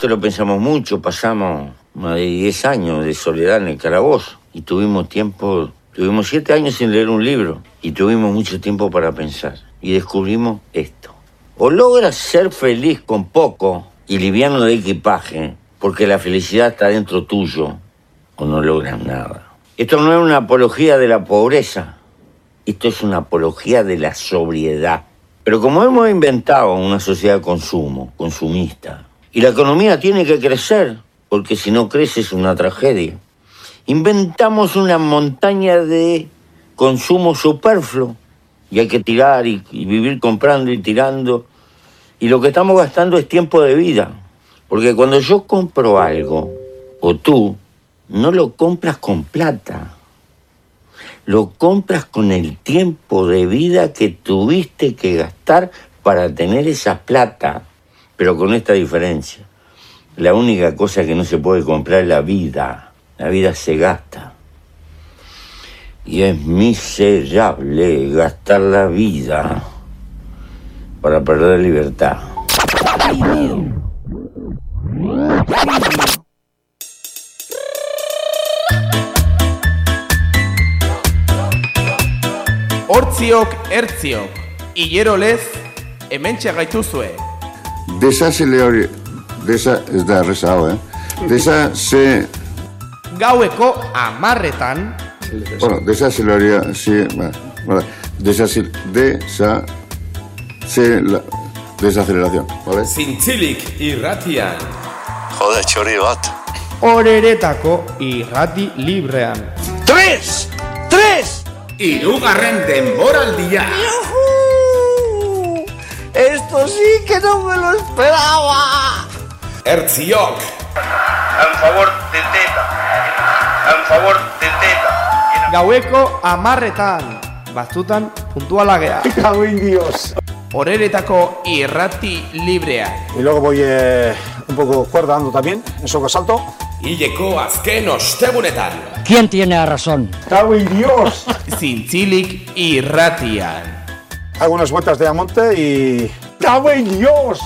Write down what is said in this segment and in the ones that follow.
esto lo pensamos mucho, pasamos más de 10 años de soledad en el calabozo y tuvimos tiempo, tuvimos 7 años sin leer un libro y tuvimos mucho tiempo para pensar y descubrimos esto. O logras ser feliz con poco y liviano de equipaje, porque la felicidad está dentro tuyo, o no logras nada. Esto no es una apología de la pobreza, esto es una apología de la sobriedad. Pero como hemos inventado una sociedad de consumo, consumista, y la economía tiene que crecer, porque si no crece es una tragedia, inventamos una montaña de consumo superfluo y hay que tirar y, vivir comprando y tirando. Y lo que estamos gastando es tiempo de vida. Porque cuando yo compro algo, o tú, no lo compras con plata. Lo compras con el tiempo de vida que tuviste que gastar para tener esa plata. Pero con esta diferencia. La única cosa que no se puede comprar es la vida. La vida se gasta. Y es miserable gastar la vida para perder libertad. Hortziok, ertziok, hilero lez, hementxe gaituzue. Desa se le hori... Desa, ez da erreza hau, eh? Desa se... Gaueko amarretan, Bueno, desa se le hori... Si, vale, vale. Desa se... Desa... Se... La, desaceleración, ¿vale? zintzilik irratian. Jode, txori bat. Horeretako irrati librean. Tres! Tres! Irugarren denboraldia. Esto sí que no me lo esperaba. Ertziok, En favor del teta. En favor del teta. Gaueko amarretan. Batzutan puntuala gea. Cago en Dios. horeretako irrati librean. Y luego voy eh, un poco cuerda dando también, eso que salto. Hileko azken ostegunetan. ¿Quién tiene la razón? En Dios. Zintzilik irratian. Hago unas vueltas de Amonte y... ¡Cago en Dios!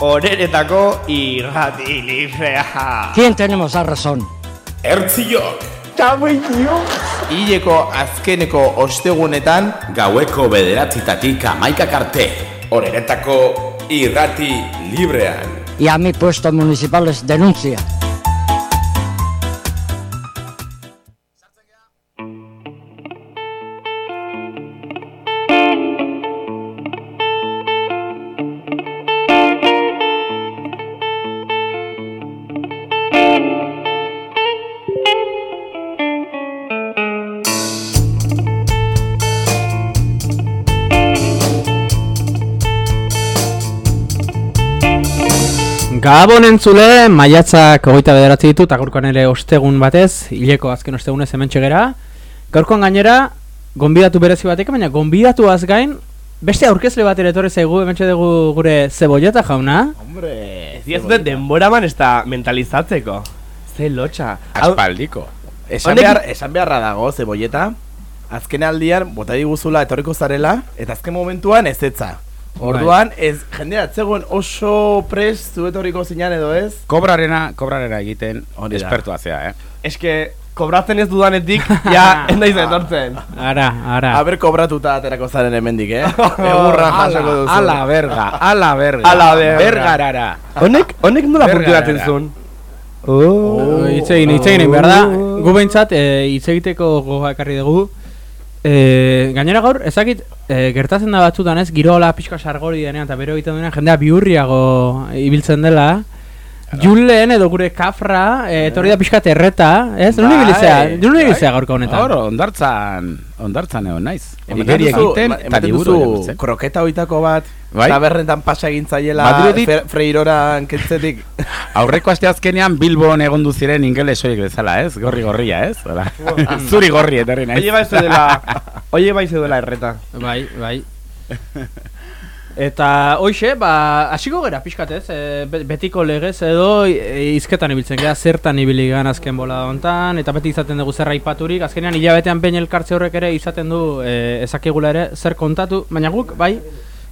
Horeretako irrati librea. ¿Quién tenemos la razón? Ertziok, ¡Cago en Dios! hileko azkeneko ostegunetan gaueko bederatzitatik amaikak arte. Horeretako irrati librean. Y a mi puesto municipal les denuncia. Gabon entzule, maiatzak hogeita bederatzi ditu, eta gaurkoan ere ostegun batez, hileko azken ostegunez hemen txegera. Gaurkoan gainera, gonbidatu berezi batek, baina gonbidatu gain, beste aurkezle bat ere etorri zaigu, hemen dugu gure zebolleta jauna. Hombre, ez diazute denbora man ez da mentalizatzeko. Ze lotxa. Aspaldiko. Esan, behar, esan beharra dago, zebolleta, azken aldian, bota diguzula etorriko zarela, eta azken momentuan ez etza. Orduan, ez, jendea, atzegoen oso pres zu etorriko zinan edo ez? Kobrarena, kobrarena egiten Hori espertua zea, eh? eske, kobratzen ez dudanetik, ja, ez naiz etortzen. Ara, ara. Aber kobratuta aterako zaren hemendik, eh? Egurra jasoko duzu. ala berga, ala berga. Ala berga. Bergarara. Honek, honek nola punturatzen zuen? Oh, hitz egin, hitz egin, behar da, gu behintzat, e, hitz egiteko gogoa ekarri dugu. E, gainera gaur, ezakit, e, gertatzen da batzutan ez, girola pixka sargori denean, eta bero egiten duenean, jendea bihurriago ibiltzen dela. Julen edo gure kafra, e, etorri da pixka terreta, ez? Bai, ibiltzea, nuni bai. ibiltzea gaurko honetan. Hor, ondartzan, ondartzan egon naiz. Duzu- egiten, eta liburu kroketa hoitako bat, Bai. tabernetan pasa egin zaiela fe, freiroran kentzetik. Aurreko aste azkenean Bilbon egon ziren ingeles horiek bezala, ez? Gorri gorria, ez? Hola. Zuri gorri etorri naiz. Oie bai dela, oie bai dela erreta. Bai, bai. Eta hoxe, ba, hasiko gera pixkat ez, e, be- betiko legez edo e, izketan ibiltzen gara, zertan ibili gan azken bola hontan, eta beti izaten dugu zer aipaturik, azkenean hilabetean behin elkartze horrek ere izaten du e, ezakigula ere zer kontatu, baina guk, bai,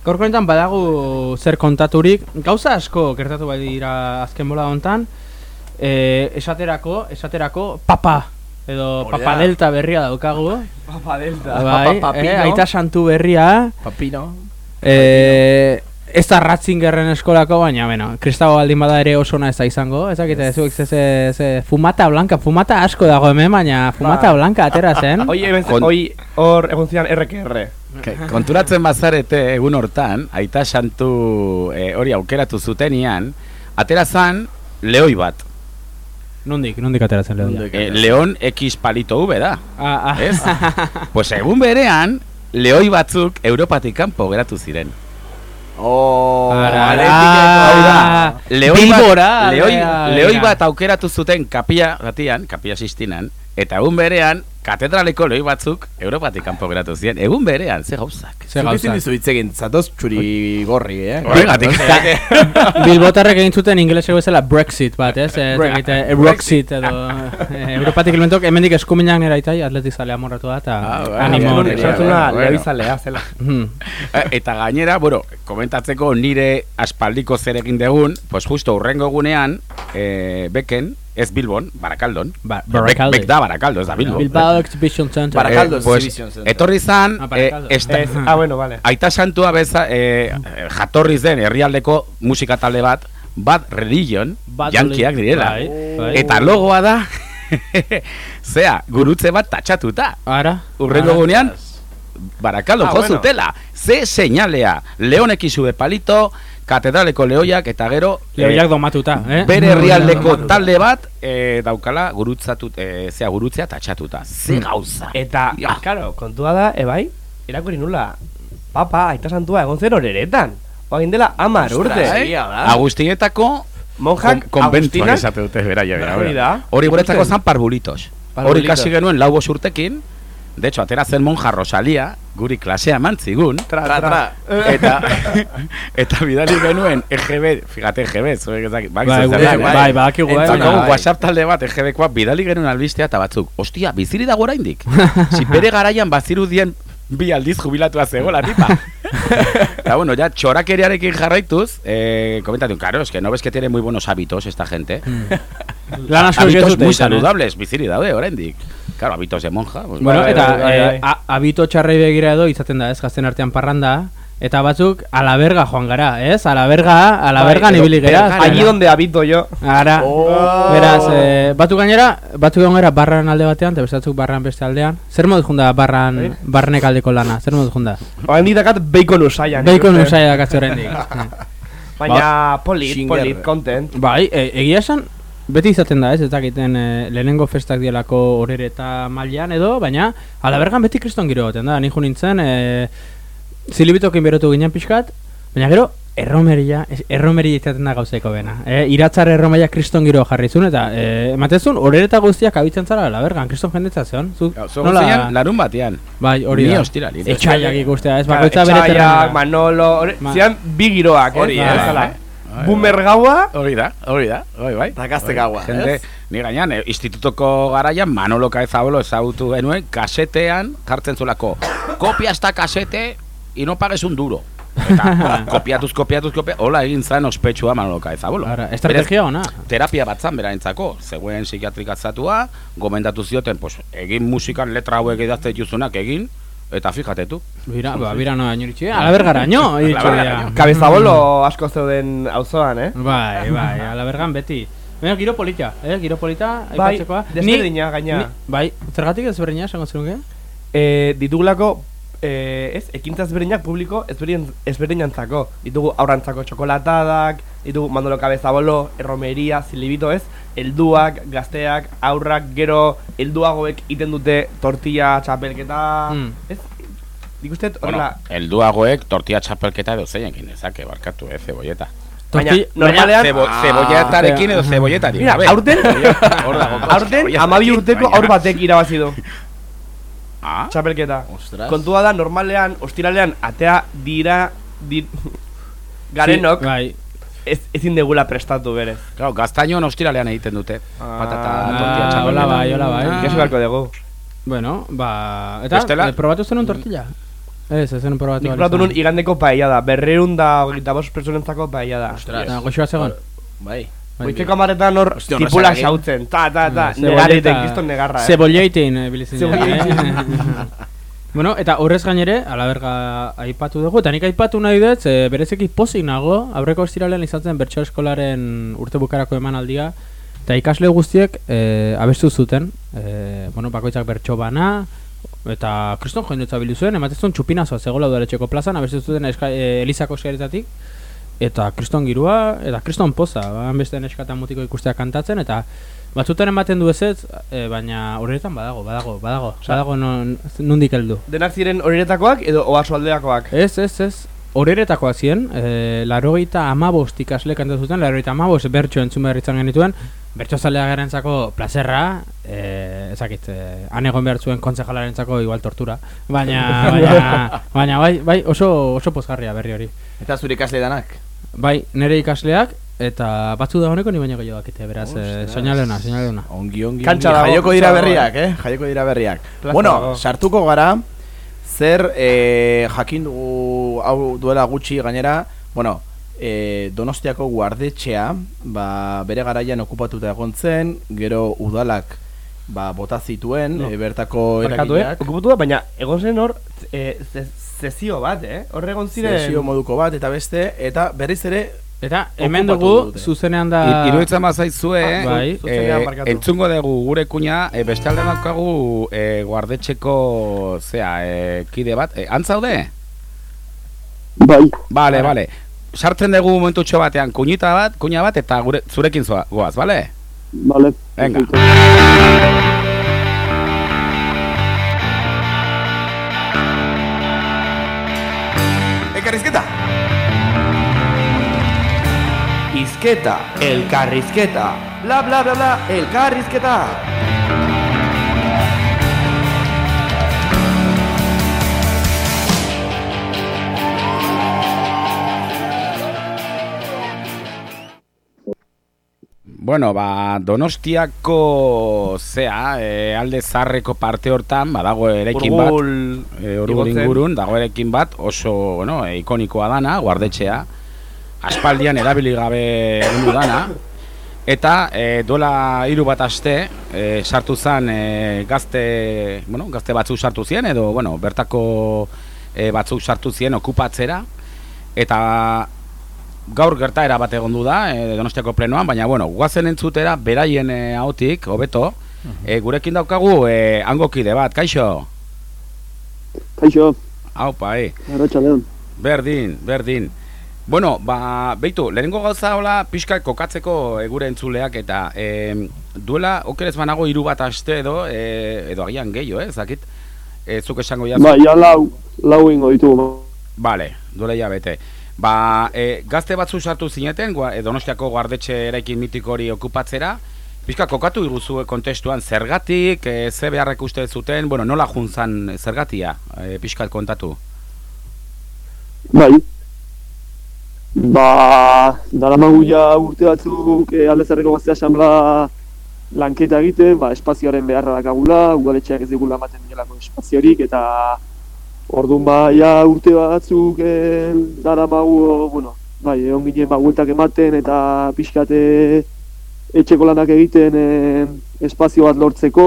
Gaurko honetan badagu zer kontaturik, gauza asko gertatu bai dira azken bola hontan. Eh, esaterako, esaterako papa edo Hori papa delta berria daukagu. Papa Delta. Bai, Papa Papino. eh, aita santu berria. Papino. Eh, ez da Ratzingerren eskolako, baina, bueno, kristau baldin bada ere oso ona ez da izango, ez dakite, ez zuek ze, ze, ze, fumata blanca, fumata asko dago hemen, baina fumata Ba. blanca atera zen. Hoi, hemen, Kon- hoi, hor, egon zidan RQR. Ke- Konturatzen bazarete egun hortan, aita santu eh, hori aukeratu zutenian, atera zan lehoi bat. Nondik, nondik ateratzen. Nondik? Eh, Leon X palito V da. Ah, ah. Ez? pues egun berean, lehoi batzuk Europatik kanpo geratu ziren. Oh, Ara, lehoi bat, lehoi, lehoi bat aukeratu zuten kapia batian, kapia sistinan, eta egun berean, katedraleko lehoi batzuk Europatik kanpo geratu ziren. Egun berean, ze gauzak. Ze Zuk ezin gauza. dizu hitz egin, zatoz txuri gorri, eh? Horregatik. Bilbotarrek egin zuten ingeleseko bezala Brexit bat, ez? Egite, eh, Brexit edo eh, Europatik elementok, hemendik eskuminak nera itai, atletik zalea morratu da, eta Ah, animo. hori. lehobizalea, zela. Hmm. Eh, Eta gainera, bueno, komentatzeko nire aspaldiko zer egin degun, pues justo urrengo egunean, eh, beken, ez Bilbon, Barakaldon. Ba- Barakaldo. bek da Barakaldo, ez da Bilbo. Bilbao Exhibition Center. Bara- Barakaldo Eh, pues, Exhibition Center. Etorri zan, Ah, eh, esta, Ez, ah, bueno, vale. aita santua beza, eh, jatorriz den herrialdeko musika talde bat, Bad Religion, Bad jankiak direla. bai, bai. Eta logoa da, zea, gurutze bat tatxatuta. Ara. Urrengo gunean, Barakaldo Ah, jo bueno. Ze seinalea, leonek izube palito, katedraleko lehoiak eta gero Lehoiak eh, domatuta, eh? bere herrialdeko talde bat eh, daukala gurutzatut, eh, zea gurutzea tatxatuta. Ze gauza. Eta, Ja. claro, kontua da, ebai, irakurri nula, papa, aita santua egon zen horeretan. Oagin dela amar urte. Da. Agustinetako Monjak, kon, konbentuak Agustinak, esate dute beraia. bera, Hori guretzako zan parbulitos. Hori kasi genuen lau bost urtekin, de hecho, atera zen monja Rosalia, guri klasea eman zigun, tra, Tra, tra. eta eta bidali genuen EGB, fíjate EGB, zuek ezak, Bai, bai, bai, bai, badakigu, eh? Entzuna, Zakagun bai. WhatsApp talde bat EGBkoa bidali genuen albistea eta batzuk, ostia, biziri dago oraindik. si bere garaian bazirudien bi aldiz jubilatua zegoela tipa. Eta bueno, ya txorakeriarekin jarraituz, eh, komentatu, claro, es que no ves que tiene muy buenos hábitos esta gente. Lan asko hábitos muy zuten, eh? saludables, biziri daude oraindik. Claro, hábitos de monja. Pues, Bueno, Bai, eta bai, bai, eh, bai. a- abito txarrei begira edo izaten da, ez, gazten artean parranda, eta batzuk alaberga joan gara, ez? Alaberga, alabergan Bai, ibili edo gera. bergara. Allí donde habito yo. Ara, beraz, eh, batzuk gainera, batzuk egon gara barran alde batean, eta beste batzuk barran beste aldean. Zer moduz junda barran, Bai. barrenek aldeko lana, zer moduz junda? Oagin ditakat bacon usaian. Beikon ikusten. usai dakatze horrendik. Baina, polit, Singer. polit, content. Bai, e, egia esan, beti izaten da, ez, ez dakiten e, lehenengo festak dielako horere eta mailan edo, baina alabergan beti kriston giro goten da, nijo nintzen, e, zilibitokin berotu ginen pixkat, baina gero, erromeria, erromeria izaten da gauzeko bena. E, iratzar erromeria kriston giro jarri zuen, eta e, ematezun, horere eta guztiak abitzen zara alabergan, kriston jendetza zeon. Zu, Nola... larun batean. Bai, hori Ni da. ostirali. Etxaiak ikustea, ez, bakoitza bere Etxaiak. Manolo, hori, Ma- zian bi giroak, Hori, eh? Bai, Boomer gaua, Hori da, hori da, bai, bai. Rakaste gaua, Gente, ez? ni gainan, eh, institutoko garaian Manolo Caezabolo ezagutu genuen, kasetean jartzen zulako, kopia esta kasete y no pagues un duro. Eta, kopiatuz, kopiatuz, kopiatuz, hola egin zan ospetsua Manolo Caezabolo. Ara, estrategia ona. terapia batzan beraentzako, zegoen psikiatrikazatua, gomendatu zioten, pues, egin musikan letra hauek idazte dituzunak egin, eta fíjate tu. Bira, ba, bira noa iritsi, alabergaraino, iritsi Alabergaraino. dira. Kabezabolo asko zeuden auzoan, eh? Bai, bai, alabergan beti. Baina giro polita, eh? Giro polita, Bai, aipatzekoa. desberdina, gaina. ni- bai, zergatik ezberdina, esango zenuke? Eh, ditugulako, eh, ez, ekintza ezberdinak publiko ezberdin, ezberdinantzako. Ditugu aurrantzako txokolatadak, ditugu mandolo kabezabolo, erromeria, zilibito, ez? Helduak, gazteak, aurrak, gero, helduagoek iten dute tortilla txapelketa, Mm. ez? Nik uste, Bueno, horrela, helduagoek tortilla txapelketa edo zein dezake, barkatu, eh, zebolleta. baina, normalean, Zebo, Ah, zebolletarekin edo ze- zebolletarik. mira, aurten, aurten, amabi urteko aur batek irabazi du, Ah, txapelketa. Ostras. Kontua da, normalean, ostiralean, atea dira, di, garenok, Bai, ez, ezin degula prestatu berez. claro, gaztainoan ostiralean egiten dute. Patata, Ah, tortilla hola txapelketa. bai, hola bai. Ah. Gesu beharko dugu. bueno, ba... Eta, Bestela- eh, probatu zenun tortilla? Ez, ez zen probatu. Nik probatu nun igandeko paella da, berreun da hogeita bost personentzako paella da. Eta goxoa zegoen. Bai. Goitzeko amaretan hor Hostia, horra tipula zergatik. xautzen, ta, ta, ta, Cebolleta- negarriten, kiston negarra, eh. Cebolleitein eh, bilizin. Bueno, eta horrez gainere, alaberga aipatu dugu, eta nik aipatu nahi dut, e, berezeki pozik nago, aurreko estiralean izatzen bertso eskolaren urte bukarako emanaldia, eta ikasle guztiek e, abestu zuten, e, bueno, bakoitzak bertso bana, eta kriston jendetza bildu zuen, ematen txupinazoa zegoela udaletxeko plazan, abestu zuten eska, e, Elizako eskeretatik, eta kriston girua, eta kriston poza, beste neskatan mutiko ikustea kantatzen, eta batzutan ematen du ezetz, e, baina horretan badago, badago, badago, badago non, nundik heldu. Denak ziren horiretakoak edo oaso aldeakoak? Ez, ez, ez, horretakoa ziren, e, larogeita amabost ikasle kantatu zuten, larogeita amabost bertso entzun behar izan genituen, bertso zalea gerentzako plazerra, e, ezakit, e, han egon behar zuen kontzejalarentzako igual tortura, baina, baina, baina bai, bai oso, oso pozgarria berri hori. Eta zure ikasle danak? Bai, nire ikasleak, eta batzu da honeko ni baino gehiago dakite, beraz, e, soinalena, soinalena. Ongi, ongi, ongi. dago, Jaioko dira berriak, eh? Jaioko dira berriak. Plaza bueno, dago. sartuko gara, zer eh, jakin dugu hau duela gutxi gainera, bueno, eh, Donostiako guardetxea, ba, bere garaian okupatuta egon zen, gero udalak ba, bota zituen, No. eh, bertako Barkatu, eh? eragileak. Okupatu da, baina egon zen hor, e, zezio bat, eh? Hor egon ziren... Sesio moduko bat eta beste, eta berriz ere Eta hemen dugu, zuzenean da... Iruditzen bazaizue, Ah, bai. eh, barkatu. entzungo dugu gure kuña, e, beste alde daukagu e, guardetxeko, zea, e, kide bat, e, antzaude? Bai. Bale, bale. Sartzen dugu momentutxo batean kuñita bat, kuña bat, eta gure, zurekin zoa, goaz, bale? Vale. Venga. Ekarrizketa! Izketa, elkarrizketa, bla bla bla bla, elkarrizketa. Bueno, ba, Donostiako zea, e, alde zarreko parte hortan, badago eraikin bat, e, ingurun, dago eraikin bat, oso, bueno, e, ikonikoa dana, guardetxea, aspaldian erabili gabe egun dana, eta e, duela hiru bat aste, e, sartu zen e, gazte, bueno, gazte batzuk sartu ziren, edo, bueno, bertako e, batzuk sartu ziren okupatzera, eta gaur gertaera bat egondu da, e, Donostiako plenoan, baina bueno, guazen entzutera beraien e, ahotik, hobeto, e, gurekin daukagu e, angokide bat, kaixo? Kaixo, Haupa, e. arratsaldeon. Berdin, berdin. Bueno, ba, beitu, lehenengo gauza hola pixka kokatzeko e, gure entzuleak eta e, duela okerez banago hiru bat aste edo, e, edo agian gehiago, eh, zakit? E, zuk esango jazu. Bai, ja lau, lau ingo ditugu. Vale, duela ja bete. Ba, e, gazte batzu sartu zineten, gua, e, Donostiako guardetxe eraikin mitiko hori okupatzera, pixka kokatu iguzu kontestuan zergatik, e, ze beharrek uste zuten, bueno, nola juntzan zergatia, e, pixka kontatu. Bai. Ba, daramagu ja urte batzuk e, alde zerreko gazte asamblea lanketa egiten, ba, espazioaren beharra dakagula, udaletxeak ez digula ematen dielako espaziorik, eta orduan ba, ja urte batzuk e, daramagu, bueno, bai, egon ginen ba, bueltak ematen, eta pixkate etxeko lanak egiten e, espazio bat lortzeko,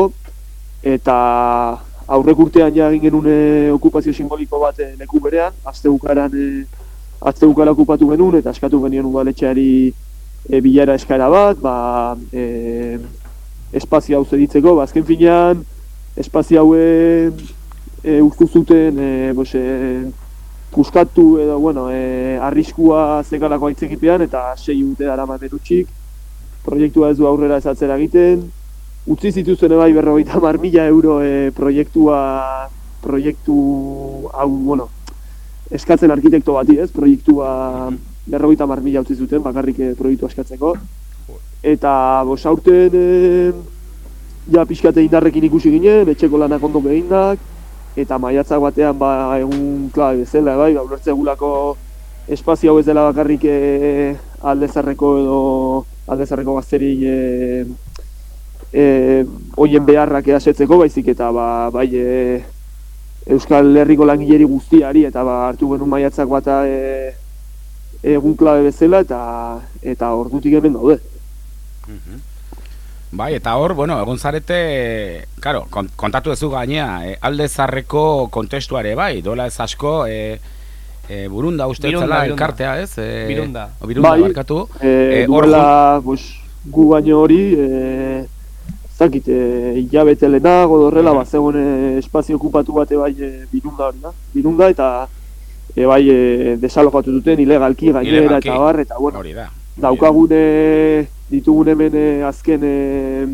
eta aurrek urtean ja egin genuen okupazio simboliko bat e, leku berean, azte bukaran e, azte bukara okupatu genuen eta eskatu genion udaletxeari e, bilara eskaera bat, ba, e, espazio hau zeditzeko, ba, azken finean espazio haue e, ustu zuten e, bos, e, puskatu edo, bueno, e, arriskua zekalako aitzekipean eta sei urte dara mamen utxik, proiektua ez du aurrera ez atzera egiten, utzi zituzten bai berrogeita mar mila euro e, proiektua, proiektu hau, bueno, eskatzen arkitekto bati, ez, proiektua berrogeita mar mila utzi zuten, bakarrik eh, proiektua eskatzeko. Eta, bos, aurten, e, ja, pixkate indarrekin ikusi ginen, etxeko lanak ondo behindak, eta maiatzak batean, ba, egun klabe bezala, bai, ba, ulertze gulako espazio hau ez dela bakarrik e, aldezarreko edo aldezarreko gazteri e, e, oien beharrak easetzeko, baizik eta ba, bai e, Euskal Herriko langileri guztiari eta ba, hartu genuen maiatzak bata e, egun klabe bezala eta eta ordutik hemen daude. Bai, eta hor, bueno, egon zarete, kon- kontatu duzu gainea, e, alde zarreko kontestuare, bai, dola ez asko, e, e, burunda uste zela elkartea, ez? E, Birunda. o, birunda, bai, barkatu. e, E, hor duela, pues, gu baino hori, e, zakit, e, hilabete lehenago dorrela, bat zegoen e, espazio okupatu bate bai e, birunda hori da. Birunda eta e, bai e, desalojatu duten ilegalki gainera eta bar, eta bueno, Hori da. daukagune ditugun hemen eh, azken eh,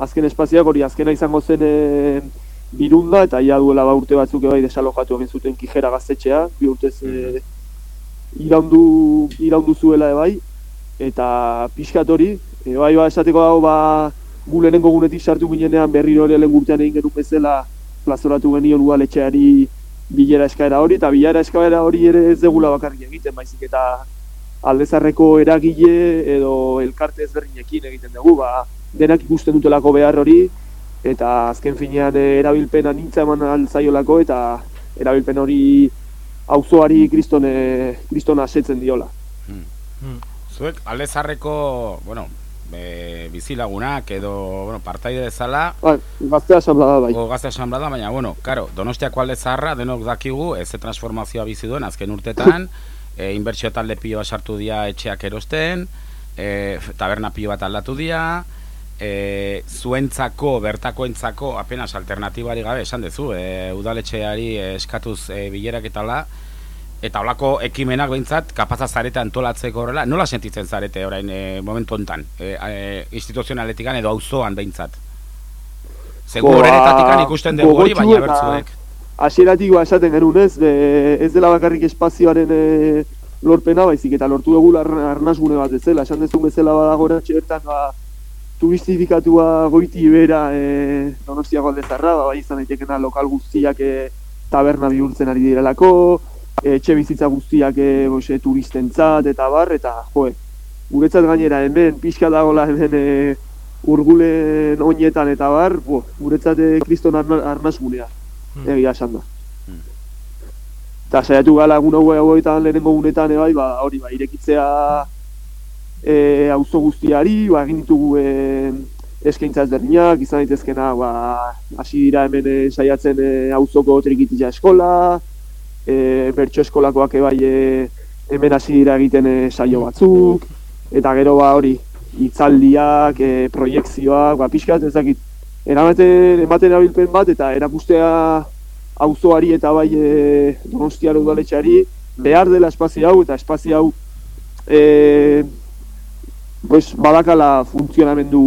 azken espazioak hori azkena izango zen eh, birunda eta ia duela ba urte batzuk bai desalojatu egin zuten kijera gaztetxea. Bi urtez eh, iraundu iraundu zuela bai. Eta pixkat hori e, bai ba esateko dago ba gu lehenengo gunetik sartu ginenean berriro ere lehen urtean egin genuen bezala plazoratu genion udaletxeari bilera eskaera hori eta bilera eskaera hori ere ez degula bakarrik egiten baizik eta aldezarreko eragile edo elkarte ezberdinekin egiten dugu, ba, denak ikusten dutelako behar hori, eta azken finean eh, erabilpena nintza eman altzaiolako, eta erabilpen hori auzoari kriston, eh, kriston asetzen diola. Zuek alde zarreko, bueno, e, bizilagunak edo, bueno, partaide bezala, Bai, gazte asamblea bai. O gazte asamblea baina, bueno, karo, donostiako alde zaharra, denok dakigu, ez transformazioa bizi duen azken urtetan, e, inbertsio talde pilo bat sartu dira etxeak erosten, e, taberna pilo bat aldatu dira, e, zuentzako, bertakoentzako, apenas alternatibari gabe, esan dezu, e, udaletxeari eskatuz e, bilerak eta la, eta holako ekimenak behintzat, kapaza zarete antolatzeko horrela, nola sentitzen zarete orain e, momentu hontan, e, e, instituzionaletikan edo auzoan behintzat? Segur Bo, horretatik ba, ikusten dugu hori, baina bertzuek. Hasieratik ba esaten genuen ez, be, ez dela bakarrik espazioaren e, lorpena, baizik eta lortu dugu arnasgune bat ezela, esan dezun bezala badago eratxe bertan, ba, turistifikatua goiti bera e, donostiako alde zarra, ba, bai izan daitekena lokal guztiak e, taberna bihurtzen ari direlako, etxe bizitza guztiak e, boxe, turistentzat eta bar, eta joe, guretzat gainera hemen, pixka dagola hemen e, urgulen oinetan eta bar, bo, guretzat e, kriston arna, arnasgunea, egia esan da. Eta saiatu gala egun hau hauetan lehenengo gunetan e, bai, ba, hori ba, irekitzea e, auzo guztiari, ba, egin ditugu e, eskaintza ezberdinak, izan daitezkena, ba, hasi dira hemen e, saiatzen e, auzoko trikitila eskola, e, bertso eskolakoak e, bai e, hemen hasi dira egiten e, saio batzuk, eta gero ba hori, hitzaldiak, e, proiekzioak, ba, pixkat ez dakit, eramaten, ematen erabilpen bat, eta erakustea auzoari eta bai e, donostiaro udaletxeari behar dela espazio hau, eta espazio hau e, pues, badakala funtzionamendu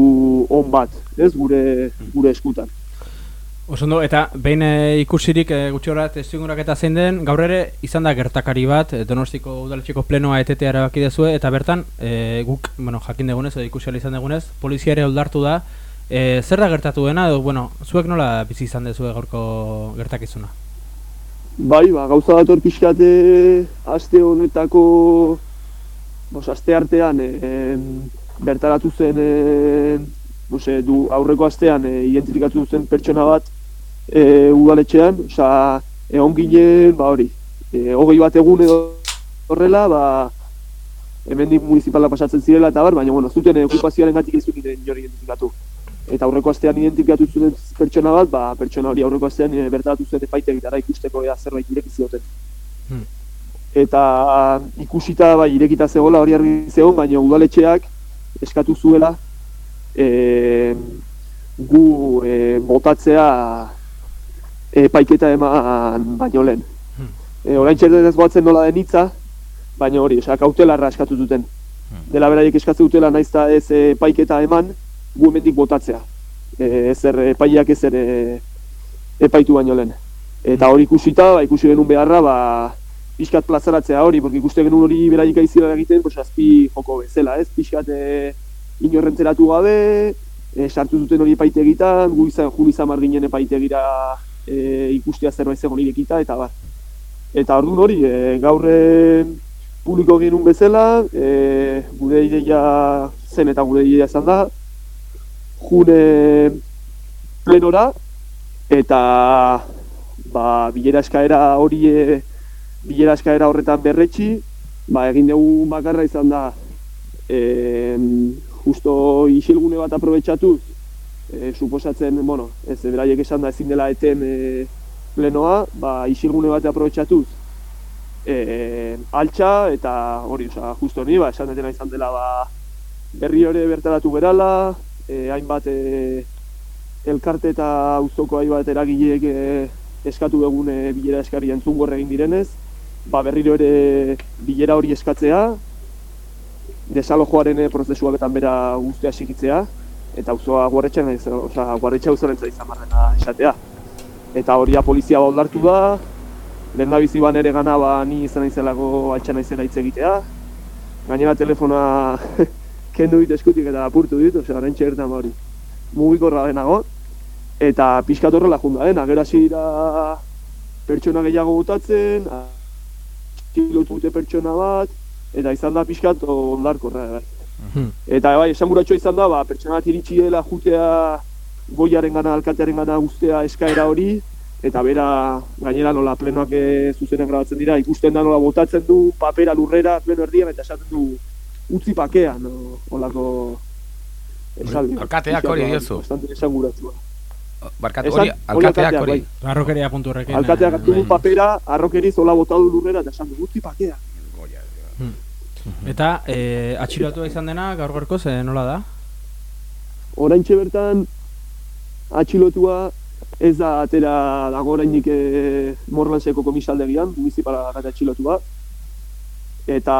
on bat, ez gure gure eskutan. Osondo, eta behin e, ikusirik e, gutxi ezingurak eta zein den, gaur ere izan da gertakari bat, e, Donostiko udaletxeko plenoa etetea erabaki dezue, eta bertan e, guk, bueno, jakin degunez, edo ikusi izan degunez, polizia ere oldartu da, e, zer da gertatu dena, edo, bueno, zuek nola bizi izan dezue gaurko gertakizuna? Bai, ba, gauza dator pixkate aste honetako Bos, aste artean e, bertaratu zen e, bos, e, du, aurreko astean e, identifikatu zen pertsona bat e, udaletxean, osea, egon ginen, ba hori, e, hogei bat egun edo horrela, ba, hemendik municipala pasatzen zirela eta bar, baina bueno, zuten okupazioaren gatik ez zuten inor identifikatu. Eta aurreko astean identifikatu zuten pertsona bat, ba, pertsona hori aurreko astean e, bertaratu zen epaitegitara ikusteko ea zerbait ireki zioten eta ikusita bai irekita zegoela hori argi zegoen, baina udaletxeak eskatu zuela e, gu e, botatzea epaiketa eman baino lehen. E, orain txerten ez goatzen nola den hitza, baina hori, osea, kautelarra eskatu duten. Dela beraiek eskatzen dutela naiz eta ez epaiketa eman, gu hemendik botatzea. E, ezer epaiak ezer e, epaitu baino lehen. Eta hori ikusita, ba, ikusi genuen beharra, ba, pixkat plazaratzea hori, porque ikuste genuen hori beraik aizira egiten, pues, azpi joko bezala, ez? Pixkat e, inorrentzeratu gabe, e, sartu duten hori epaite egitan, gu izan, jun izan marginen epaite egira e, ikustea zerbait zegoen irekita, eta bar. Eta orduan hori, e, gaur e, publiko genuen bezala, e, gure ideia zen eta gure ideia izan da, june plenora, eta ba, bilera eskaera hori e, bilera eskaera horretan berretxi, ba, egin dugu bakarra izan da e, justo isilgune bat aprobetxatuz, e, suposatzen, bueno, ez beraiek esan da ezin dela eten e, plenoa, ba, isilgune bat aprobetxatuz, e, altxa eta hori, oza, justo hori, ba, esan detena izan dela, ba, berri hori bertaratu berala, e, hainbat e, elkarte eta auzoko hainbat eragileek e, eskatu egun e, bilera eskari entzungor egin direnez, ba, berriro ere bilera hori eskatzea, desalojoaren e, prozesua betan bera guztia sikitzea, eta auzoa guarretxean, oza, guarretxa auzoren izan marrena esatea. Eta horia polizia bauldartu da, lehen da bizi ban ere gana ba, ni izan naizelako altxa naizela hitz egitea. Gainera telefona kendu dit eskutik eta apurtu dit, osea, horrein txertan hori. Mugikorra denago, eta pixkat horrela junda dena, gero dira pertsona gehiago botatzen, atxilotu dute pertsona bat, eta izan da pixkat ondarkorra, bai. Eta bai, esan izan da, ba, pertsona bat iritsi dela jutea goiaren gana, alkatearen gana guztea eskaera hori, eta bera gainera nola plenoak e, zuzenen grabatzen dira, ikusten da nola botatzen du papera lurrera pleno erdian, eta esaten du utzi pakean, no, olako esaldi. Alkateak hori diozu. Bastante esan guratua. Barkatu hori, alkateak hori. Arrokeria puntu horrekin. Alkateak hartu du papera, arrokeriz hola botadu lurrera, eta esan du utzi pakea. Eta eh, atxilotua izan dena gaur gorko ze nola da? Oraintxe bertan atxilotua ez da atera dago oraindik e, Morlanseko komisaldegian, municipala gata atxilotua. Eta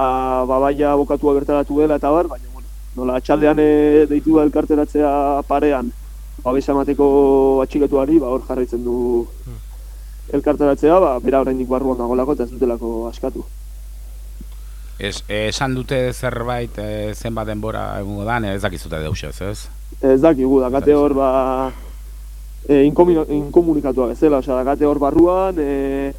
babaia abokatua bertaratu dela eta bar, baina bueno, nola atxaldean e, deitu da elkarteratzea parean, babesa emateko atxilotuari, ba hor jarraitzen du elkarteratzea, ba bera oraindik barruan dagolako eta ez dutelako askatu. Es, esan dute zerbait e, zenbat denbora egungo dan, ez dakizute deus ez, ez? Dakigu, dakate hor ba e, inkomunikatua bezala, osea, dakate hor barruan, e,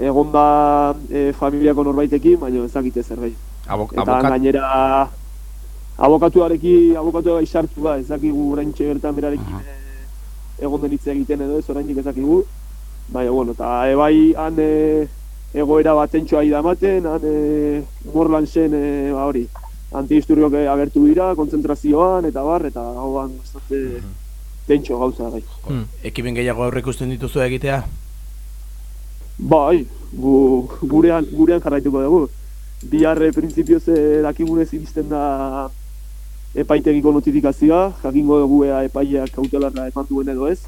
egon da e, familiako norbaitekin, baina ez dakite zerbait. Abok, Eta abokat, gainera abokatuarekin, abokatua sartu da, ez dakigu oraintxe bertan berarekin Aha. e, egon den hitz egiten edo ez oraindik ez dakigu. Baina, bueno, eta ebai han e, egoera bat tentsoa da ematen, han e, Morlansen, e, ba hori, antidisturbiok e, agertu dira, kontzentrazioan, eta bar, eta hau ban bastante tentso gauza bai. Ekimen gehiago aurre ikusten dituzu egitea? Bai, gu, gurean, gurean jarraituko dugu. Biharre printzipioz eh, dakigunez iristen da epaitegiko notifikazioa, jakingo dugu ea epaileak kautelarra eman duen edo ez.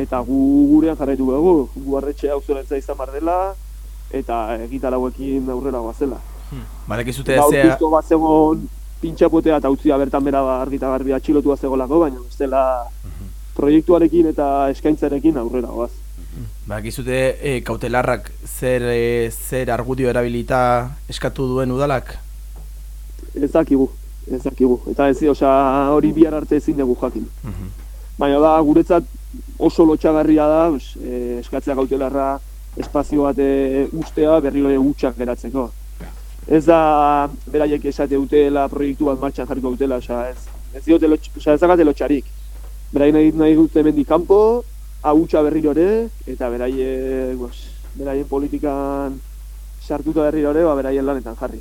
Eta gu gurean jarraituko dugu, gu arretxe hau izan bar dela, eta egitarauekin aurrera goazela. Badakizute Gaur zea... justo bat zegoen pintxapotea eta utzia bertan bera ba, argita garbi atxilotua zegolako, baina bestela proiektuarekin eta eskaintzarekin aurrera goaz. Badakizute e, kautelarrak zer, e, zer argudio erabilita eskatu duen udalak? Ez dakigu, ez dakigu. Eta ez, osea, hori bihar arte ezin dugu jakin. Baina da, guretzat oso lotxagarria da, eh, eskatzea gautelarra espazio bat eh, ustea berriro gutxak geratzeko. Ez da, beraiek esate dutela proiektu bat martxan jarriko dutela, osea, ez, ez diote osea, ez lotxarik. Beraien nahi, nahi dute hemendik kanpo, ahutsa berriro ere, eta beraien, pues, beraien politikan sartuta berriro ere, ba, beraien lanetan jarri.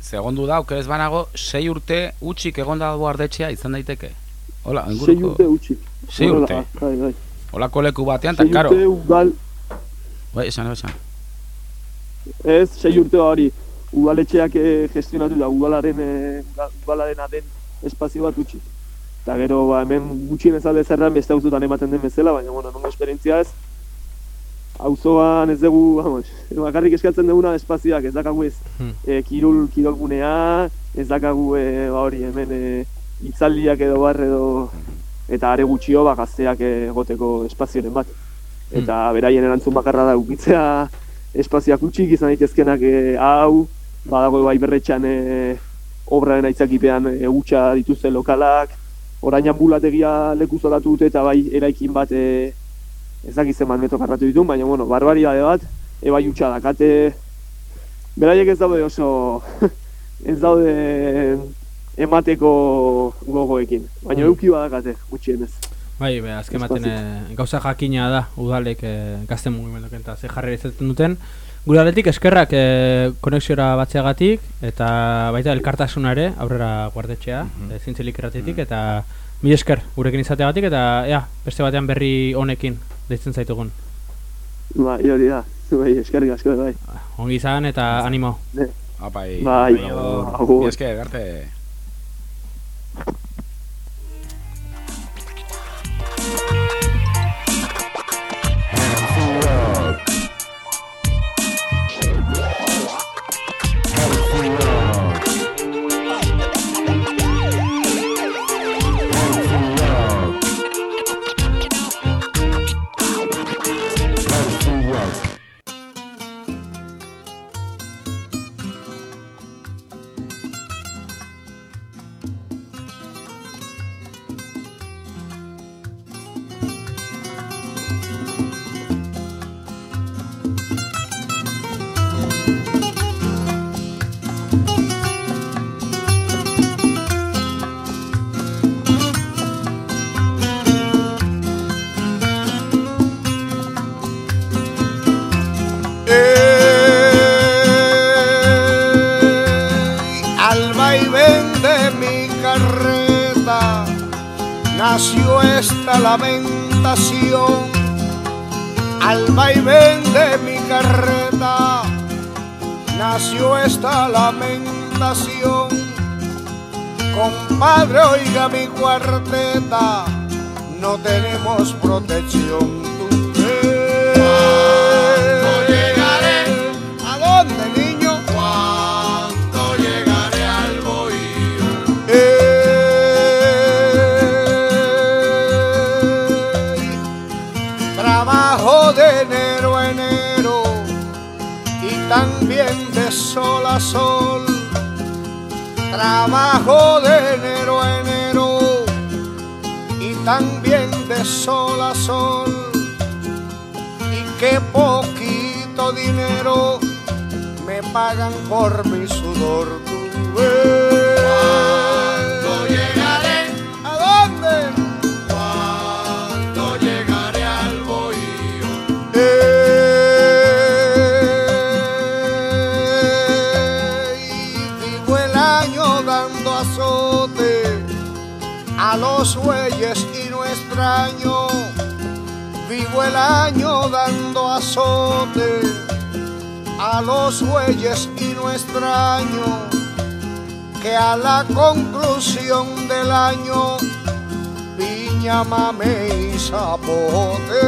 segondu da, oker ez banago, sei urte utxik egonda du ardetxea izan daiteke. Hola, Sei inguruko... urte utxik. Sei urte. Bai, bai. Olako leku batean, eta Sei karo. urte udal, Bai, esan, esan. Ez, sei urte hori udaletxeak eh, gestionatu da udalaren eh, udalarena den espazio bat utzi. Eta gero ba, hemen gutxien ez alde zerran beste auzotan ematen den bezala, baina bueno, nongo esperientzia ez. Auzoan ez dugu, vamos, bakarrik eskatzen duguna espazioak, ez dakagu ez e, kirol, kirolgunea, ez dakagu e, ba hori hemen e, itzaldiak edo bar edo eta are gutxio ba, gazteak egoteko espazioren bat. Eta beraien erantzun bakarra da ukitzea espazioak utxik izan daitezkenak e, hau, badago bai berretxan e, obraren aitzakipean e, utxa dituzte lokalak, orain ambulategia leku zolatu dute eta bai eraikin bat e, ez dakit zenbat metro karratu ditun, baina bueno, barbaridade bat, e bai utxa dakate, beraiek ez daude oso, ez daude emateko gogoekin, baina Mm. euki badakate, gutxienez. Bai, be, azken baten eh, gauza jakina da, udalek eh, gazte mugimenduken eta ze jarri izaten duten. Gure aldetik eskerrak eh, konexiora batzeagatik eta baita elkartasuna ere aurrera guardetxea, mm -hmm. zintzelik erratetik eta mi esker gurekin izateagatik eta ea, beste batean berri honekin deitzen zaitugun. Bai, hori da. Bai, eskerrik asko bai. Ongi izan eta animo. Apai. Bai, agur. agur. Mi esker, garte. Al nació esta lamentación. Al vaivén de mi carreta nació esta lamentación. Compadre, oiga mi cuarteta, no tenemos protección. Sol a sol. Trabajo de enero a enero y también de sol a sol. Y qué poquito dinero me pagan por mi sudor. Los bueyes y no extraño. Vivo el año dando azote a los bueyes y no extraño que a la conclusión del año piña, mame y zapote.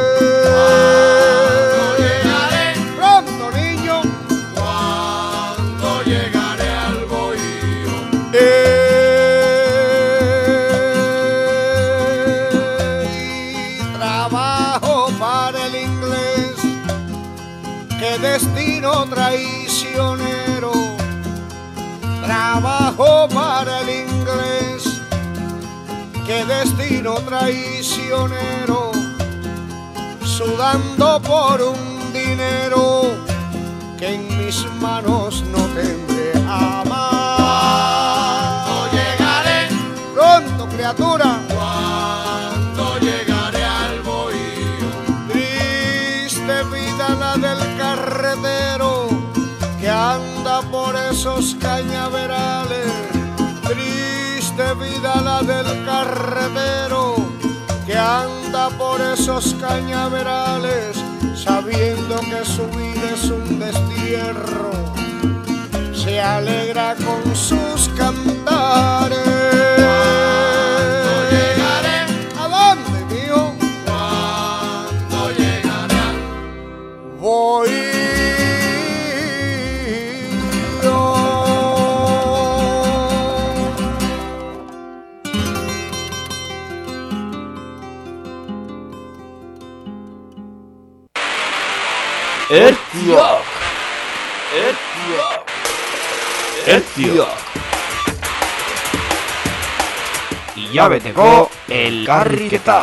¿Cuándo destino traicionero. Trabajo para el inglés. Qué destino traicionero. Sudando por un dinero que en mis manos no tendré jamás. Pronto, criatura. Esos cañaverales. Triste vida la del carretero que anda por esos cañaverales sabiendo que su vida es un destierro. Se alegra con sus cantares. Ertiok! Ertiok! Ertiok! Ilabeteko elkarriketa!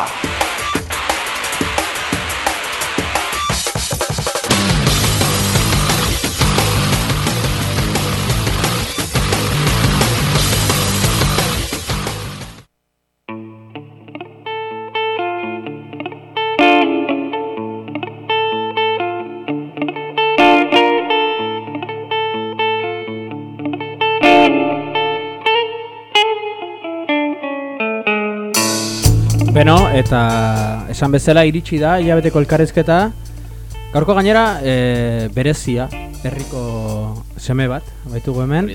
Eta esan bezala iritsi da, hilabeteko elkarrizketa. Gaurko gainera, e, berezia, herriko seme bat, baitugu hemen.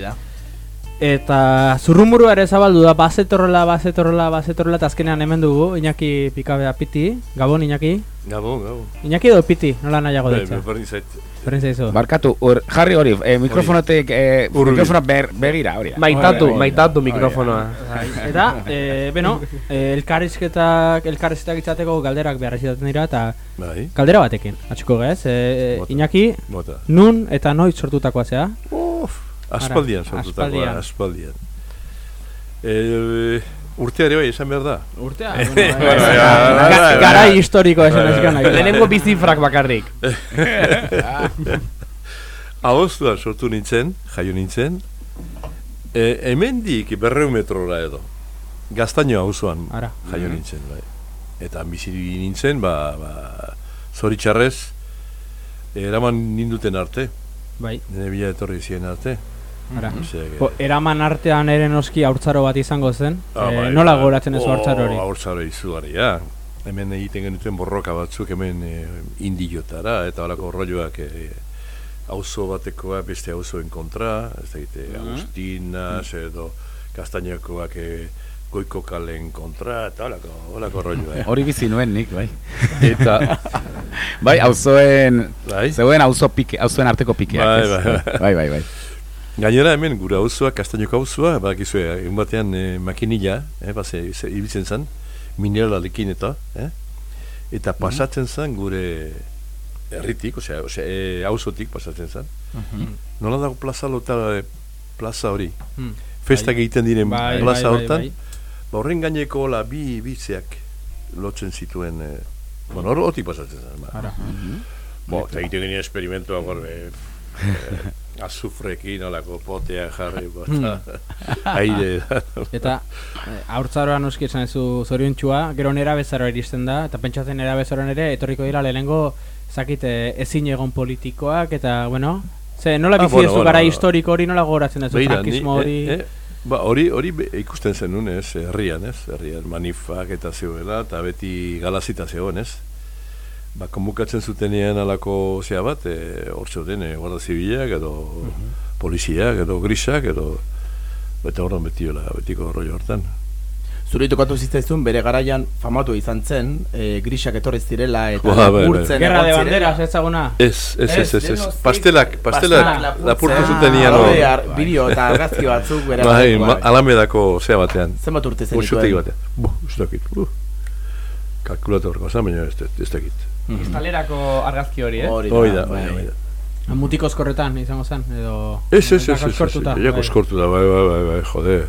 Eta zurrumurua ere zabaldu da, bazetorrela, bazetorrela, bazetorrela, eta azkenean hemen dugu, Iñaki pikabea piti, Gabon Iñaki. Gabon, gabon. Iñaki edo piti, nola nahiago Bai, dutza. berdin zait. Berdin zaizu. Barkatu, ur, jarri hori, eh, mikrofonotek, eh, Hurbil. mikrofono ber, begira, hori. Maitatu, maitatu mikrofonoa. Bai, Eta, e, beno, e, elkarrizketak, elkarrizketak izateko galderak behar izaten dira, eta Bai. galdera batekin, atxiko gez, e, Bota. Iñaki, Bota. nun eta noiz sortutakoa zea? Uf, aspaldian sortutakoa, aspaldian. Eh, urtea ere bai, esan behar da. Urtea? Eh, Bueno, bai, bai, bai, bai, bai. garai historikoa esan Bai, ez bai. Lehenengo bizifrak bakarrik. Agostua sortu nintzen, jaio nintzen, e, hemendik berreun metrora edo. Gaztaino Ara. jaio Mhm. nintzen, bai. Eta bizi nintzen, ba, ba, zoritxarrez, eraman ninduten arte. Bai. Nire bila etorri ziren arte. Ara. Que- Bo, eraman artean ere noski haurtzaro bat izango zen. Ah, e, bai, nola bai. goratzen ez haurtzaro hori? Oh, haurtzaro izugarria. Hemen egiten genuten borroka batzuk hemen e, indiotara eta horako rolloak e, auzo batekoa beste auzoen kontra, ez da egite Mhm. Agustinas edo Kastainokoak e, goiko kalen kontra eta horako, horako rolloa. Hori bizi nuen nik, bai. Eta bai, auzoen, Bai. zeuen auzo pike, auzoen arteko pikeak, Bai, ez? bai, bai. bai, bai, bai. Gainera hemen gure auzoa, Kastainoko auzoa, bakizue, egun batean e, makinilla, eh, base, ze- ibiltzen zen, mineralekin eta, eh? eta pasatzen zen gure herritik, osea, osea e, auzotik pasatzen zen. Mhm. Nola dago plaza lota, e, plaza hori? Hmm. Festak Bai. egiten diren Bai, plaza bai, bai, hortan, bai. ba, horren gaineko la bi bitzeak lotzen zituen, e, bueno, hor pasatzen zen. Ba. Ara. Bo, eta egiten genien esperimentua gor, e, e, azufrekin, olako potea jarri, bota, aire. Eta eh, haurtzaroa noski esan ezu zoriontxua, gero nera bezaroa iristen da, eta pentsatzen nera bezaroan ere, etorriko dira lehenengo, zakit, eh, ezin egon politikoak, eta, bueno, ze, nola Ah, bizi bueno, duzu bueno, gara bueno. historiko hori, nola gogoratzen duzu, Begira, frankismo hori... eh, eh, ba, hori, hori ikusten zen nun, ez, herrian, ez, herrian manifak eta zeuela, eta beti galazita zegoen, ez. Ba, konbukatzen zutenean alako zea bat, e, hor zeuden, e, guarda zibilak, edo poliziak, edo grisak, edo, eta horren beti hola, betiko rollo hortan. Zuri tokatu zitzaizun bere garaian famatu izan zen, e, grisak etorri zirela eta Ba, bai, bai. lapurtzen Gerra de banderas, ezaguna? Ez, ez, ez, ez, ez, pastelak, pastelak, lapurtu Ah, hor. daude ar- bideo eta argazki batzuk bere Bai, bai. alamedako zea batean. Zenbat urte zen dituen? batean. Bu, ez dakit. Bu. Kalkulatorko zan, baina ez, ez dakit. Instalerako argazki hori, eh? Hori da, bai. hoi da, hoi da. Mutiko eskorretan izango zen, edo... Ez, ez, ez, ez, bai. koskortu da, bai, bai, bai, bai, jode.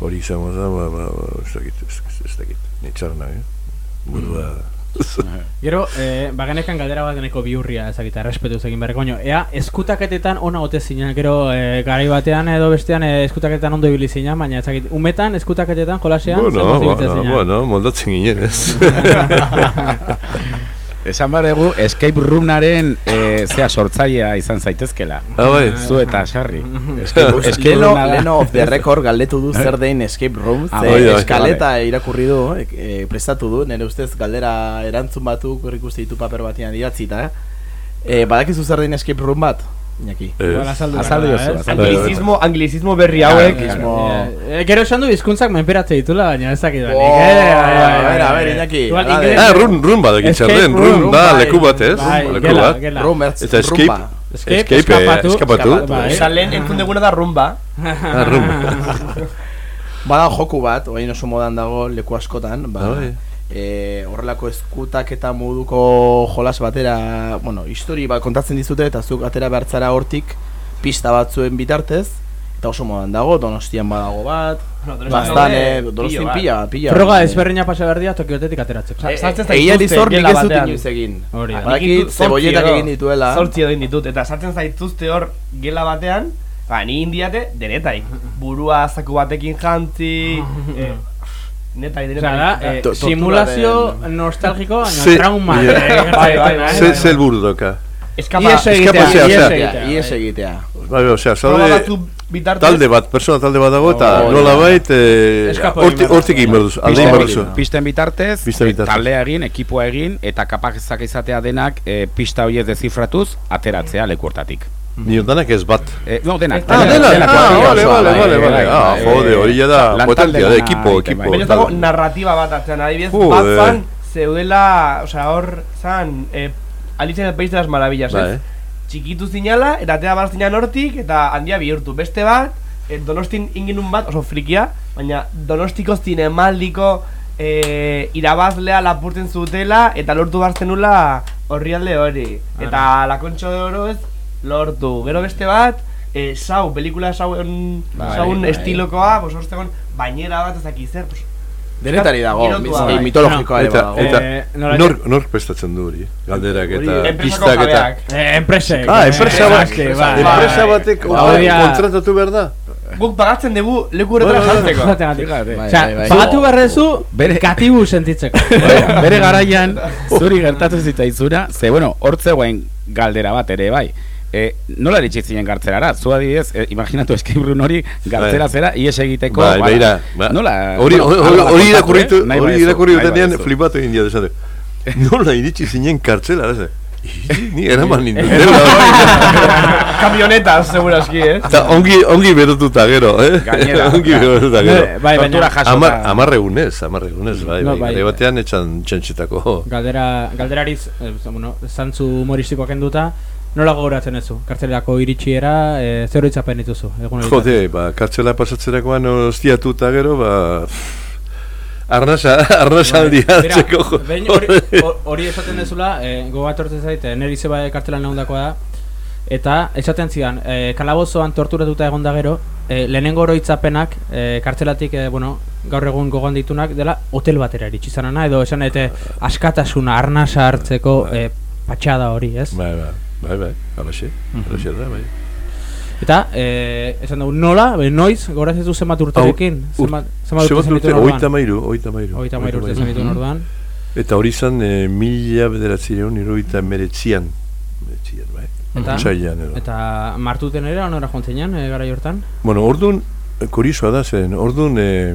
Hori izango da, ba, ba, ba, ez dakit, ez, dakit, nitxarna, eh? Burua... Gero, eh, bagenekan galdera bat deneko biurria ezagita, errespetu egin berreko, baino, ea, eskutaketetan ona ote zina, gero, eh, garai batean edo bestean eh, eskutaketetan ondo ibili zina, baina ezagit, umetan eskutaketetan jolasean, Bueno, zer bueno, bueno, moldatzen ginen, ez? Esan behar dugu, escape roomaren e, zea sortzailea izan zaitezkela. Ah, bai. Zu eta sarri. Leno. Leno of the record galdetu du zer den escape room, Ah, ze bai, bai, eskaleta irakurri du, e, prestatu du, nire ustez galdera erantzun batzuk ikuste ditu paper batean idatzita. E, badakizu zer den escape room bat? Iñaki. Igual azaldu Azaldu gara, ez? azaldu Anglizismo, anglizismo berri hauek. Eh, eh, gero esan du hizkuntzak menperatze ditula, baina ez dakit banik, Oh, eh? a ver, a ver, Iñaki, Ah, run, run itxarden, room, run da bai. leku bat, ez? Bai, leku bat. ertz- Eta escape, rumba. Escape, escape, eh, eskapatu, eskapatu. eskapatu, bai. Osa, lehen entzun deguna da rumba. Ah, run. Bada joku bat, orain oso modan dago leku askotan, ba, bai. E, horrelako eskutak eta moduko jolas batera, bueno, histori bat kontatzen dizute eta zuk atera bertzara hortik pista batzuen bitartez, eta oso modan dago, donostian badago bat, No, Donostian bastane, donostian pila, pila. Froga eh, ezberdina pasa behar dira tokiotetik ateratzeko. Sa- Eh, sartzen Egia zaituzte dizor nik ez dut inoiz egin. Badakit zebolletak egin dituela. Zortzi edo egin ditut, eta sartzen zaituzte hor gela batean, ba, ni indiate denetai. Burua zaku batekin jantzi, denetai. Osea, da, eh, simulazio nostalgiko, baina Ze- trauma. Ja. eh, Bai, bai, bai. Ze, ze helburu doka. Eskapa, Ies egitea, Eskapazioa, ies osea, egitea. Ies egitea. Bai, osea, zaude... bitartez talde bat, persona talde bat dago eta Oh, nola bait eh, hortik egin duzu, alde egin. Pisten bitartez, eh, bitartez. taldea egin, ekipoa egin, eta kapazak izatea denak eh, pista horiek dezifratuz, ateratzea leku hortatik. Ni danak ez bat. Eh, no, denak. Ah, denak. Ah, vale, vale, vale, vale. bai, Ah, jode, hori da potencia da, ekipo, ekipo. Baina ez dago narratiba bat atzean, adibidez, bat zan, zeudela, osea, hor, zan, eh, Alicia en el País de las Maravillas, Bai. ez? Txikitu zinala, eta atea bat zinan hortik, eta handia bihurtu. Beste bat, eh, donostin inginun bat, oso frikia, baina donostiko zinemaldiko eh, irabazlea lapurtzen zutela, eta lortu barzenula horrialde hori. Eta lakontxo de oro ez, lortu. Gero beste bat, eh, sau, pelikula sauen, Bai, saun bai. estilokoa, pues hortzegon, bainera bat ezaki zer, pues, Denetari dago, bai. mitologikoa ere Eta, badago. eta Eh, nola- nork, nork prestatzen du hori? Galderak eta pistak eta... Eh, enpresek. Ah, enpresa bat, bai. enpresa batek Bai. Hori da- kontratatu behar da? Guk pagatzen dugu leku horretara Bai, bai, bai. Bai, Osea, bai, bai. pagatu barrezu, Bere- katibu sentitzeko. Bai, bere garaian zuri gertatu zitzaizura, ze bueno, hortze guen galdera bat ere bai. E, nola eritsi zinen gartzelara? Zu adibidez, e, imaginatu escape room hori gartzera Bai. zera, ies egiteko. Bai, ba, beira, ba, Nola? hori hori- irakurritu, hori irakurri baduzu. flipatu egin dira esate. Nola iritsi zinen kartzela, ez? Ni eraman nindela. Kamionetas, segurazki, eh? Eta ongi, ongi berotuta gero, eh? Gainera. ongi berotuta gero. Bai, baina- Tortura jasota. Amar, amarre egunez, amarre egunez, bai, No, bai, bai. batean etxan txantxetako. Galdera, galderariz, eh, bueno, zantzu humoristikoak enduta, nola gogoratzen ezu? Kartzelerako iritsiera, eh, zer horitzapen dituzu? Jode, ba, kartzela pasatzerakoan ostiatuta gero, ba... Arnasa, Bai, Bera, hartzeko jo- hori, hor- hori esaten dezula, eh, gogoat hortzen zait, eh, neri zeba kartelan egondakoa da, eta esaten zidan, eh, kalabozoan torturatuta egon da gero, eh, lehenengo oroitzapenak, eh, kartzelatik, eh, bueno, gaur egun gogoan ditunak, dela hotel batera iritsi zanana, edo esan ete askatasuna, arnasa hartzeko eh, patxada hori, ez? Bai, bai, bai, bai, alaxe, alaxe da, bai. Eta, eh, esan dugu, nola, be, noiz, goraz ez du zenbat urterekin? Zenbat, ur- zenbat urte zenbat zenituen urte? orduan? Oita mairu, oita mairu. Hogeita hamairu urte zenituen orduan. Eta hori zan, e, mila bederatzireun, iruita meretzian. Meretzian, bai. Eta, Otsailean, edo. eta martuten ere, onora jontzenean, e, gara hortan? Bueno, orduan, eh, kuriosoa da zen, orduan e,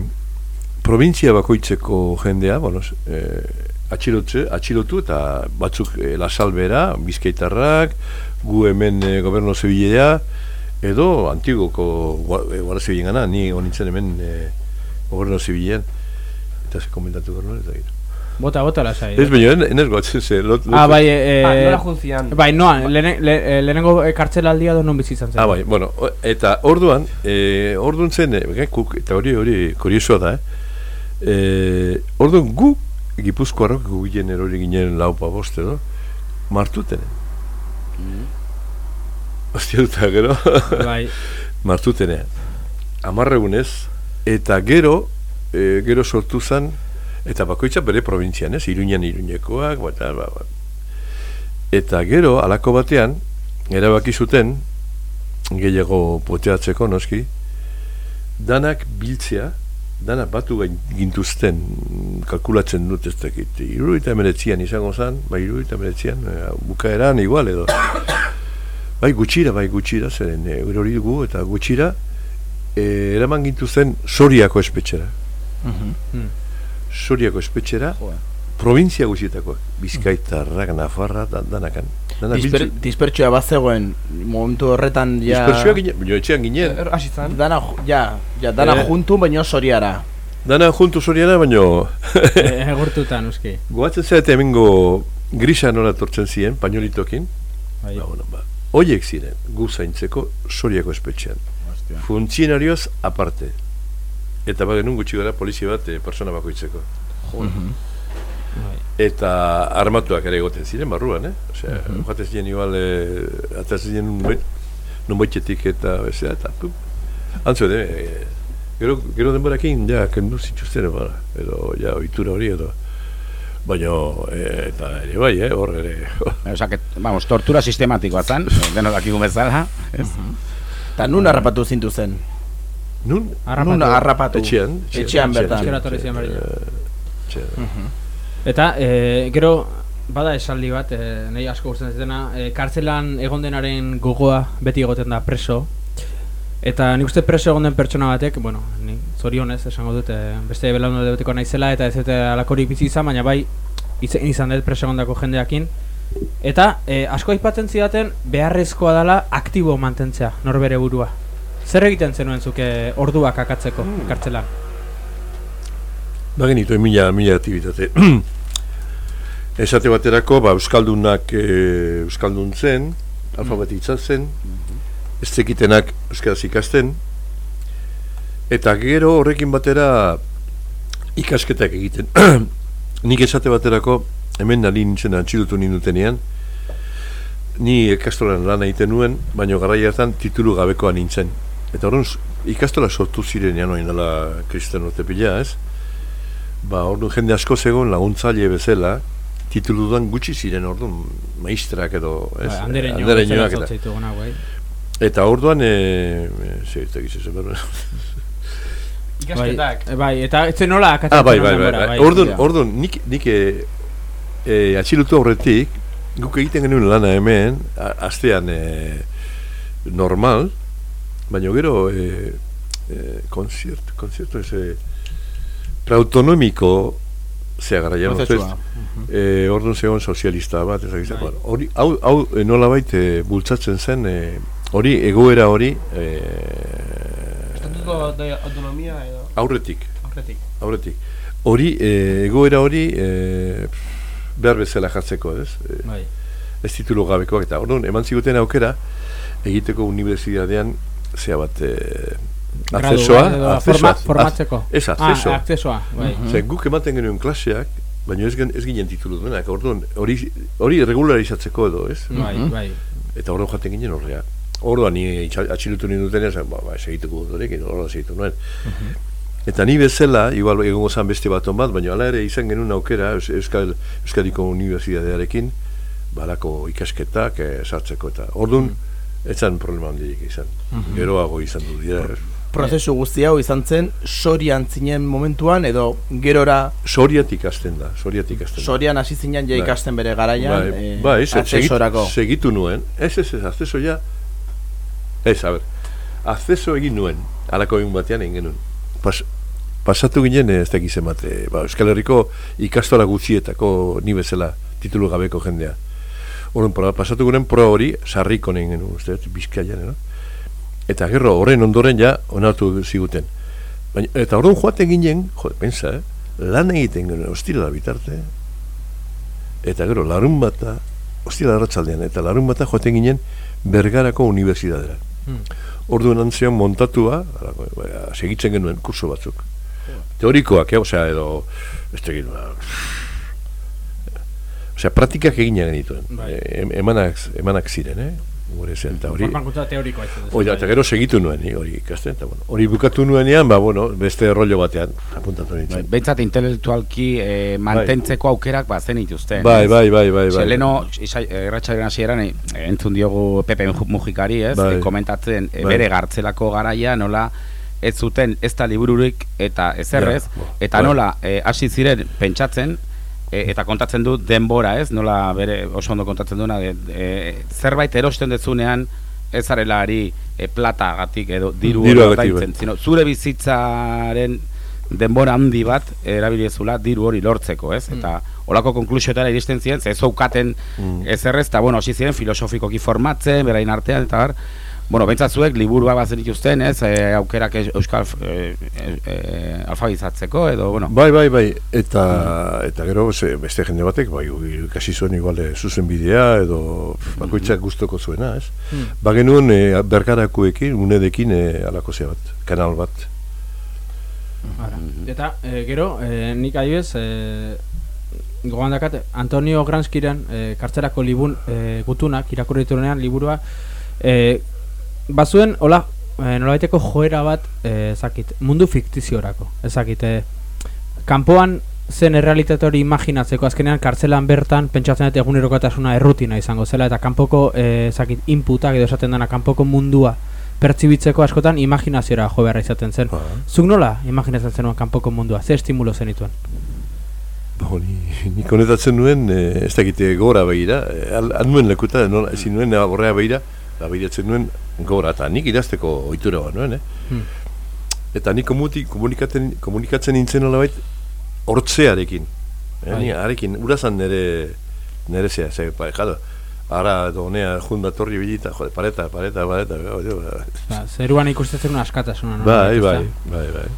provintzia bakoitzeko jendea, bueno, e, atxilotze, atxilotu eta batzuk e, lasalbera, bizkaitarrak, gu hemen e, goberno zibilea, edo antigoko guarda zibilen gana, ni honintzen hemen e, goberno zibilean, eta ze komentatu gorno, eta gero. Bota, bota lasai. Ez baina, en- enez goatzen ze, lot, lot, Ah, bai, e, Ah, nola juntzian? Bai, noa, lehene, le, eh, lehenengo eh, kartzelaldia do non bizitzan zen. Ah, bai, bueno, eta orduan, e, orduan zen, e, kuk, eta hori hori kuriosoa da, eh? E, orduan gu, gipuzkoarrok gu ginen erori ginen laupa boste, no? Martuten. Ostia dut, gero? Bai. Martutenean. Amarregunez, eta gero, e, gero sortu zen, eta bakoitza bere provintzian, ez? Iruñan iruñekoak, eta, ba, ba. Eta gero, alako batean, erabaki zuten, gehiago poteatzeko, noski, danak biltzea, danak batu gintuzten, kalkulatzen dut ez dakit, iru eta emeretzian izango zen, bai iru eta emeretzian, eh, bukaeran igual edo. bai gutxira, bai gutxira, zeren e, hori gu eta gutxira, e, eraman gintuzten Soriako espetxera. Mhm. Soriako espetxera, provintzia guztietakoak, Bizkaitarrak, Nafarra, dan, danakan. Disper, dispertsioa bat zegoen momentu horretan ja... Dispertsioa ginen, baina etxean ginen. Er, zan. Dana, ja, ja, dana Eh. juntu, baino soriara. Dana juntu Soriana, baino... Eh, Egurtutan, uski. Goatzen zarete hemengo grisa nola tortzen ziren, pañolitokin. Bai. Ba, bueno, ba. Oiek ziren, gu zaintzeko Soriako espetxean. Funtzionarioz aparte. Eta ba genuen gutxi gara polizia bat eh, persona bakoitzeko. Mhm. Eta armatuak ere egoten ziren barruan, eh? Osea, mm joaten ziren igual, eh, atatzen ziren nunbaitetik eta bezala, eta pum. Antzo, de, eh, gero, gero denborakin, ja, kendu zituzten, ba, edo, ja, ohitura hori, edo. Baina, eh, eta ere bai, eh, hor ere. Osa, que, vamos, tortura sistematikoa zan, denok dakigu bezala, ez? Eta nun harrapatu zintu zen? Nun? Nun harrapatu? Etxean. Etxean bertan. Etxera etorri ziren berdina. Etxean. Eta, e, gero, bada esaldi bat, e, nahi asko gustatzen dena, e, kartzelan egon denaren gogoa beti egoten da preso. Eta nik uste preso egon den pertsona batek, bueno, ni zorionez esango dut, eh, beste belaunalde bateko naizela eta ez eta alakorik bizi izan, baina bai izan, izan dut preso egondako jendeakin. Eta eh, asko aipatzen zidaten beharrezkoa dela aktibo mantentzea, norbere burua. Zer egiten zenuen zuke orduak akatzeko Hmm. kartzelan? Ba genituen mila, mila aktivitate. Esate baterako, ba, Euskaldunak e, Euskaldun zen, alfabetitza zen, ez zekitenak Euskaraz ikasten, eta gero horrekin batera ikasketak egiten. Nik esate baterako, hemen nari nintzen antxilutu nindutenean, ni ikastolan lan egiten nuen, baina garai hartan titulu gabekoa nintzen. Eta horren ikastola sortu zirenean oin dela Kristeno Tepila, ez? Ba, orduan jende asko zegoen laguntzaile bezala, titulu dudan gutxi ziren orduan maistrak edo, ez? Bai, andereño, Andereñoak bezala eta. bai. Orduan, e, e, ze, ez dakiz esan behar. Ikasketak. Bai, bai, eta ez nola akatzen Ah, bai, bai, bai, bai. Orduan, orduan, nik, nik e, e, atxilutu aurretik, guk egiten genuen lana hemen, astean e, normal, baina gero, e, e, konzert, konzertu ez, e, preautonomiko, zea gara jano, Prozesua. e, orduan zegoen sozialista bat, ez dakizan, bueno, hori, hau, hau e, nolabait e, bultzatzen zen, e, hori, egoera hori, e, Estatuto de autonomia edo... aurretik, Aurretik. aurretik. Hori, e, egoera hori, e, behar bezala jartzeko, ez? E, Bai. Ez titulu gabekoak, eta orduan, eman ziguten aukera, egiteko unibertsitatean, zea bat, e, Bat accesoa, forma- az- formatzeko. Ez, Ah, accesoa. accesoa, bai. Ze, guk ematen genuen klaseak, baina ez, gen, ez ginen titulu duenak, orduan, hori, hori regularizatzeko edo, ez? Bai, bai. Eta orduan jaten ginen horrea. Orduan, ni atxilutu ninduten, esan, ba, ba, segituko dut horrekin, orduan segitu nuen. Eta ni bezala, igual egongo zan beste baton bat, baina hala ere izan genuen aukera Eus- Euskal, Euskadiko Unibertsitatearekin balako ikasketak eh, sartzeko eta orduan ez zan problema handirik izan. Mhm. Geroago izan du dira. Prozesu guzti hau izan zen sorian zinen momentuan edo gerora Soriatik ikasten da, soriatik ikasten da. sorian hasi zinen ja Bai. ikasten bere garaian Bai, eh, bai, segitu, segitu nuen. Ez, ez, ez, akzeso ja. Ez, a ber, akzeso egin nuen, alako egun batean egin genuen. Pas, pasatu ginen, eh, ez dakiz emate, ba, Euskal Herriko ikastola guztietako ni bezala titulu gabeko jendea. Horren, pasatu ginen pro hori, sarriko egin genuen, uste, bizkaian, no? Eta gero, horren ondoren ja, onartu ziguten. Baina, eta orduan joaten ginen, jode, pensa, eh? lan egiten genuen, ostira bitarte, eta gero, larun bata, ostira arratsaldean eta larun bata joaten ginen Bergarako Unibertsitatera. Hmm. Orduan antzean montatua, ba, segitzen genuen kurso batzuk. Teorikoak, eh? osea, edo, ez tegin, ba, osea, praktikak egina genituen. Bai. E, emanak, emanak ziren, eh? Gure zen, eta hori... Formakuntza teorikoa izan Hori, bai. eta gero segitu nuen, ni, hori ikasten, eta bueno, hori bukatu nuenean, ba, bueno, beste rollo batean, apuntatu nintzen. Beintzat intelektualki eh, mantentzeko aukerak ba zen dituzte. Bai, bai, bai, bai, bai. Leno erratxaren hasieran eh, entzun diogu Pepe Mujikari, ez? Bai. Eh, komentatzen eh, Bai. bere gartzelako garaia nola ez zuten ez da libururik eta ezerrez Ja, bo, eta bai. nola hasi ziren pentsatzen e, eta kontatzen du denbora, ez? Nola bere oso ondo kontatzen duena de, e, zerbait erosten dezunean ez zarela ari e, platagatik edo diru ordaintzen, bai. sino zure bizitzaren denbora handi bat erabiliezula diru hori lortzeko, ez? Eta olako konklusioetara iristen ziren, ze ez zaukaten Mm. ezerrez, eta bueno, hasi ziren filosofikoki formatzen, berain artean, eta bar, bueno, bentsat zuek liburua bazen dituzten, ez? E, aukerak es- euskal e, e, e, alfabizatzeko, edo, bueno. Bai, bai, bai, eta, eta gero ze, beste jende batek, bai, ikasi zuen igual eh, zuzen bidea, edo bakoitzak gustoko zuena, ez? Hmm. Ba genuen e, bergarakoekin, unedekin e, alako zea bat, kanal bat. Ara. Eta e, gero, e, nik adibez, e, gogoan dakat, Antonio Granskiren e, kartzerako libun e, gutunak, irakurri dituenean liburua, e, bazuen, hola, e, nolabaiteko joera bat, e, zakit, mundu fiktiziorako, ezakit, e, kanpoan zen errealitate hori imaginatzeko azkenean kartzelan bertan pentsatzen dut egunerokotasuna errutina izango zela eta kanpoko e, zakit inputak edo esaten dena kanpoko mundua pertsibitzeko askotan imaginaziora jo beharra izaten zen. Zuk nola imaginatzen zenuen kanpoko mundua? Ze estimulo zenituen? Bo, ni, ni konetatzen nuen, e, ez dakite gora begira, e, al, al nuen lekuta, nola, ezin nuen horrea begira, abidetzen nuen gora, eta nik idazteko ohitura bat nuen, eh? Hmm. Eta nik komuti, komunikatzen, komunikatzen nintzen nolabait hortzearekin. Eh, Bai. ni arekin, urazan nire, nire zea, ze, parejado. Ara, donea, junda torri bilita, jode, pareta, pareta, pareta, pareta. Ba, zeruan ikustetzen una askatasuna. no? Bai, da? bai, bai, bai.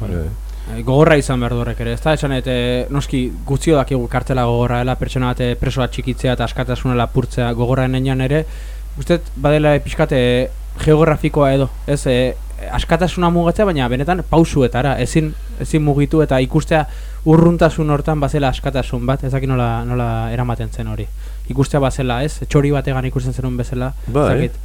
Bai. Eh, Gogorra izan behar du horrek ere, ez da? Esan eta noski guztio dakigu kartela gogorra dela, pertsona bat eh, presoa txikitzea eta askatasuna lapurtzea gogorra enean ere, uste badela pixkate geografikoa edo, ez? E, askatasuna mugatzea, baina benetan pausuetara, ezin, ezin mugitu eta ikustea urruntasun hortan bazela askatasun bat, ezaki nola, nola eramaten zen hori. Ikustea bazela, ez? Txori bategan ikusten zenun bezala, Bai. ezakit.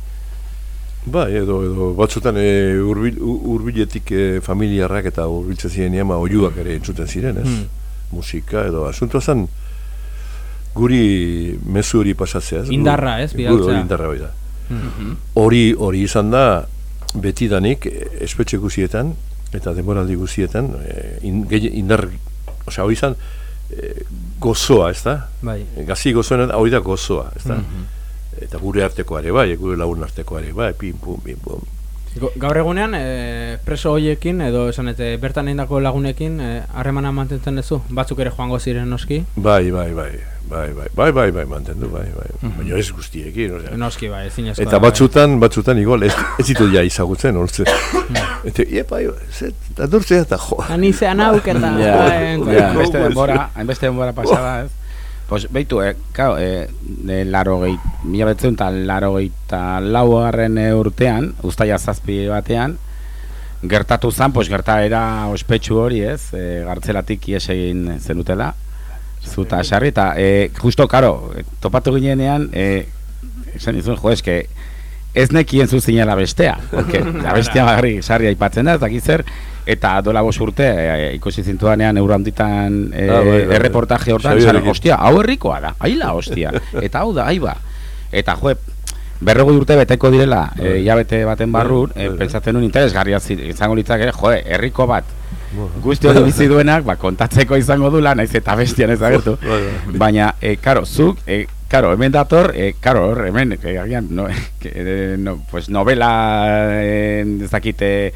Bai, edo, edo batzutan e, urbil, urbiletik e, familiarrak eta urbiltzen ziren ama oiuak ere entzuten ziren, ez? Hmm. Musika edo asuntua zen guri mezu hori pasatzea, ez? Indarra, ez, bidaltzea. Hori indarra hori da. Mhm. Hori hori izan da betidanik espetxe guzietan eta demoraldi guzietan e, in, indar, osea hori izan e, gozoa, ez da? Bai. Gazi gozoen hori da gozoa, ez da? Mhm. Eta gure artekoa ere bai, gure lagun artekoa ere bai, pim pum, pim pum. Gaur egunean, e, preso hoiekin, edo esan eta bertan egindako lagunekin, eh, harremana mantentzen duzu? Batzuk ere joango ziren noski? Bai, bai, bai, bai, bai, bai, bai, bai, mantendu, bai, bai. Mhm. Baina ez guztiekin, osea. Noski bai, ezinezkoa Eta da, bai. batzutan, batzutan igual, ez, ez ditu ja izagutzen, hortze. Hmm. Eta, iepa, ze, eta dortzea eta jo. Ani zean auk eta... Ja, joen, ja, joen. beste denbora, hainbeste denbora pasada, ez? Pues, beitu, eh, claro, eh, de laro gehi, mila betzen eta laro gehi eta laugarren eh, urtean, ustaia zazpi batean, gertatu zen, pues, gertaera ospetsu hori, ez, eh, gartzelatik ies egin zenutela, zuta sarri, eta eh, justo, karo, topatu ginenean, eh, esan izun, jo, eske, ez nekien zuzinela bestea, porque la bestia bagarri sarri aipatzen da, ez zer, eta dola bos urte e, ikusi zintuanean eurohanditan e, Ah, bai, bai. erreportaje hortan, Ekin. hostia, hau herrikoa da, aila, hostia, eta hau da, aiba. Eta, jo, berrogoi urte beteko direla, e, hilabete baten barrun, e, pentsatzen nuen interesgarria izango litzake, jo, herriko bat, guzti hori bizi duenak, ba, kontatzeko izango dula, naiz eta bestian ez agertu. Bai, bai. Baina, e, karo, zuk, e, karo, hemen dator, e, karo, hor, hemen, e, agian, no, que, e, no, pues novela, e, ez dakite,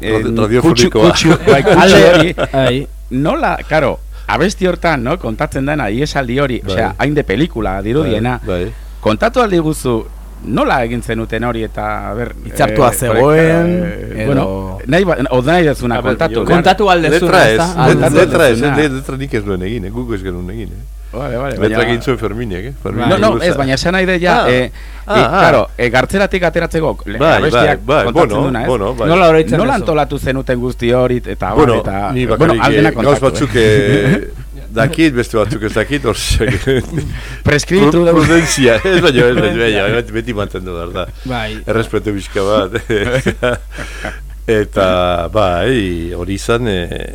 Radio- radiofonikoa. kutsu, kutsu, bai, kutsu Alde- hori, Ai. nola, karo, abesti hortan, no, kontatzen dena, iesaldi hori, Bai. osea, hain de pelikula dirudiena, Bai, bai. kontatu aldi guzu, nola egin zenuten hori eta, a ber... Hitzartua eh, zegoen, eh, edo- Bueno, nahi, ba, o nahi dezuna kontatu. Kontatu aldezuna, Letra ez ez, da? letra ez, aldezuna. le- letra nik ez nuen egin, eh? guk ez genuen egin, eh? Vale, vale, baina- egin zuen Ferminiak, eh? Fermin No, no, Muguruza. ez, baina esan nahi de ja, Ah. eh, Ah, eh, ah. claro, eh, gartzeratik ateratzeko le- Bai, abestiak bai, bai, kontatzen bueno, duena, ez? bueno, bai. Nola Nola antolatu zenuten guzti hori eta Bueno, eta ni bueno, bakarrik aldena eh, gauz kontatu, batzuk eh. dakit, beste batzuk ez dakit, orzak. Preskribitu dugu. Prudentzia, ez baina, ez baina, beti mantendu behar da. Bai. Errespetu bizka bat. Eta, bai, hori izan, eh,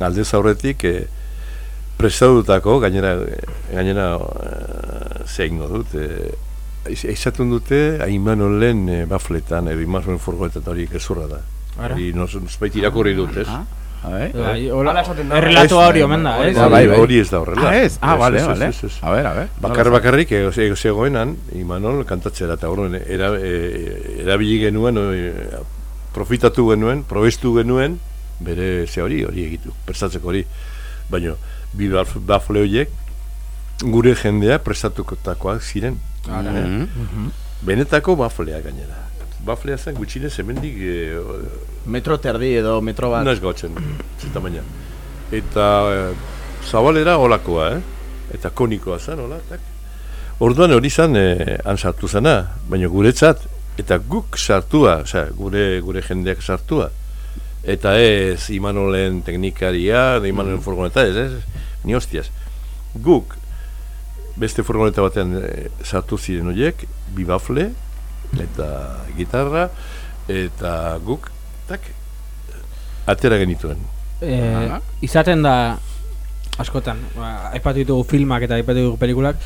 aldez aurretik, eh, prestadutako, gainera, gainera, eh, zein dut, eh, Eizatun dute, Aimanolen e, bafletan, edo Imanuelen furgonetan hori gezurra da. Hori nos, nosbait irakurri dut, ez? Bai. Bai, Ez, hori omen da, ez? Hori, bai, bai. hori ez da horrela. Ah, ez? Ah, Ez, vale, ez, ez, vale. ez, ez. A ver, a ver. Bakar bakarrik ego ego zegoenan, Imanol kantatzera eta e, erabili genuen, e, profitatu genuen, probestu genuen, bere ze hori, hori egitu, prestatzeko hori. Baina, bi baf- bafle horiek, gure jendea prestatukotakoak ziren. Ara. Eh, Mhm. Benetako baflea gainera. Baflea zen gutxinez hemendik e, Metro terdi edo metro bat. no ez gotzen, zeta baina. Eta e, zabalera olakoa, eh? Eta konikoa zen, hola, tak. Orduan hori zen, e, han sartu zena, baina guretzat, eta guk sartua, osea, gure, gure jendeak sartua. Eta ez Imanolen teknikaria, de Imanolen furgoneta, ez, ez, ni hostias. Guk, beste furgoneta batean e, sartu ziren horiek, bi bafle, eta gitarra, eta guk, tak, atera genituen. Eh, izaten da askotan, ba, aipatu ditugu filmak eta aipatu ditugu pelikulak,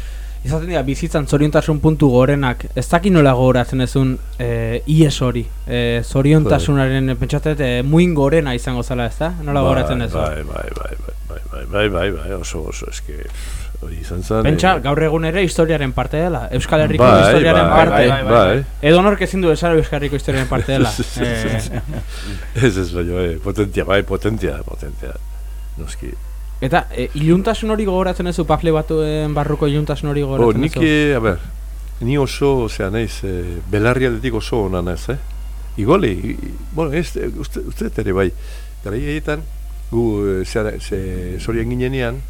izaten dira bizitzan zoriontasun puntu gorenak, ez dakit nola gogoratzen ezun eh, ies hori, eh, zoriontasunaren eh, muin gorena izango zala, ez da? Nola gogoratzen ez? Bai, bai, bai, bai, bai, bai. Bai, bai, bai, bai, oso, oso, eske, hori izan zen. Pentsa, eh, gaur egun ere historiaren parte dela. Euskal Herriko Bai, historiaren bai, parte. bai, bai. Edo nork ezin du esan Euskal Herriko historiaren parte dela. eh, Ez ez baino, eh, potentia, bai, potentia, potentia. Noski. Eta e, iluntasun hori gogoratzen ezu Pafle batuen barruko iluntasun hori Oh, gogoratzen nik, ezu? eh, a ber, ni oso, osea, naiz, eh, belarri aldetik oso ona naiz, eh? Igole, i, bueno, ez, eh, uste, uste ere bai, gara egiten, gu, zera, ze, zorien ginenean,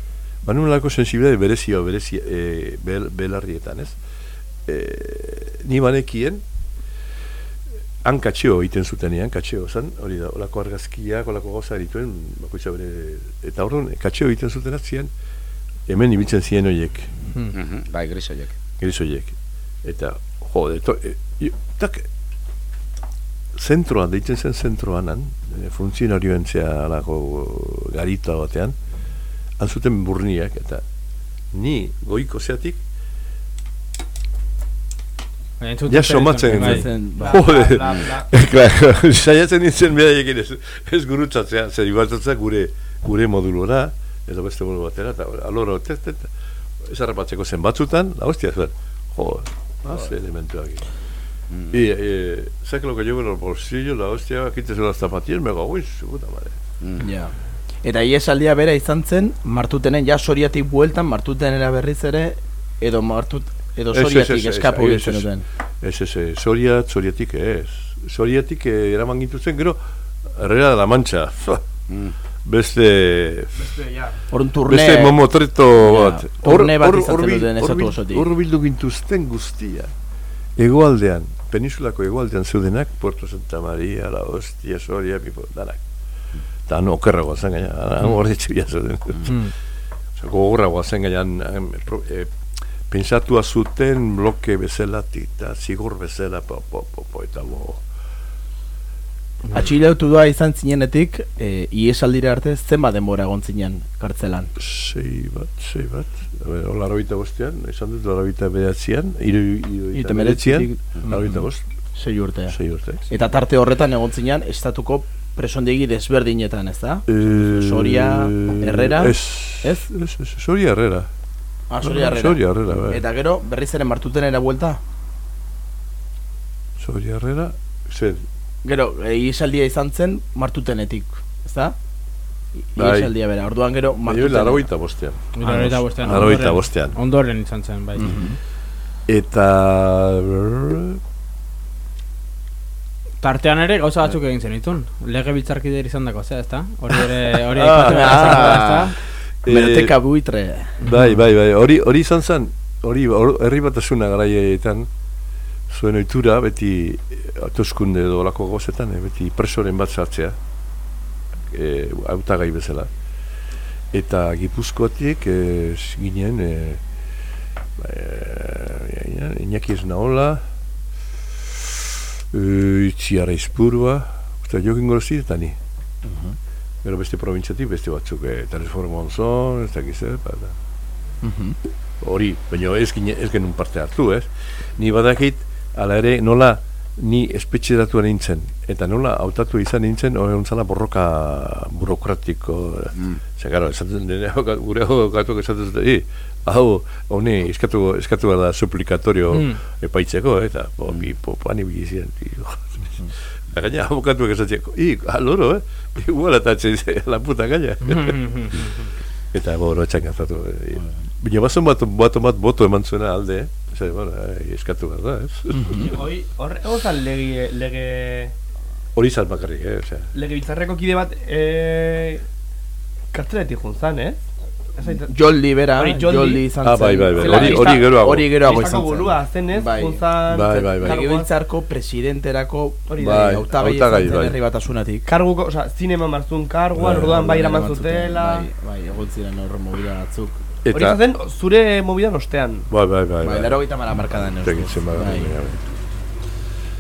banunelako sensibilidade berezia, berezia, eh, bel, belarrietan, ez? Eh, ni banekien, han katxeo egiten zutenean, katxeo zan, hori da, olako argazkiak, olako gauza dituen, bakoitza bere, eta orduan, katxeo egiten zuten zian, hemen ibiltzen ziren horiek. Mhm, Bai, gris horiek. Gris horiek. Eta, jode, to, e, i- tak, zentroan, deitzen zen zentroan, han, e, funtzionarioen alako garita batean, han zuten burniak, eta ni goiko zeatik, Bai. jode, claro, saiatzen nintzen beraiekin ez, ez gurutzatzea, zer igualtatzea gure, gure modulora, edo beste modu batera, eta test, test, ez harrapatzeko zen batzutan, la hostia, zer, jo, hace elementuak. Y, eh, ¿sabes lo que llevo en el bolsillo? La hostia, quítese las zapatillas, me en su puta madre. Ja. Eta iesaldia bera izan zen, martutenen, ja soriatik bueltan, martutenera berriz ere, edo martut, edo soriatik ez, eskapu ez, ez. duten. Ez, ez, ez, soriat, soriatik ez. Soriatik eh, eraman gintuzen, gero, Herrera de la Mancha. Beste... Orduan turne- Beste momotreto Ja, bat. turne bat Hor- izan hor bil- zenuten estatu hor bil- osotik. Hor bildu gintuzten guztia. Egoaldean, peninsulako egoaldean zeudenak, Puerto Santa Maria, La Hostia, Soria, Pipo, danak. Eta no, okerragoa zen gaina, han Mm. hor ditxibia zeuden. Mm. Osa, gogorragoa zen gainan, em, pro- eh, pentsatua zuten bloke bezala, eta zigor bezala, po, po, po, po, eta bo. Atxileutu doa izan zinenetik, e, iesaldira arte zenbat denbora egon zinen kartzelan. Sei bat, sei bat. A ber, hola arabita bostean, esan dut, arabita bedatzean, iru, iru, bedatzean, hemeretzitik- arabita bost. Sei urte. Sei urte. Eta tarte horretan egon zinean, estatuko presondegi desberdinetan, ez da? Eh, Soria, Herrera? Ez? ez, ez, Soria Herrera. Ah, Soria Herrera. Soria Herrera, bai. Eta gero, berriz ere martutenera buelta? Soria Herrera, zer, Gero, e, isaldia izan zen martutenetik, ez da? Bai. Iesaldia bera, orduan gero Baina martutenera. laurogeita bostean. Laurogeita bostean. Laurogeita ondoren- bostean. Ondoren izan zen, bai. Eta... Tartean ere gauza batzuk egin zenitun. Lege biltzarkider izan dako, zea, ezta? Hori ere, hori Ah. aipatu behar da, ezta? Menoteka buitre. Bai, bai, bai, hori hori izan zen, hori hor- herri batasuna garaietan, zuen ohitura beti autoskunde edo olako gozetan, eh, beti presoren bat sartzea, e, hautagai bezala. Eta gipuzkoatik e, ginen, e, e, Iñaki ez naola, e, itziara izpurua, eta jokin gorozi eta ni. Gero beste provintziatik beste batzuk, e, Telesforo Monzon, ez dakiz, eh, bada. Hori, baina ez, gine, ez genuen parte hartu, ez? Ni badakit, ala ere, nola ni espetxeratua nintzen, eta nola hautatu izan nintzen, hori ontzala borroka burokratiko, mm. ze, gero, esaten dene, gure abogatuak esaten zuten, "I, hau, honi, eskatu, eskatu da suplikatorio Mm. epaitzeko, eh, eta, bo, bi, po, pani bilizien, Eta gaina abokatuak esatzen, i, aloro, eh? Igual atatzen, la puta gaina. Eta bo, horretxan gaztatu. E, Baina bazon bat, bat, bat boto eman zuena alde, eh? Zer, bueno, eh, eskatu behar da, ez? Hoi, horre, egon zan lege, lege, Hori zan bakarrik, eh? Osea, lege bitzarreko kide bat, eh, kartzeletik juntzan, eh? Ez ait- Joldi bera, Hori, Joldi, izan Ah, zen. bai, bai, bai, hori- hori geroago. Hori geroago izan zen. burua zenez, Bai. juntzan, Bai, bai, bai. karguak- Legebiltzarko presidenterako Hori da. Bai, hautagai hautagai, izan zen bai. herri batasunatik. Karguko, oza, zinema marzun karguan, Bai, orduan bai eraman Bai, zutela. Bai, egon ziren hor movida batzuk. Hori izan zen, zure mobidan ostean. bai, bai, bai, Bai, laro gita mara markadan bada, Bai. bai, bai.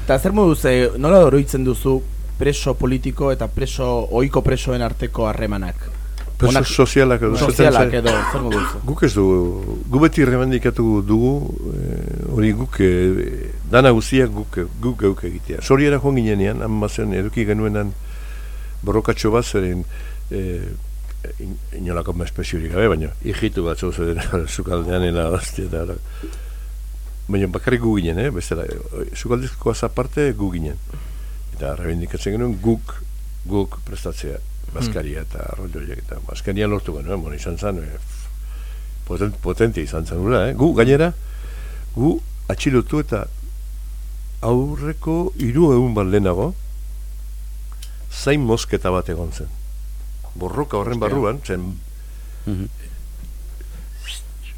Eta zer moduz, eh, nola oroitzen duzu preso politiko eta preso, ohiko presoen arteko harremanak? Preso Onak- sozialak edo Sozialak edo, zer moduz? Guk ez dugu, gu beti remendikatu dugu, eh, hori guk, eh, dana guztiak guk, guk geuk egitea. Soriera joan ginenean, han bazen eduki genuenan borrokatxo bat, zeren in, inolako mespeziorik gabe, baina hijitu bat zauzen sukaldean ena hostia eta ara. Baina bakarrik gu ginen, eh? Bestela, sukaldezko aparte gu ginen. Eta rebendikatzen genuen guk, guk prestatzea, Baskaria eta rollo horiek eta Baskaria lortu genuen, bueno, izan zen, eh, potent, potente izan zen gula, eh? Gu, gainera, gu atxilotu eta aurreko hiru egun bat lehenago, zain mosketa bat egon zen. Borroka horren barruan, zen...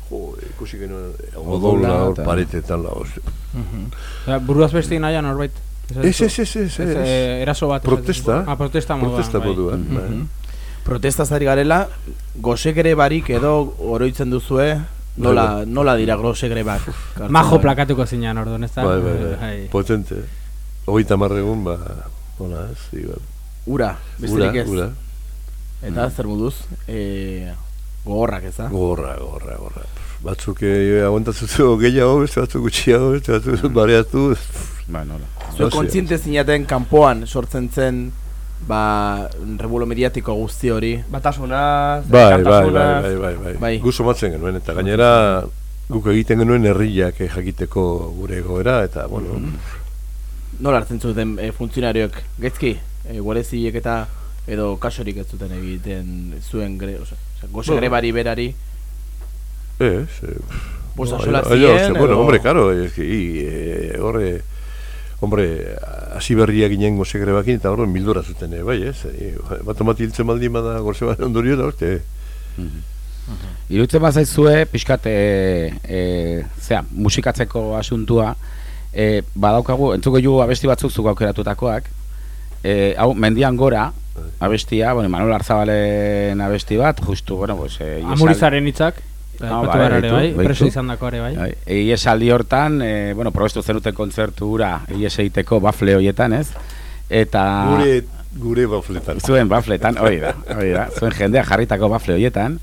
Jo, ikusi genuen, odola hor eta- paretetan la hoz. Osea, buruaz beste nahian norbait. Ez, ez, ez, ez, ez. eh, eraso bat. Protesta. Ah, protesta moduan. Protesta bai. moduan, Mhm. bai. Protestaz ari garela, gosegre barik edo oroitzen duzue, nola, nola dira grosegre bak? Majo plakatuko zinean orduan, ez da? Bai, bai, bai, Bai. potente. Hogeita marregun, ba, hola, ez, igual. Ura, besterik Ura, ez. ura. Eta zer moduz, e, gogorrak ez da? Gogorra, gogorra, gogorra. Batzuk eh, aguantatzen zu gehiago, beste batzuk gutxiago, beste batzuk bareatu. Ba, nola. Zue kontziente zinaten kanpoan sortzen zen ba, rebulo mediatiko guzti hori. Batasunaz, Bai, bai, bai, bai, bai, bai. Bai. Gu somatzen genuen, eta gainera guk egiten genuen herriak eh, jakiteko gure egoera, eta, bueno, Nola hartzen zuten e, funtzionarioek gezki, e, guareziek eta edo kasorik ez zuten egiten zuen gre, oza, gose Bueno. grebari berari. Ez, eh, Pues no, ze, Bueno, hombre, claro, es que, y, eh, horre, hombre, hasi berria ginen goze grebakin, eta horren bildura zuten, eh, bai, ez? Eh, bat omati hiltzen baldin bada gorze bat ondorio da, uste, Iruditzen bazaizue, pixkat, e, e, zera, musikatzeko asuntua, e, badaukagu, entzuko jugu abesti batzuk zuk aukeratutakoak, e, hau, mendian gora, abestia, bueno, Manuel Arzabalen abesti bat, justu, bueno, pues... E, Amurizaren hitzak. Ah, Batu bai, behar ere bai, preso izandako ere bai. Bai, Iesaldi hortan, e, bueno, probestu zenuten kontzertu hura, ies egiteko bafle horietan, ez? Eta... gure, gure bafletan. Zuen bafletan, hori da, hori da. Zuen jendea jarritako bafle horietan.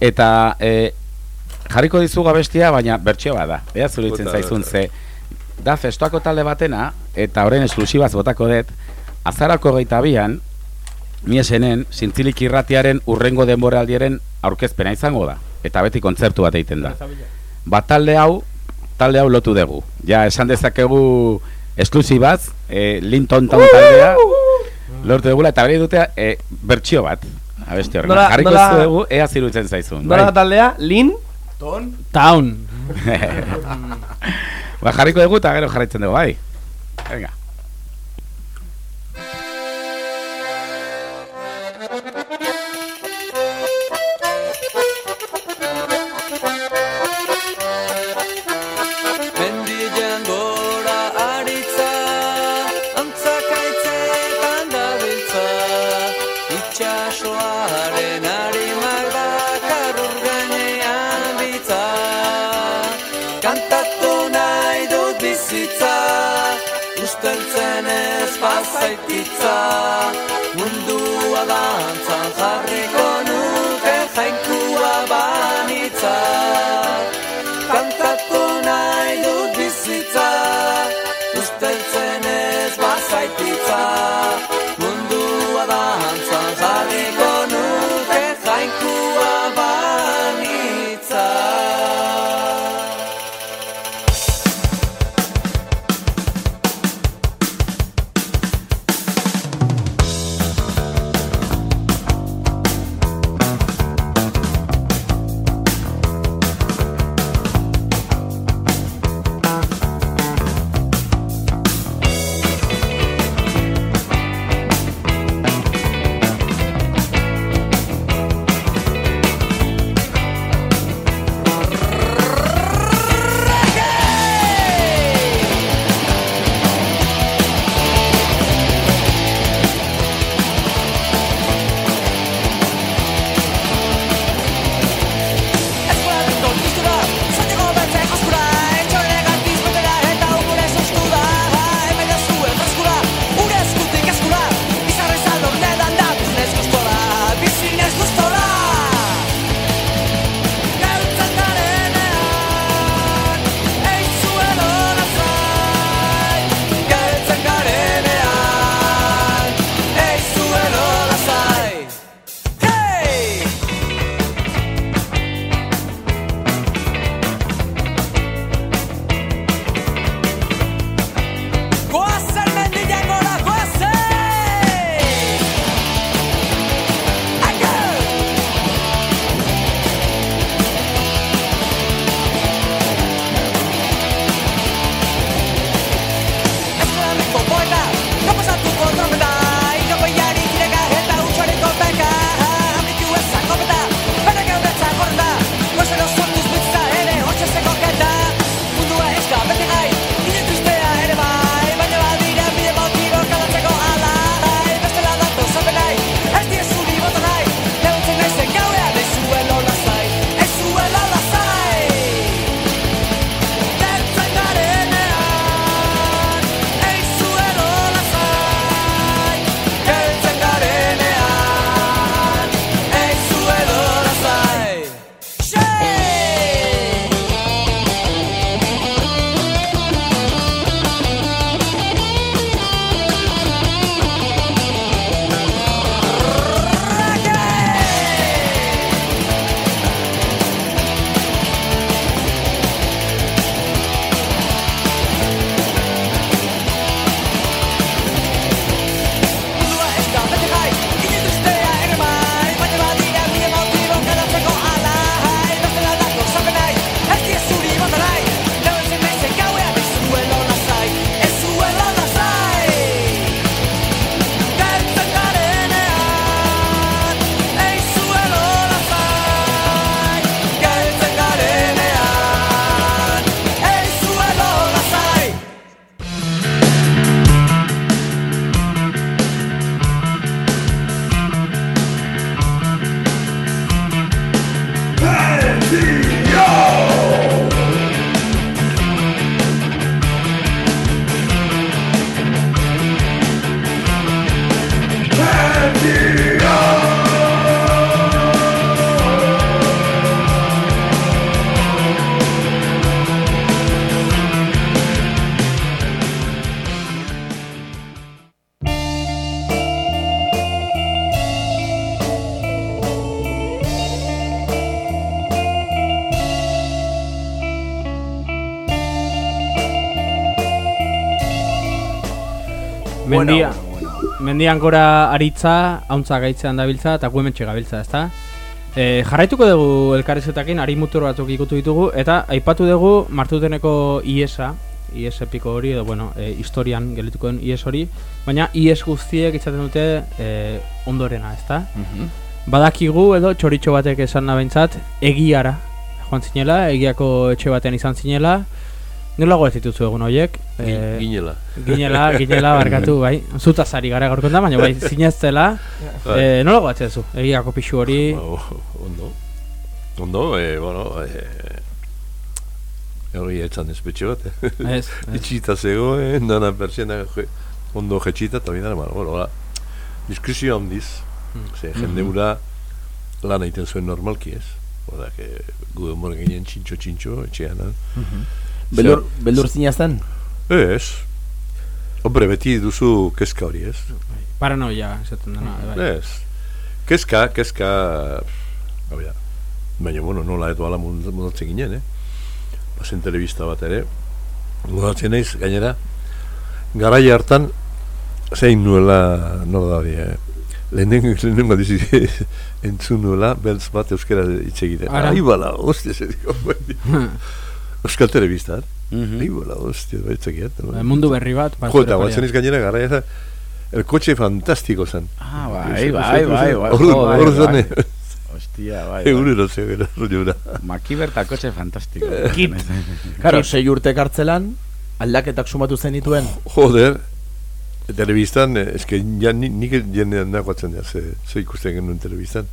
Eta e, jarriko dizu abestia, baina bertxio bat da. Ea zuritzen zaizun, ze da festoako talde batena, eta horren esklusibaz botako dut, azarako geita bian, miesenen, zintzilik irratiaren urrengo denboraldiaren aurkezpena izango da. Eta beti kontzertu bat egiten da. Bat talde hau, talde hau lotu dugu. Ja, esan dezakegu esklusibaz, e, Linton Town taldea, lortu dugula, eta bere dute e, bertsio bat. Abesti horren. Jarriko nola- ez dugu, ea zirutzen zaizun. Nola da taldea, Lin, Ton, Town. ba, jarriko dugu eta gero jarraitzen dugu, bai. Venga. Mendia, mendian gora aritza, hauntza gaitzean dabiltza, eta gu hementxe gabiltza, ezta? E, jarraituko dugu elkarrizketakin, ari mutur batzuk ikutu ditugu, eta aipatu dugu martuteneko IESa, IES epiko hori, edo, bueno, e, historian gelituko den IES hori, baina IES guztiek itzaten dute e, ondorena, ezta? Badakigu edo txoritxo batek esan nabentzat, egiara joan zinela, egiako etxe batean izan zinela, Nolago ez dituzu egun horiek? Gi- ginela. Ginela, ginela, barkatu, bai. Zutaz ari gara gaurkon da, baina bai, zineztela. Bai. e, nolago atzezu? Egiako pixu hori... Ba, o- ondo. Ondo, eh, bueno, eh, hori etzan espetxe bat, eh? Ez, ez. Itxita zegoen, dana persiana je, ondo jetxita, eta bidara, bueno, bueno, hola, diskrizio handiz, Mm. ze jende ura lan egiten zuen normalki, ez? Oda, que gu denbora ginen txintxo txintxo, etxean, eh? Beldur, beldur zina zen? Ez. Hombre, beti duzu kezka hori, ez? Paranoia, esaten dena. Bai. Ez. Kezka, kezka... Hau da. Baina, bueno, nola edo ala mund- mundatzen ginen, eh? Bazen telebista bat ere. Mundatzen naiz, gainera, garai hartan, zein nuela, nola da, eh? Lehenengo, lehenengo dizi, entzun nuela, beltz bat euskera hitz egiten. Ara. Ahi bala, hostia, se digo, Euskal telebista, Mhm. Ahi bala, hostia, baitzakiat. Bai, mundu berri bat, Jo, eta pastoreko guatzen iz gainera, garai hartan, el coche fantástico zen. Ah, bai, bai, bai, bai, Hor bai, bai. zen, Hostia, bai, bai. Egunero zegoen, rollo Maki berta kotxe fantastiko. Kit. Claro, sei urte kartzelan, aldaketak sumatu zenituen. Joder, telebistan, eh, eske ja ni, nik jendean nagoatzen da, ze, ze ikusten genuen telebistan.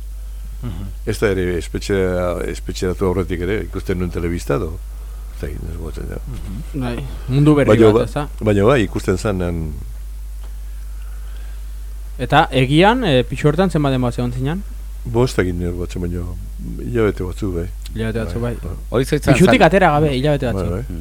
Ez da ere espetxera, espetxeratu aurretik ere, ikusten nuen telebista, do? Ez da ez goatzen da. Bai, mundu berri Baina bat, ba- ezta? Baina bai, ikusten zen, nan, Eta egian, e, pixu hortan zenbat denboa zegoen zinan? bost egin nire batzen, baina hilabete batzu, bai. Hilabete batzu, bai. Hori zaitzan Pixutik atera gabe, hilabete batzu. Bai, bai.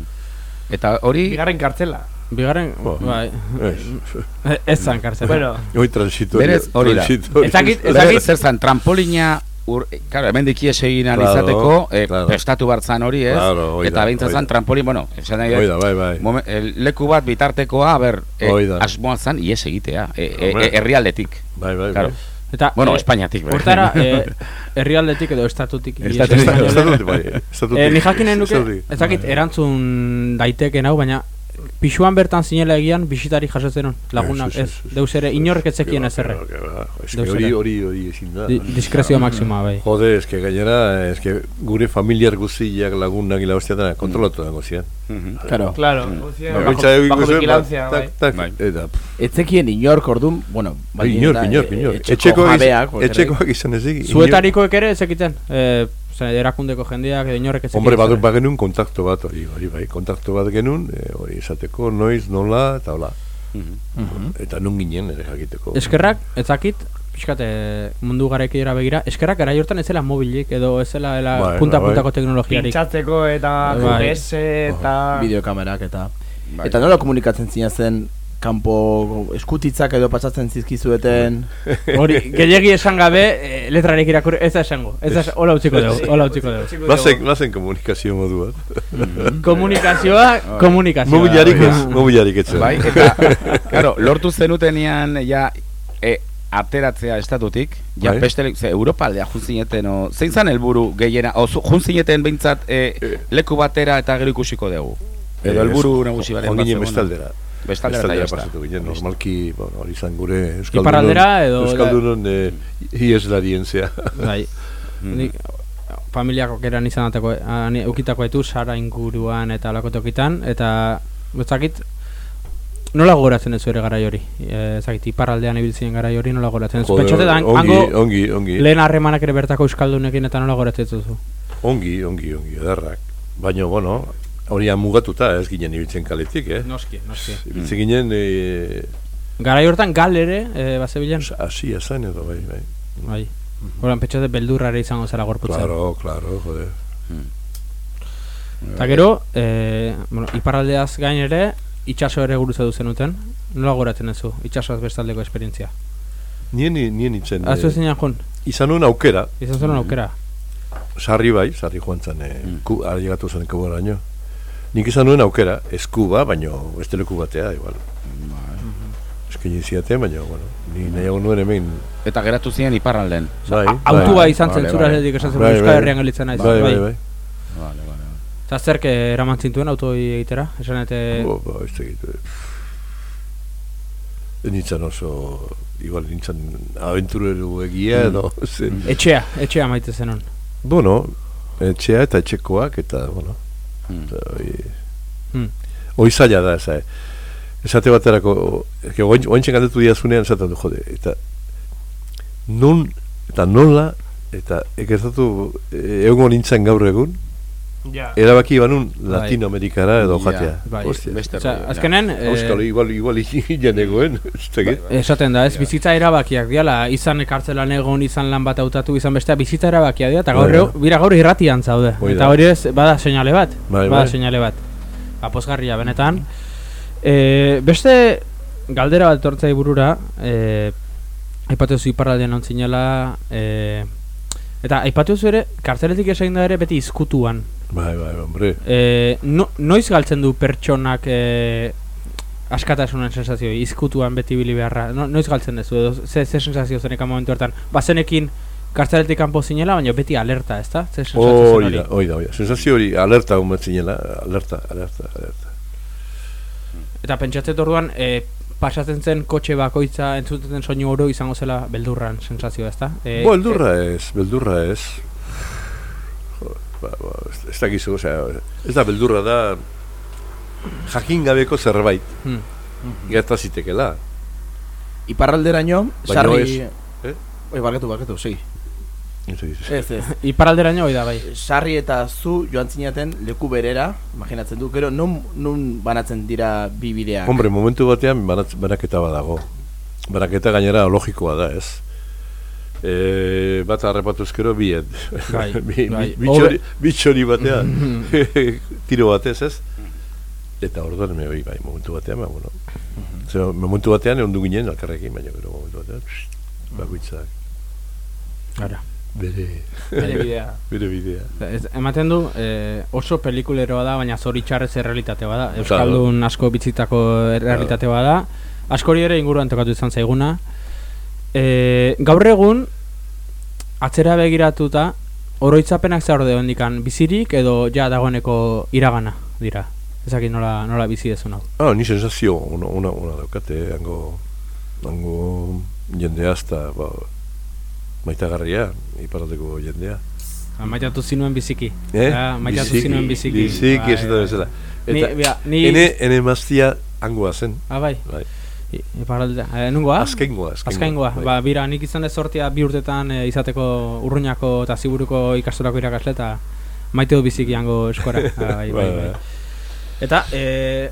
Eta hori... Bigarren kartzela. Bigarren, Bo, bai. ez. Ez zan kartzela. Bueno. Hoi transitorio. Berez, hori da. Ezakit- ezakit- zer zan, trampolina ur, claro, hemen dikies egin Claro, alizateko, eh, claro. prestatu bartzan hori, ez? Claro, hoi eta hoi zan, trampolin, bueno, esan nahi, da, bai, bai. momen- el, leku bat bitartekoa, ber, eh, asmoa zan, ies egitea, e, e, Hombre. e, herrialdetik. Bai, bai, Claro. bai. Eta, Bueno, eh, Espainiatik, bai. Hortara, eh, herrialdetik edo estatutik. Estatutik, bai, estatutik. Eh, ni jakinen nuke, ez dakit erantzun daiteken hau, baina pixuan bertan zinela egian bisitari jasotzen hon, lagunak, Ez, ez, ez, ez. deus ere, inorrek ez zekien ez erre. Ba, hori, hori, hori ezin da. Di- diskrezio maxima, bai. Jode, es que gainera, es que gure familiar guztiak lagunak ila hostia da, kontrolatu dago zian. Claro. Claro. Ba, bajo- guzuen, vigilancia, ba, bai. Bai. Eta, pff, Etzekien inork orduan, bueno, bai, inork, inork, eh, inork. etxeko Etxeko jabeak, etxekoak izan ez egin. Zuetarikoek ere ez eh, erakundeko jendeak edo inorrek ez Hombre, badu zer. bagenun kontakto bat hori, hori bai, kontakto bat genuen, eh, hori esateko, noiz, nola, eta hola. Eta nun ginen ere jakiteko. Eskerrak, ez dakit, pixkat, eh, mundu garaikidera begira, eskerrak gara hortan ez zela mobilik, edo ez zela ela Bai, punta-puntako bai. teknologiarik. Pintxatzeko eta Bai. GPS eta... Bideokamerak eta... Bai. Eta nola komunikatzen zina zen kanpo eskutitzak edo pasatzen zizkizueten... Hori, gehiagi esan gabe, eh, letrarik irakurri, ez da esango, ez da, hola utziko dugu, hola utziko dugu. Bazen, bazen komunikazio modu bat. Komunikazioa, komunikazioa. Mobiliarik ez, mobiliarik ez. Bai, eta, claro, lortu zenutenian, ja, e, ateratzea estatutik, ja, Bai. beste, ze, Europa aldea junzineten, o, zein zan helburu gehiena, o, junzineten behintzat e, leku batera eta gero ikusiko dugu. Edo Eh, helburu ez, nagusi baren bat ginen zegoen. bestaldera. Bestaldera eta jazta. pasatu ginen, normalki, bueno, hori izan gure Euskaldunon, Iparraldera edo- Euskaldunon eh, ieslarien zea. Bai. Nik, familiako keran izan dateko, ani, eukitako etu, sara inguruan eta alako tokitan, eta bezakit, nola gogoratzen ez ere garai hori? Eh, ezakit, iparraldean ibiltzen garai hori nola gogoratzen ez? Joder, Pentsatzen da, ongi, hango ongi, ongi. lehen harremanak ere bertako euskaldunekin eta nola gogoratzen ez duzu? Ongi, ongi, ongi, edarrak. Baina, bueno, hori mugatuta ez ginen ibiltzen kaletik, eh? Noski, noski. Ibiltzen ginen, eh, Garai hortan gal ere, e, bazebilen? hasi esan edo, bai, bai. Bai. Horan, pentsatzen beldurrare izango zara gorputzen. Claro, claro, joder. Eta gero, e, bueno, iparraldeaz gain ere, itxaso ere gurutza du zenuten. Nola goratzen ezu, itxasoaz bestaldeko esperientzia? Nien, nien itzen. Azu eh, ezin joan? Izan nuen aukera. Izan zuen aukera. Sarri bai, sarri joan zen, eh, ku, alegatu zen Nik izan nuen aukera, eskuba, baino beste leku batea, igual. eskaini ziaten, baina, bueno, ni nahiago nuen hemen... Eta geratu ziren iparralden. Bai, A- autua bai. izan zen zura aldetik esan zen Bai, Euskal bai. Herrian gelditzen naiz. Bai, bai, bai. Vale, vale. Eta zerk eraman zintuen autoi egitera? Esan ete... Bo, ba, ez dakit, eh, nintzen oso, igual nintzen aventurero egia Mm. edo, Etxea, etxea maite zenun. bueno, etxea eta etxekoak eta, bueno, Hmm. eta, oi, Hmm. hoi zaila da, eza, esate baterako, eke, ointxen galdetu diazunean, esaten du, jode, eta non, eta nola, eta ekertatu, eh, egongo nintzen gaur egun, Ja. erabaki banun Bai. Latinoamerikara edo Ja, jatea. bai. Ja. azkenen... eh, Euskal, igual, igual, hilan egoen, dakit. Esaten da, ez, bizitza erabakiak diala, izan kartzelan egon, izan lan bat hautatu, izan bestea, bizitza erabakia dira, eta gaur, Bai, bira gaur irratian zaude. Eta hori ez, bada seinale bat, Bai, bada bai. seinale bat. Apozgarria, benetan. E, beste galdera bat tortzai burura, e, aipatu zu iparraldean ontzinela, e, eta aipatu zu ere, kartzeletik esain da ere beti izkutuan. Bai, bai, hombre. E, no, noiz galtzen du pertsonak e, askatasunen sensazio, izkutuan beti bili beharra, no, noiz galtzen duzu, edo ze, ze sensazio zenekan momentu hortan, bazenekin kartzeletik kanpo zinela, baina beti alerta, ezta? Ze sensazio zen Hori da, hori da, hori da. Sensazio hori, alerta hon zinela, alerta, alerta, alerta. Eta pentsatzen orduan, e, pasatzen zen kotxe bakoitza entzuten soinu oro izango zela beldurran sensazioa, ezta? E, Bo, beldurra ez, beldurra ez. Ba, ba, ez, dakizu, osea, ez da beldurra da jakin gabeko zerbait. Hmm. Gerta zitekela. Iparralderaino, Baina sarri... ez, eh? Oi, barkatu, barkatu, segi. Ez. Ez, ez. Iparralderaino hori da bai. Sarri eta zu joan zinaten leku berera, imaginatzen du, gero non, non banatzen dira bi bideak? Hombre, momentu batean banatz, banaketa badago. Banaketa gainera logikoa da, ez? E, bat harrapatu ezkero bien. Bai, bi, bai. bi, bitxori, bitxori batean. tiro batez, ez? Eta orduan, me, bai, bai, momentu batean, ba, bueno. Zer, momentu batean egon du ginen, alkarrekin, baina gero momentu batean, pst, bakoitzak. Gara. Bere, Bere bidea. bere bidea. Ez, ematen du, eh, oso pelikuleroa da, baina zoritxarrez errealitate bada. Euskaldun asko bitzitako errealitate bada. Askori ere inguruan tokatu izan zaiguna. E, gaur egun, atzera begiratuta, oroitzapenak zaude hondikan bizirik edo ja dagoeneko iragana dira. Ezakit nola, nola bizi dezun hau. Ah, ni sensazio ona, ona, ona daukate, hango, hango jendea hasta, ba, maitagarria, iparaldeko jendea. Ah, Maitatu zinuen biziki. Eh? Ja, maitatu zinuen biziki. Biziki, Bai, ez da bai. bezala. Ni- Eta, bia, ni- ene, ene maztia hangoa zen. Ah, bai. Bai. Iparralde, eh, nungoa? Azkengoa, azkengoa, Azkengoa, bai. ba, bira, nik izan ez sortia bi urtetan eh, izateko urruñako eta ziburuko ikastolako irakasle eta maite du biziki hango eskora. Bai, bai, Bai, bai. bai. Eta, e,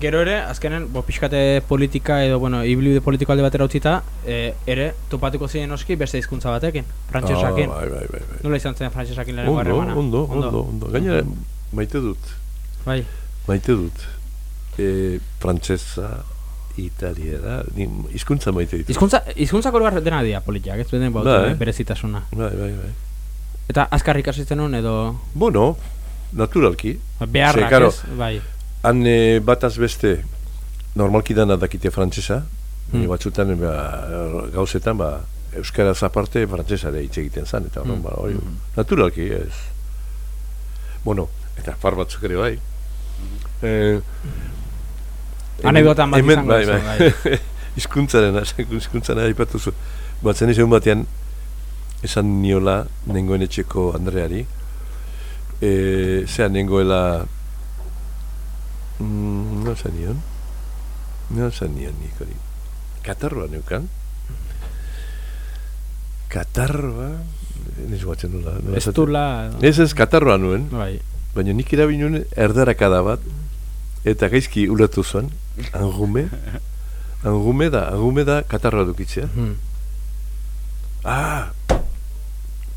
gero ere, azkenen, bo, pixkate politika edo, bueno, ibilbide politiko alde batera utzita, e, ere, topatuko ziren oski beste hizkuntza batekin, frantsesakin. Ah, bai, bai, bai, bai. Nola izan zen frantsesakin lehenengo Ondo, harremana? ondo, ondo, ondo. Gainera, maite dut. Bai. Maite dut. E, frantsesa, italiera, ni hizkuntza maite ditut. Hizkuntza, hizkuntza kologar dena dira politiak, ez duen bautu, Bai. eh, berezitasuna. Bai, bai, bai. Eta azkar ikasitzen hon edo... Bueno, naturalki. Beharrak, ez? Bai. Han e, bataz beste normalki dana dakite frantsesa, Hmm. hmm. batzutan ba, gauzetan ba, euskaraz aparte frantsesa ere hitz egiten zan, eta Hmm. ba, hori, naturalki ez. Bueno, eta far batzuk ere bai. Eh, Anekdotan bat hemen- izango bai, bai. Hizkuntzaren, hizkuntzaren aipatu zu. Batzen izan batean, esan niola, nengoen etxeko Andreari, e, zean nengoela, mm, no esan nion, no esan nion nik hori, katarroa neukan, katarroa, ez guatzen nula. nola esaten- Estula- Ez ez, katarroa nuen, Bai. baina nik erabin nuen erdarakada bat, eta gaizki ulertu zuen, angume, angume da, angume da katarroa dukitzea. Hmm. Ah,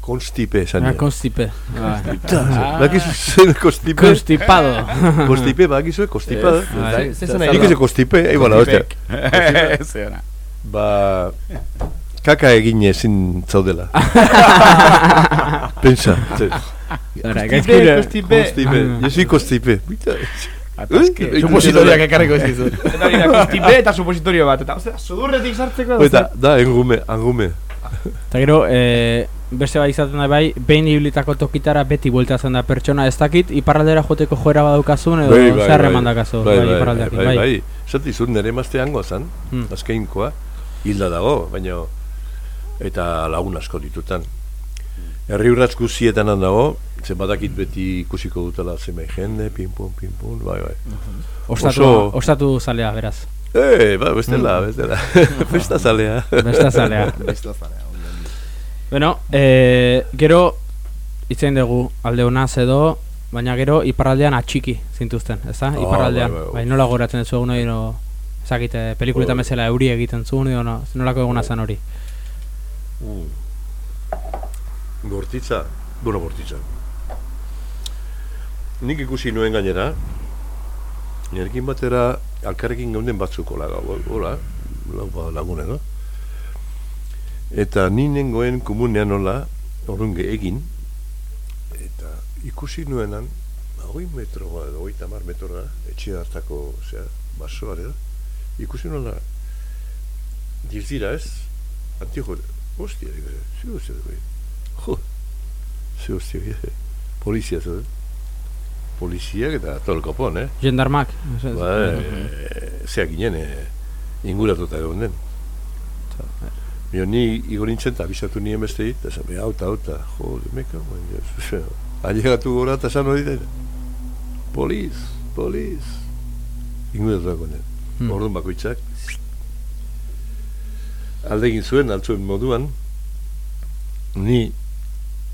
konstipe esan Ah, konstipe. Ah. Ah. Bakizu zen konstipe? Constipado. konstipe, bakizu, konstipado. Bai. Nik ez konstipe, ei bala, ona. Ba, kaka egin ezin zaudela. Pensa. Konstipe, konstipe. Yo soy konstipe. Bita, Atazke. Supositoriak ekarriko ez dizut. Eta da, tipe eta supositorio bat. Eta, osea, sudurretik sartzeko. Eta, da, engume, angume. Eta gero, e, beste bai izaten da bai, behin ibilitako tokitara beti bueltatzen da pertsona ez dakit, iparraldera joteko joera badaukazun edo Bai, bai, zer bai. remandakazu Bai, bai, iparraldeak, bai, bai. Zati zut nire emazte hango zan, Hmm. azkeinkoa, hilda dago, baina eta lagun asko ditutan. Herri urratz guzietan dago, ze badakit beti ikusiko dutela zeme jende, pin-pun, pin-pun, bai, bai. Ostatu, Oso- ostatu zalea, beraz. Eh, ba, bestela, Mm. bestela. Festa zalea. Besta zalea. Besta zalea. Bueno, e, gero itzein dugu alde honaz edo, baina gero iparraldean atxiki zintuzten, ezta? Ah, iparraldean. bai, bai, Bai, nola goratzen zu egun hori, no, ezakite, pelikuletan Bai. bezala euri egiten zuen, edo no, nolako eguna zen hori. Mm. Bortitza, bueno, bortitza. Nik ikusi nuen gainera, nirekin batera alkarrekin geunden batzuko laga, hola, lau lagunen, no? Eta ni nengoen komunean nola, orrunge egin, eta ikusi nuenan, hoi metro, edo tamar metrora, etxe hartako, osea, basoa, edo, ikusi nola, dirdira ez, antijo, hostia, digo, zi hostia, digo, jo, zi hostia, digo, polizia zu, poliziak eta tolkopon, eh? Gendarmak. Ba, e, zeak ginen, e, inguratuta egon den. Bio, ni igor nintzen eta abisatu nien beste dit, eta zan, hauta, hauta, jo, meka, baina, ailegatu gora eta zan hori da, poliz, poliz, inguratuta egon den. Hmm. Orduan bakoitzak, aldegin zuen, altzuen moduan, ni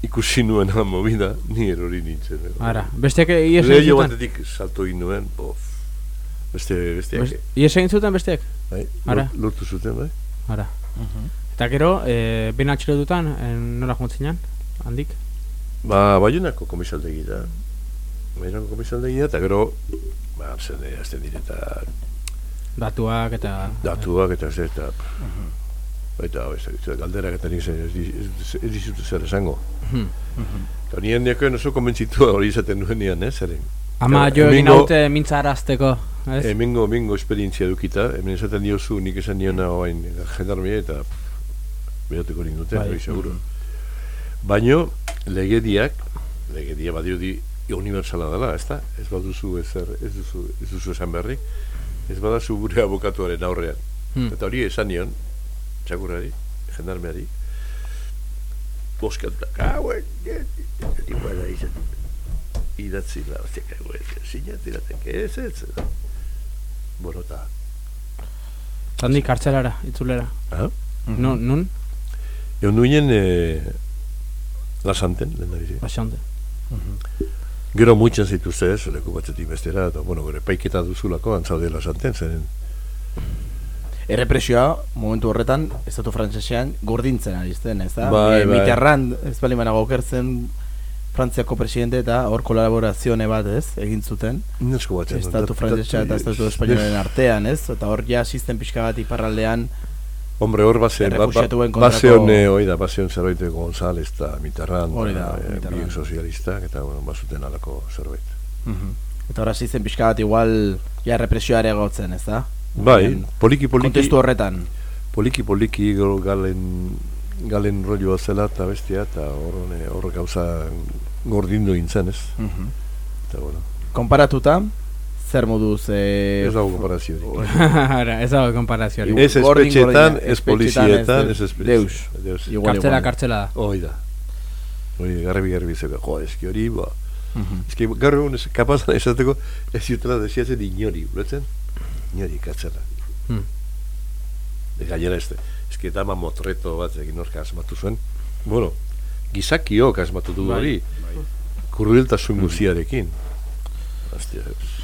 ikusi nuen han movida, ni erori nintzen. eh. Ara, besteak ies egin zuten? batetik salto egin nuen, bof, beste, besteak. Best- Ies egin zuten besteak? Bai, Ara. lor- lortu zuten, bai. Ara. Eta gero, e, behin atxilotutan, e, nola juntzinan, handik? Ba, baionako komisaldegi da. Baionako komisaldegi da, eta gero, ba, zen, eh, azten direta Datuak eta... datuak eta zer, eta... Baita, ez galderak eta nik ez di- ez- ez dizut zer esango. Hmm. Eta nien nekoen oso konbentzitua hori izaten nuen nian, eh, zeren. Ama jo egin haute mintzarazteko, ez? Hemengo, hemengo esperientzia dukita, hemen esaten diozu nik esan niona oain jendarmia eta behatuko ninduten, Bai. seguro. Baino, legediak, legedia badirudi universala dela, ez da? Ez baduzu ezer, ez duzu, ez duzu esan berri, ez badazu gure abokatuaren aurrean. Hmm. Eta hori esan nion, txakurrari, jendarmeari, boskatuta, kauen, tipo da izan, idatzi la, ostia, kauen, sinat irateke, ez, ez, ez. Bueno, eta, Handik kartzelara, itzulera. Ah? Nun, nun? egon duinen, e, lasanten, lehen da bizi. Lasanten. Gero muitzen zituzte ez, leku batzetik bestera, eta, bueno, gure paiketa duzulako, antzaude lasanten, zeren, Errepresioa, momentu horretan, estatu frantsesean gordintzen ari zen, ez da? Bai, Mi- bai. Mitterrand, ez bali manago okertzen, Frantziako presidente eta hor kolaborazione bat, ez, egin zuten. Nesko batzen, Estatu frantsesa dat- eta estatu espainolen artean, ez? Eta hor ja sistem pixka bat iparraldean Hombre, hor bazen, ba, ba, bazen, kontrako- eh, hoi da, bazen zerbait González eta eta, eh, Mitterrand. biek sozialistak, eta, bueno, bazuten alako zerbait. Eta horra sistem pixka bat igual ja represioa ere egotzen, ez da? Bai, poliki poliki Kontestu horretan. Poliki poliki galen galen rolloa zela eta bestia eta hor hor gauza gordindu gintzen, ez? Mhm. Eta bueno. Konparatuta, zer moduz... Eh, Ez dago konparaziorik. Ara, ez dago konparaziorik. Ez gordina, ez polizietan, ez espetxeetan. Deus. Kartzela, kartzela da. Hoi da. Hoi, garbi garbi zeko, jo, eski hori, ba. Mhm. Eski gaur egun ez kapazan esateko ez jutela desiatzen inori, uletzen? Inori katzela. Hmm. De gainera este. Eski eta ama motreto bat egin orka asmatu zuen. Bueno, gizakiok asmatu du Bai, hori. Kurriltasun guziarekin.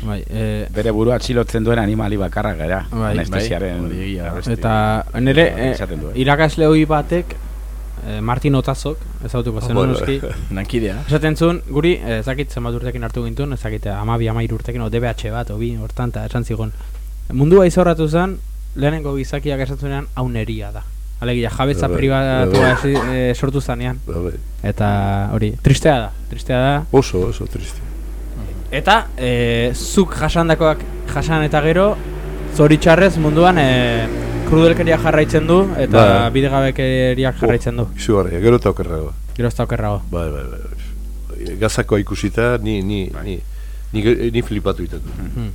Bai, e, Bere burua atxilotzen duen animali bakarra gara. Bai, Anestesiaren bai, egia. abesti- eta nire duen. irakasle hoi batek eh, Martin Otazok, ezautuko zen Bueno, noski. Nankidea. Esaten zuen, guri, ezakit zenbat urtekin hartu gintuen, ezakit amabi amairu urtekin, o DBH bat, obi, hortan, eta esan zigon. Mundua izorratu zen, lehenengo gizakiak esatzunean hauneria da. Alegia, jabetza Bai, pribatua bai. esi- eh, sortu zanean. Ba, bai. Eta hori, tristea da, tristea da. Oso, oso triste. Eta, e, zuk jasandakoak jasan eta gero, zoritxarrez munduan e, krudelkeria jarraitzen du eta Bai. bidegabekeriak jarraitzen du. Izugarria, gero eta okerrago. Gero ez da okerrago. Bai, bai, bai. Gazakoa ikusita, ni, ni, ni, ni, ni flipatu iten dut. Mhm.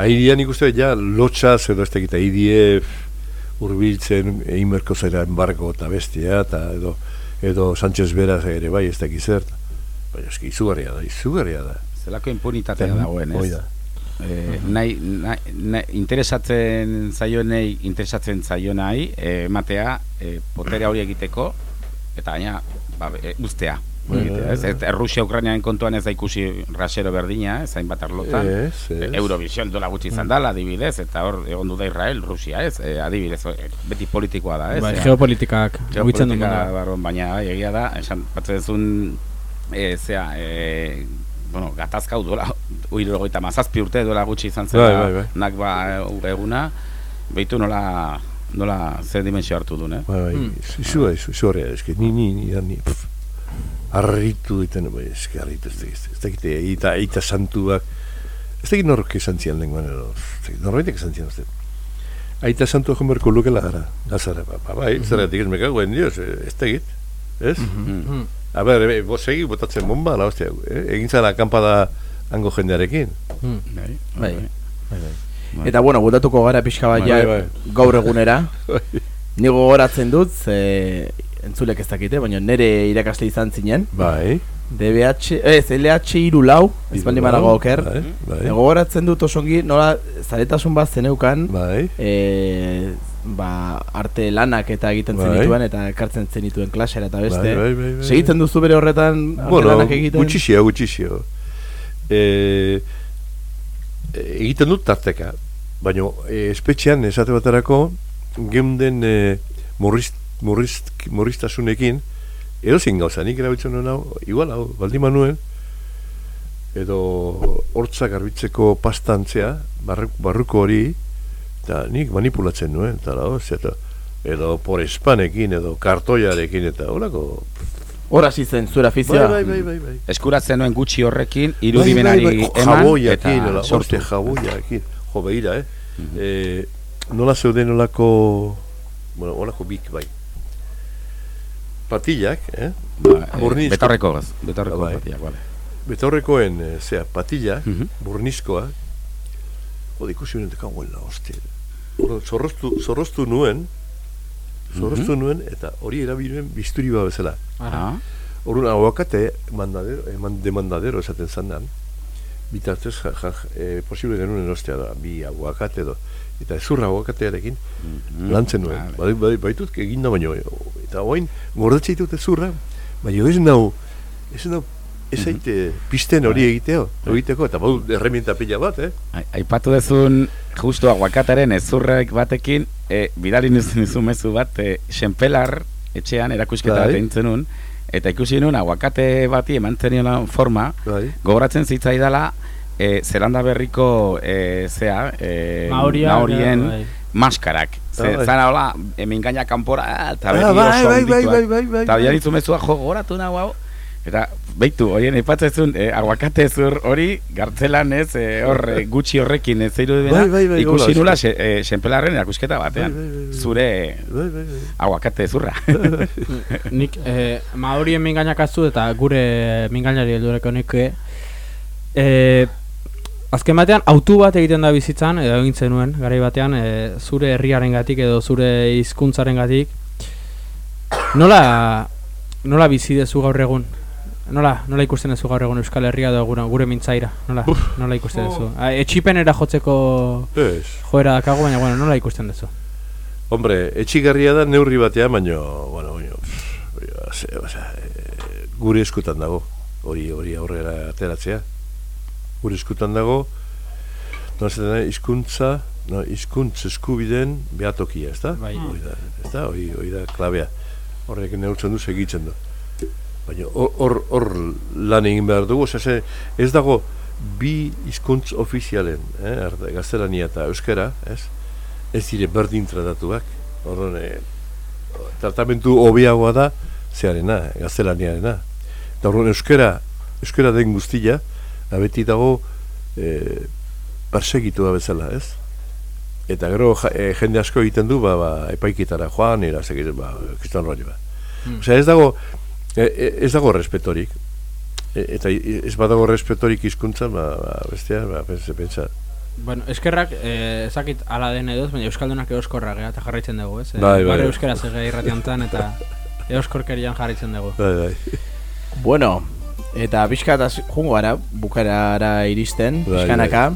Aidia nik uste ja lotxaz edo ez tekita aidie urbiltzen eimerko zera embargo eta bestia eta edo edo Sánchez Beraz ere bai ez dakiz zer. Baina eski izugarria da, izugarria da. Zelako impunitatea dagoen, ez? Eh, nahi, nahi, nahi, interesatzen zaionei, interesatzen zaionai, eh, ematea, eh, poterea hori egiteko, eta gaina, ba, e, ustea. Bai, egitea, bai, ez? bai. Eta Rusia Ukrainiaren kontuan ez da ikusi rasero berdina, ez hainbat arlotan. Ez, ez. Eurovision dola gutxi izan Mm. dela, adibidez, eta hor egon du da Israel, Rusia, ez? Eh, adibidez, eh, beti politikoa da, ez? Bai, Ea, geopolitikak Geopolitika barruan, baina bai, egia da, esan batzen duzun, e, zea, e, bueno, gatazka hau duela, uirogoita mazazpi urte duela gutxi izan zela, Bai, bai, bai. nakba e, eguna, behitu nola, nola zer dimensio hartu duen, eh? Bai, bai, izu, izu, izugarria, eski, ni, ni, ni, ni, pff, harritu diten, bai, eski, harritu, ez dakit, ez dakit, eita, eita santuak, ez dakit norrok esan zian lenguan, edo, ez norbaitek esan zian, ez dakit. Aita santua joan berko lukela gara, gazara, ba, ba, bai, zergatik ez mekago, en dios, eh, ez dakit, ez? Mhm. A ber, e, bo, segi botatzen bomba, la hostia, eh? egin zara akampada hango jendearekin. Hmm. Bai, Bai. Bai. Eta bueno, botatuko gara pixka bat Bai, ja gaur egunera. Bai. Ni gogoratzen dut, ze entzulek ez dakite, baina nere irakasle izan zinen. Bai. DBH, ez, LH iru lau, ez lau, banago oker. bai, bai. E, gogoratzen dut osongi, nola, zaretasun bat zeneukan, bai. e, ba, arte lanak eta egiten Bai. zenituen, eta ekartzen zenituen klasera eta beste. Bai, bai, bai, bai. Segitzen duzu bere horretan arte Bueno, lanak egiten? gutxixio, gutxixio. E, egiten dut tarteka, baina e, espetxean esate baterako geunden e, murriz, murriz, murriztasunekin edozein gauza, nik erabiltzen nuen hau, igual hau, baldin manuen, edo hortza garbitzeko pastantzea, barru, barruko hori, eta nik manipulatzen nuen, eta lau, eta edo por espanekin, edo kartoiarekin, eta horako... Hor hasi zen zure afizioa. Bai, bai, bai, bai. Eskuratzen nuen gutxi horrekin, irudimenari bai, bai, jo, eman, jaboiakin, eta sortu. jaboiakin, jo, behira, eh? eh nola zeuden nolako, bueno, olako bik, bai. Patillak, eh? Ba, eh, Burnizko- betaurrekoaz, betaurreko Bai. patillak, bale. Betaurrekoen, eh, zea, patilla, Mhm. burnizkoa, jode ikusi honen dekagoen la, hoste. Orduan, Zorroztu, zorroztu nuen, zorroztu nuen, eta hori erabilen bisturi bat bezala. Ah. Orduan, aguakate, mandadero, eh, man- demandadero esaten zandan, bitartez, ja, ja, eh, posible genuen ostea da, bi aguakate edo, eta ezurra aguakatearekin, Mhm. lantzen nuen. Vale. Bai, bai, baitut egin baino, eta hoain, gordatze ditut ezurra, baina ez nau, ez nau, ez aite pisten hori egiteo, egiteko, eta bau erremienta pila bat, eh? Ai- Aipatu dezun justu aguakataren ezurrek batekin, e, bidali nizu mezu bat, e, Xenpelar etxean erakusketa Bai. bat egin zenun, eta ikusi nun aguakate bati eman zeniola forma, Bai. gogoratzen zitzaidala, e, Zelanda berriko e, zea, e, Maoria, maorien bai. maskarak. Ze, Ah, bai. zara hola, emingaina kanpora, eta Ah, beti bai, oso bai, bai, bai, bai, bai, Eta bai. bidali mezua, jo, gogoratu nahu hau, Eta, beitu, horien aipatzezun, eh, aguakate zur hori, gartzelan ez, eh, hor, eh, gutxi horrekin ez zeiru Bai, bai, bai, ikusi nula, xe, eh, senpelarren erakusketa batean, Bai, bai, bai, bai. zure Bai, bai, bai. aguakate zurra. Nik eh, maorien mingainak azu eta gure mingainari heldureko nik eh, azken batean autu bat egiten da bizitzan edo egin zenuen garai batean eh, zure herriarengatik edo zure hizkuntzarengatik nola nola bizi dezu gaur egun Nola, nola ikusten duzu gaur egun Euskal Herria edo gure, gure mintzaira? Nola, nola ikusten duzu? A, Etxipenera jotzeko Ez. joera dakago, baina bueno, nola ikusten duzu? Hombre, etxigarria da neurri batean, baino, bueno, baino, pff, baino, ze, osea, e, gure eskutan dago, hori hori aurrera ateratzea. Gure eskutan dago, no da, hizkuntza, no, hizkuntz eskubideen behatokia, ez da? Bai. Hori da, ez da, hori, hori da klabea. Horrek neurtzen du, segitzen du. Baina hor- hor lan egin behar dugu, ze, ez dago bi hizkuntz ofizialen, eh, erde- gaztelania eta euskara, ez? Ez dire berdin tratatuak. Orduan, eh, tratamentu hobiagoa da zearena, gaztelaniarena. Eta orduan euskara, euskara den guztia, da beti dago e, persegitua bezala, ez? Eta gero ja, e, jende asko egiten du, ba, ba epaikitara joan, era segit, ba, kriston roi, ba. Hmm. Osea, ez dago, e, e, ez dago respetorik. E, eta ez badago respetorik hizkuntzan, ba, ba, bestia, ba, pense, pentsa. Bueno, eskerrak, eh, ezakit ala den edo, baina Euskaldunak euskorra gea eta jarraitzen dugu, ez? Eh, Bai, bai, Bare bai. euskara zege irratiantan eta euskorkerian jarraitzen dugu. Bai, bai. Bueno, eta pixka eta jungo gara, bukarara iristen, Bai, pixkanaka.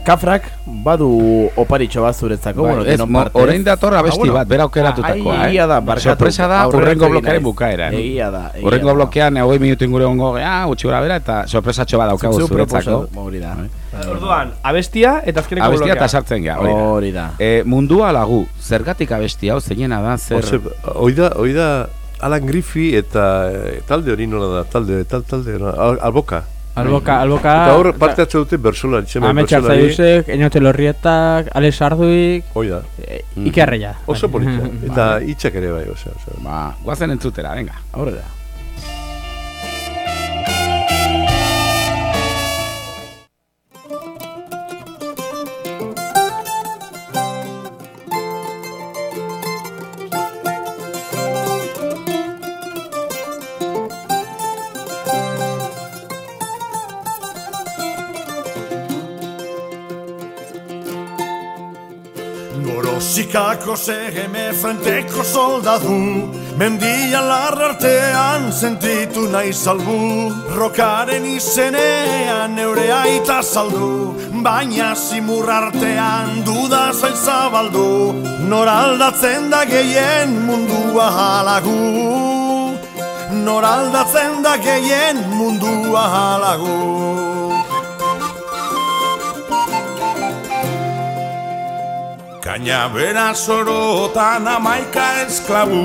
Kafrak badu oparitxo bat zuretzako, Bai, bueno, denon partez. orain dator abesti bat, bera aukeratutakoa, ah, eh? Egia da, barkatu. Sorpresa da, urrengo blokearen naiz. bukaeran. Egia da, egia Urrengo blokean, hogei minutu inguru egongo gea, gutxi gora bera, eta sorpresatxo bat daukagu Zu zuretzako. hori da. Orduan, abestia eta azkeneko Abestia blokea. eta sartzen gea, hori da. Hori da. E, mundua lagu, zergatik abesti hau, zeinena da, zer... Ose, hoi da, hoi da Alan Griffith eta e, talde hori nola da, talde, tal, talde, al, alboka. Alboka, alboka... Eta hor parte hartzen dute bersolari, Ametsa bersolari. Zaidusek, Eñote Lorrietak, Alex Arduik... Hoi da. E, Ikerreia. Oso polita. Eta hitzak ere bai, osea. osea. Ba, guazen entzutera, venga. Aurrera. Gorosikako segeme frenteko soldadu Mendia larra artean sentitu nahi salbu. Rokaren izenean neure aita saldu. Baina zimur artean duda zail zabaldu. Nor aldatzen da gehien mundua halagu Nor aldatzen da gehien mundua halagu Kaina bera sorotan amaika esklabu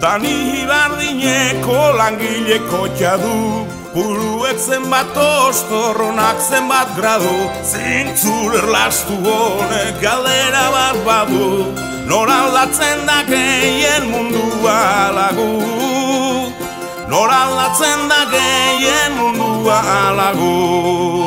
Tani hibardineko langileko txadu Buruek zenbat ostorronak zenbat gradu Zintzur erlastu honek galdera bat badu. Nor aldatzen da gehien mundua lagu Nor aldatzen da gehien mundua lagu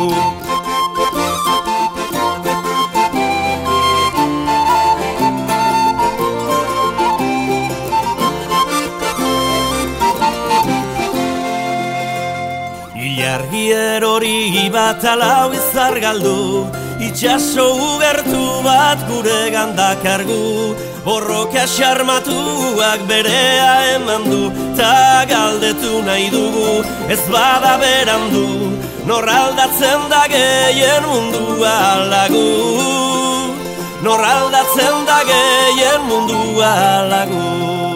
erori bat alau izar galdu Itxaso ugertu bat gure gandakargu Borroka xarmatuak berea eman du Ta galdetu nahi dugu ez bada berandu Nor aldatzen da gehien mundua lagu. Nor aldatzen da gehien mundua lagu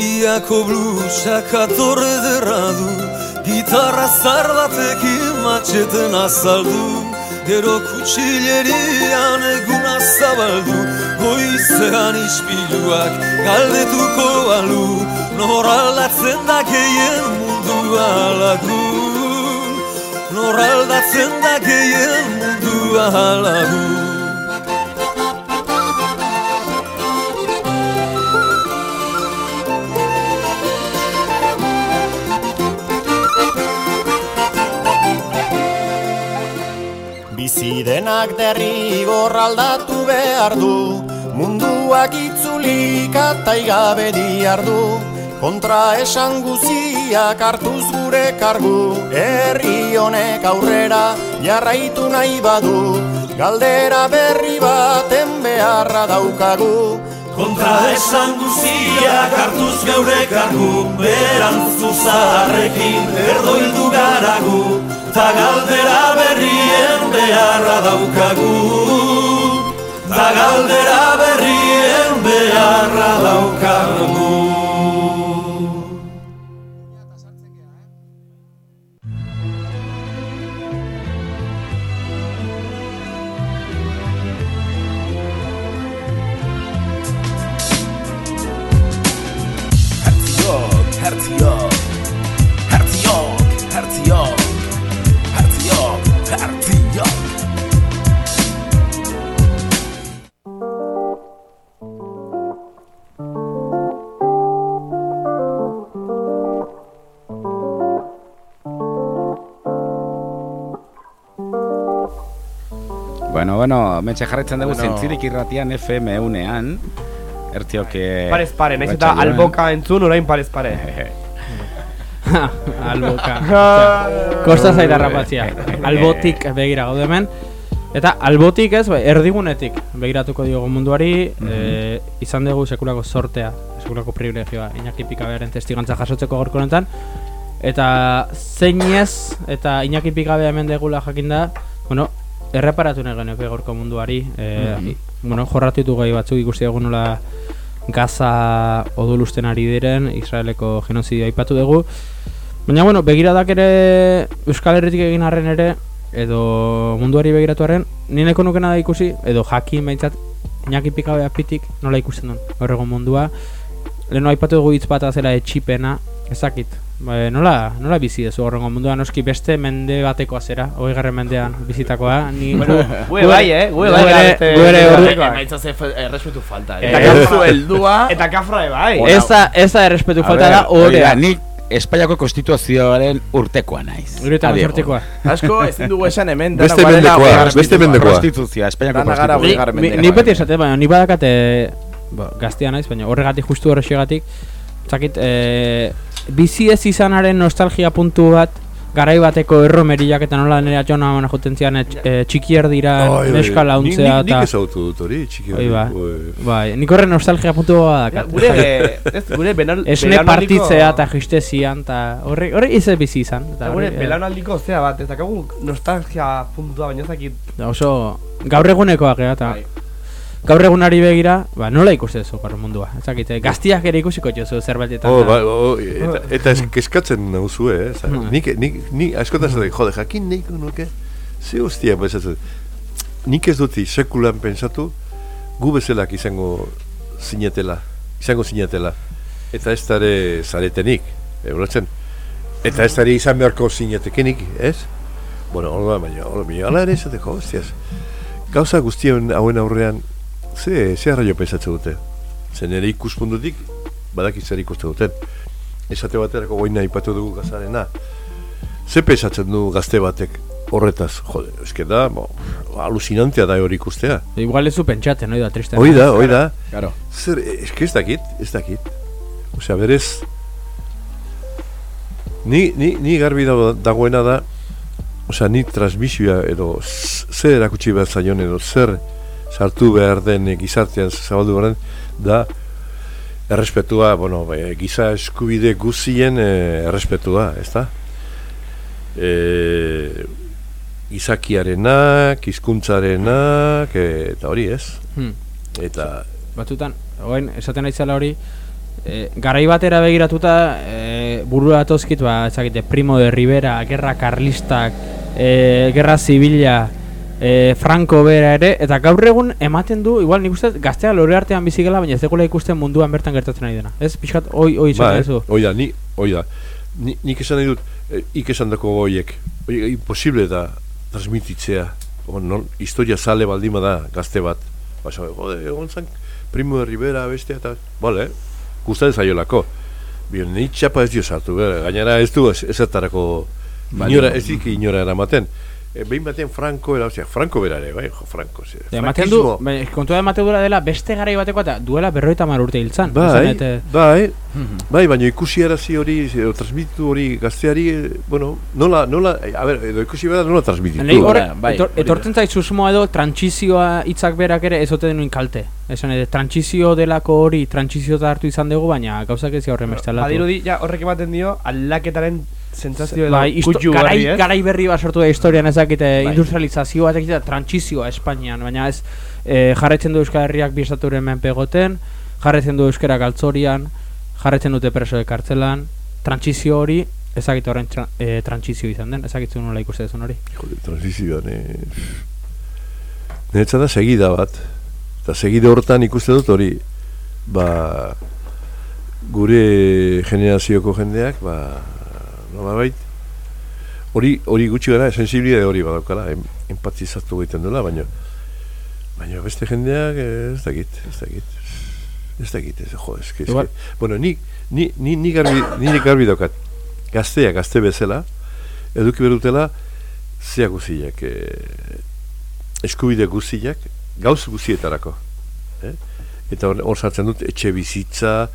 Vitoriako blusak atorre derra du Gitarra zar batekin matxeten azaldu. Gero kutsilerian eguna zabaldu Goizean ispiluak galdetuko balu. Nor aldatzen da gehien mundua lagu Nor aldatzen da gehien mundua lagu Bizi denak derrigor aldatu behar du. Munduak itzulik eta igabe diar du Kontra esan guziak hartuz gure kargu. Herri honek aurrera jarraitu nahi badu. Galdera berri baten beharra daukagu. Kontra esan guziak hartuz geure kargu. Berantzu zaharrekin erdoildu garagu Ta galdera berrien beharra daukagu. Ta galdera berrien beharra daukagu bueno, metxe jarretzen dugu Bueno. zintzirik irratian FM unean. Ertiok... Parez pare, naiz eta alboka entzun orain parez pare. Alboka. Kosta zaita rapatzia. Albotik begira gaude hemen. Eta albotik ez, bai, erdigunetik begiratuko diogu munduari, eh, izan dugu sekulako sortea, sekulako privilegioa, Iñaki Pikabearen testigantza jasotzeko gorko honetan. Eta zeinez, eta Iñaki Pikabe hemen degula jakinda, bueno, erreparatu nahi geneuke gorko munduari, Mhm. i- bueno, jorratitu gai batzuk ikusi dugu nola Gaza odolusten ari diren, Israeleko genozidio aipatu dugu. Baina, bueno, begiradak ere Euskal Herritik egin arren ere, edo munduari begiratu arren, ni nahiko nukena da ikusi, edo jakin behintzat, Iñaki Pikabe apitik nola ikusten duen, egun mundua. Leheno aipatu dugu hitz bat zela etxipena, ezakit. Ba, nola, nola bizi gaur egun mundua, noski beste mende batekoa zera, hogei garren mendean bizitakoa. Ni, Bueno, gu- gue bai, eh, gue bai, gu ere- beste- gu ere beste ordu- batekoak. Emaitza ze fe- errespetu falta. Eh, Eta gauzu heldua. Eta kafra bai. Ez da, ez da errespetu falta da, hori orea. Nik Espainiako konstituzioaren urtekoa naiz. Adiego. sortekoa. Asko ezin dugu esan hemen dana Beste mendekoa, beste mendekoa. Konstituzioa, Espainiako konstituzioa. Ni, beti esate, baina ni badakate ba, gaztea naiz, baina horregatik justu horrexegatik Zakit, e, bizi ez izanaren nostalgia puntu bat Garai bateko erromeriak eta nola nire atxona mana juten zian e, e, txikier dira bai. neska launtzea Nik- nik- eta Nik ezagutu dut hori, txiki Bai, ba. Oi. Bai, nik horren nostalgia puntu bat Ja, dakat Gure, ez, gure benal, Esne partitzea eta jistezian eta horre, horre izan bizi izan Eta eta gure horre, eh, belaunaldiko zea bat, ez dakagu nostalgia puntua baina ezakit oso gaur egunekoak gara eta Bai. Gaur egunari begira, ba, nola ikuste zu gaur mundua. Ezakite, gaztiak ere ikusiko jozu zerbaitetan. Oh, ba, oh, eta, eta ez, keskatzen nauzue, eh? Zara, Hmm. nik, nik, nik, askotan zaten, jode, jakin nahiko nuke, ze hostia, pensatzen. Nik ez dut sekulan pensatu, gu bezalak izango zinetela, izango zinetela. Eta ez dare zaretenik, ebrotzen. Eta ez dare izan beharko zinetekenik, ez? Bueno, hor da, baina, hor, baina, ala ere esateko, hostias. Gauza guztien hauen aurrean, ze, ze arraio pensatzen dute? Zen ere ikuspuntutik, badakit zer ikusten duten. Esate baterako goina ipatu dugu gazarena. Ze pensatzen du gazte batek horretaz? Jode, eske da, bo, alucinantea da hori ikustea. Igual ez pentsatzen, hoi da, triste. Hoi da, hoi da. Claro. Zer, eske ez dakit, ez dakit. Osea, berez, ni, ni, ni garbi dago- dagoena da, osea, ni transmisioa edo zer erakutsi behar zaion edo zer sartu behar den gizartean zabaldu behar den, da errespetua, bueno, e, giza eskubide guzien e, errespetua, ez da? E, gizakiarenak, hizkuntzarenak e, eta hori ez. Hmm. Eta Batutan, oain, esaten naizela hori, e, garai batera begiratuta, e, burua datozkit, ba, ezakite, Primo de Rivera, Gerra Karlistak, e, Gerra Zibila, e, Franco bera ere, eta gaur egun ematen du, igual nik uste gaztea lore artean bizigela, baina ez dekula ikusten munduan bertan gertatzen ari dena. Ez, pixkat, oi, oi, Ba, esaten eh? Hoi da, ni, hoi da. Ni, nik esan nahi dut, eh, ik esan dako goiek. Hoi, imposible da transmititzea. O, non, historia sale baldima da gazte bat. Ba, esan, jode, egon zan, Primo de Rivera bestea eta... Bale, gustatzen zaiolako. Bien, ni txapa ez dio sartu, gainera ez du ez, ezertarako Balio. inora, ez dik inora eramaten. E, behin batean Franco, era, osea, Franco berare, bai, jo, Franco. Ze, Ja, ematen du, bai, kontua ematen dura dela beste garai bateko eta duela berroita mar urte hiltzan. Bai, Esan eta- bai, bai, baina ikusi arazi hori, edo transmititu hori gazteari, eh, bueno, nola, nola, eh, a ber, edo ikusi bera nola transmititu. Nei horre, bai, etor, hori da. etortzen zait susmoa edo trantsizioa hitzak berak ere ez ote denuen kalte. Esan ere, trantsizio delako hori, trantsizio hartu izan dugu, baina gauzak ez horren beste aldatu. Badirudi, ja, horrek ematen dio, aldaketaren sentsazio edo Bai, kutsu garai, horri, ez? garai berri bat sortu da historian ezakite Bai. industrializazioa, ezakite trantsizioa Espainian, baina ez e, jarretzen du Euskal Herriak bi estaturen menpegoten, jarretzen du Euskara galtzorian, jarretzen dute preso kartzelan, trantsizio hori, ezakite horren tra, e, trantsizio izan den, ezakitzu nola ikuste duzun hori. Jode, transizioan, eh. Niretzat da segida bat. Eta segide hortan ikusten dut hori, ba, gure generazioko jendeak, ba, nola bait, hori, hori gutxi gara, sensibilidade hori badaukala, em, empatizatu egiten dela, baina, baina beste jendeak, ez dakit, ez dakit. Ez dakit, ez, jo, ez, ez, que- bueno, ni, ni, ni, ni garbi, ni garbi daukat, gazteak, gazte bezala, eduki berutela, zeak guziak, e, eskubide guztiak gauz guztietarako. Eh? Eta hor, hor sartzen dut etxe bizitza,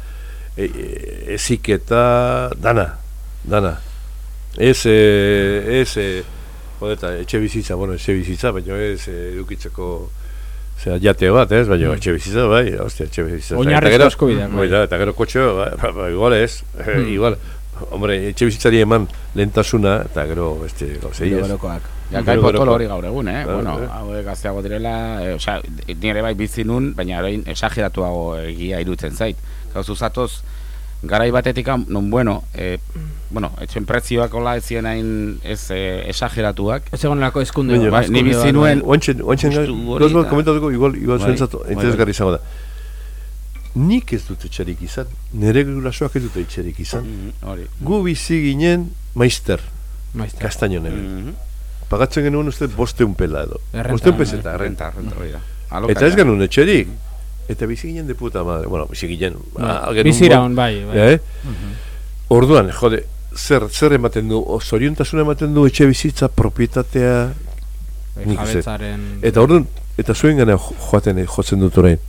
e, e, eziketa, dana, dana. Ez, e, ez, e, jodeta, etxe bizitza, bueno, etxe bizitza, baina ez e, edukitzeko Osea, jate bat, ez, baina etxe bizitza, bai, ostia, etxe bizitza. Oinarrizko Eta gero- eskubideak, bai. bai, da, eta gero kotxeo, ba, ba, ba, igual ez, Hmm. igual, hombre, etxe bizitzari eman lehentasuna, eta gero, beste, gauzei ez. Ja, Gero potolo hori gaur egun, eh? Claro, bueno, eh. hauek gazteago direla, eh, osea, nire bai bizi nun, baina orain esageratuago egia irutzen zait. Gauzu zatoz, garai batetik, non bueno, eh, bueno, etxen prezioak hola ez ziren hain ez eh, esageratuak. Ez egonelako eskunde Baina, Bai, ni bizi nuen Oantxen, oantxen, gauz bat komentatuko, igual, igual Bai, zentzatu, bai, interesgarri bai. izango da. Nik ez dut etxerik izan, nire gurasoak ez dut etxerik izan. Hori. Gu bizi ginen maister, Maister. kastainonen. Mhm. Pagatzen genuen uste bosteun pela edo. Errenta, Bosteun peseta, Renta, renta. renta, hori da. Eta Alokaira. ez genuen etxerik. Eta bizi ginen de puta madre. Bueno, bizi ginen. Bai, biziraun, bai, bai. Eh? Orduan, jode, zer, zer ematen du, zoriontasuna ematen du etxe bizitza, propietatea, Bai, jabetzaren- Eta orduan, eta zuen gana jo- joaten, eh, jotzen dut orain.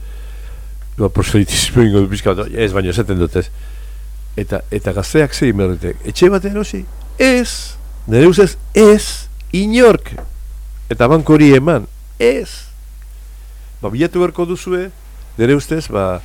Ba, proselitismo ingo du pizka ez baino esaten dut ez. Eta, eta gazteak zein berrete, etxe bat erosi, ez, nire ustez, ez, inork, eta banko hori eman, ez. Ba, bilatu beharko duzue, nire ustez, ba,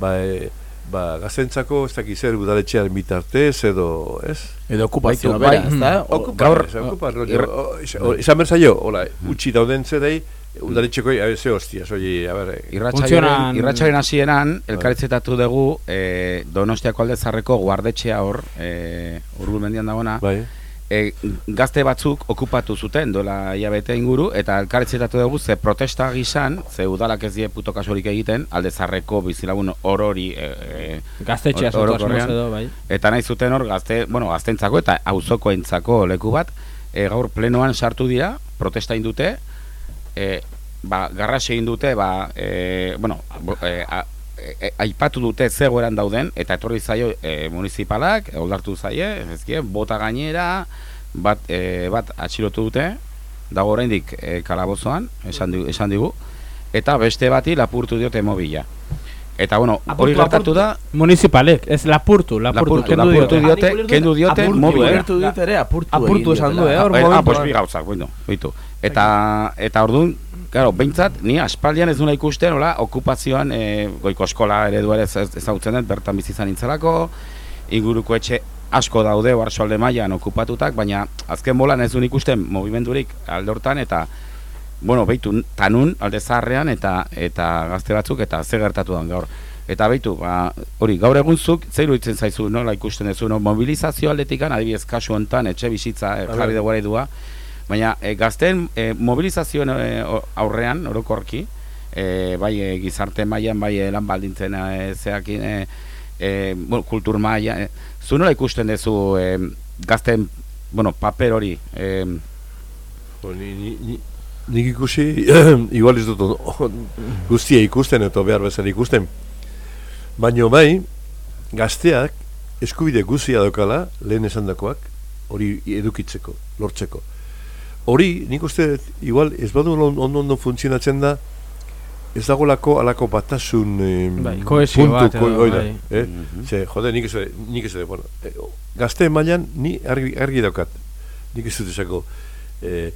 ba, e, ba, gaztentzako, ez dakiz zer, udaletxearen bitartez, edo, ez? Edo okupazioa bera, ez da? Gaur, okupar, rollo, o- isa- o- izan behar zaio, hola, utxi dauden zerei, udaletxeko, a ver, ze hostia, soy, a ver, eh, Irratxaioren irratxaioren hasieran elkarretzetatu dugu eh, Donostiako aldezarreko guardetxea hor, eh, Urgul mendian dagoena. Bai. Eh, gazte batzuk okupatu zuten dola hilabete inguru eta elkarretzetatu dugu ze protesta gisan, ze udalak ez die puto kasurik egiten, aldezarreko bizilagun orori eh, Gaztetxea or- sortu orokorrean. asmoz edo, bai. Eta nahi zuten hor gazte, bueno, gaztentzako eta auzokoentzako leku bat, e, gaur plenoan sartu dira, protesta indute, e, ba, garras egin dute, ba, e, bueno, bo- e, a, e, aipatu dute zegoeran dauden, eta etorri zaio e, municipalak, oldartu zaie, ezkie, bota gainera, bat, e, bat atxilotu dute, dago oraindik e, kalabozoan, esan, digu, esan digu, eta beste bati lapurtu diote mobila. Eta bueno, hori gertatu da, Municipalek, ez lapurtu, lapurtu, Lapurtu, kendu lapurtu diote. diote, kendu diote mobila. agertu dut ere, apurtu Apurtu esan du, eh, hor Ah, ah, pues bi gauzak, bueno. Eta, eta orduan, claro, behintzat, ni aspaldian ez duna ikusten, hola, okupazioan, e, goiko eskola eredu ere ez- ez- ezagutzen dut, bertan bizi izan nintzalako, inguruko etxe asko daude Barsolde mailan okupatutak, baina azken bolan ez duen ikusten movimendurik alde hortan, eta, bueno, behitu, tanun, alde zaharrean, eta, eta gazte batzuk, eta ze gertatu dan gaur. Eta beitu, ba, hori, gaur egunzuk, zeiru itzen zaizu, nola ikusten duzu, no? mobilizazio aldetikan, adibidez, kasu hontan, etxe bizitza, jarri dugu baina e, gazten e, mobilizazioen e, aurrean, orokorki, e, bai e, gizarte mailan bai lan baldintzen e, zeakin, e, e, kultur maila, e, zu nola ikusten duzu e, gazten, bueno, paper hori, e, Jo, ni, ni, ni, nik ikusi, igual ez dut guztia ikusten eta behar bezala ikusten. Baina bai, gazteak eskubide guztia daukala, lehen esandakoak, hori edukitzeko, lortzeko. Hori, nik uste, igual, ez badu ondo ondo, funtzionatzen da, ez dagolako alako batasun eh, Bai, kohesio bat ko- edo, hori da, bai. eh? Ze, jode, nik ez dut, nik ez dut, bueno, eh, gazte mailan ni argi, argi daukat. Nik ez dut esako, eh,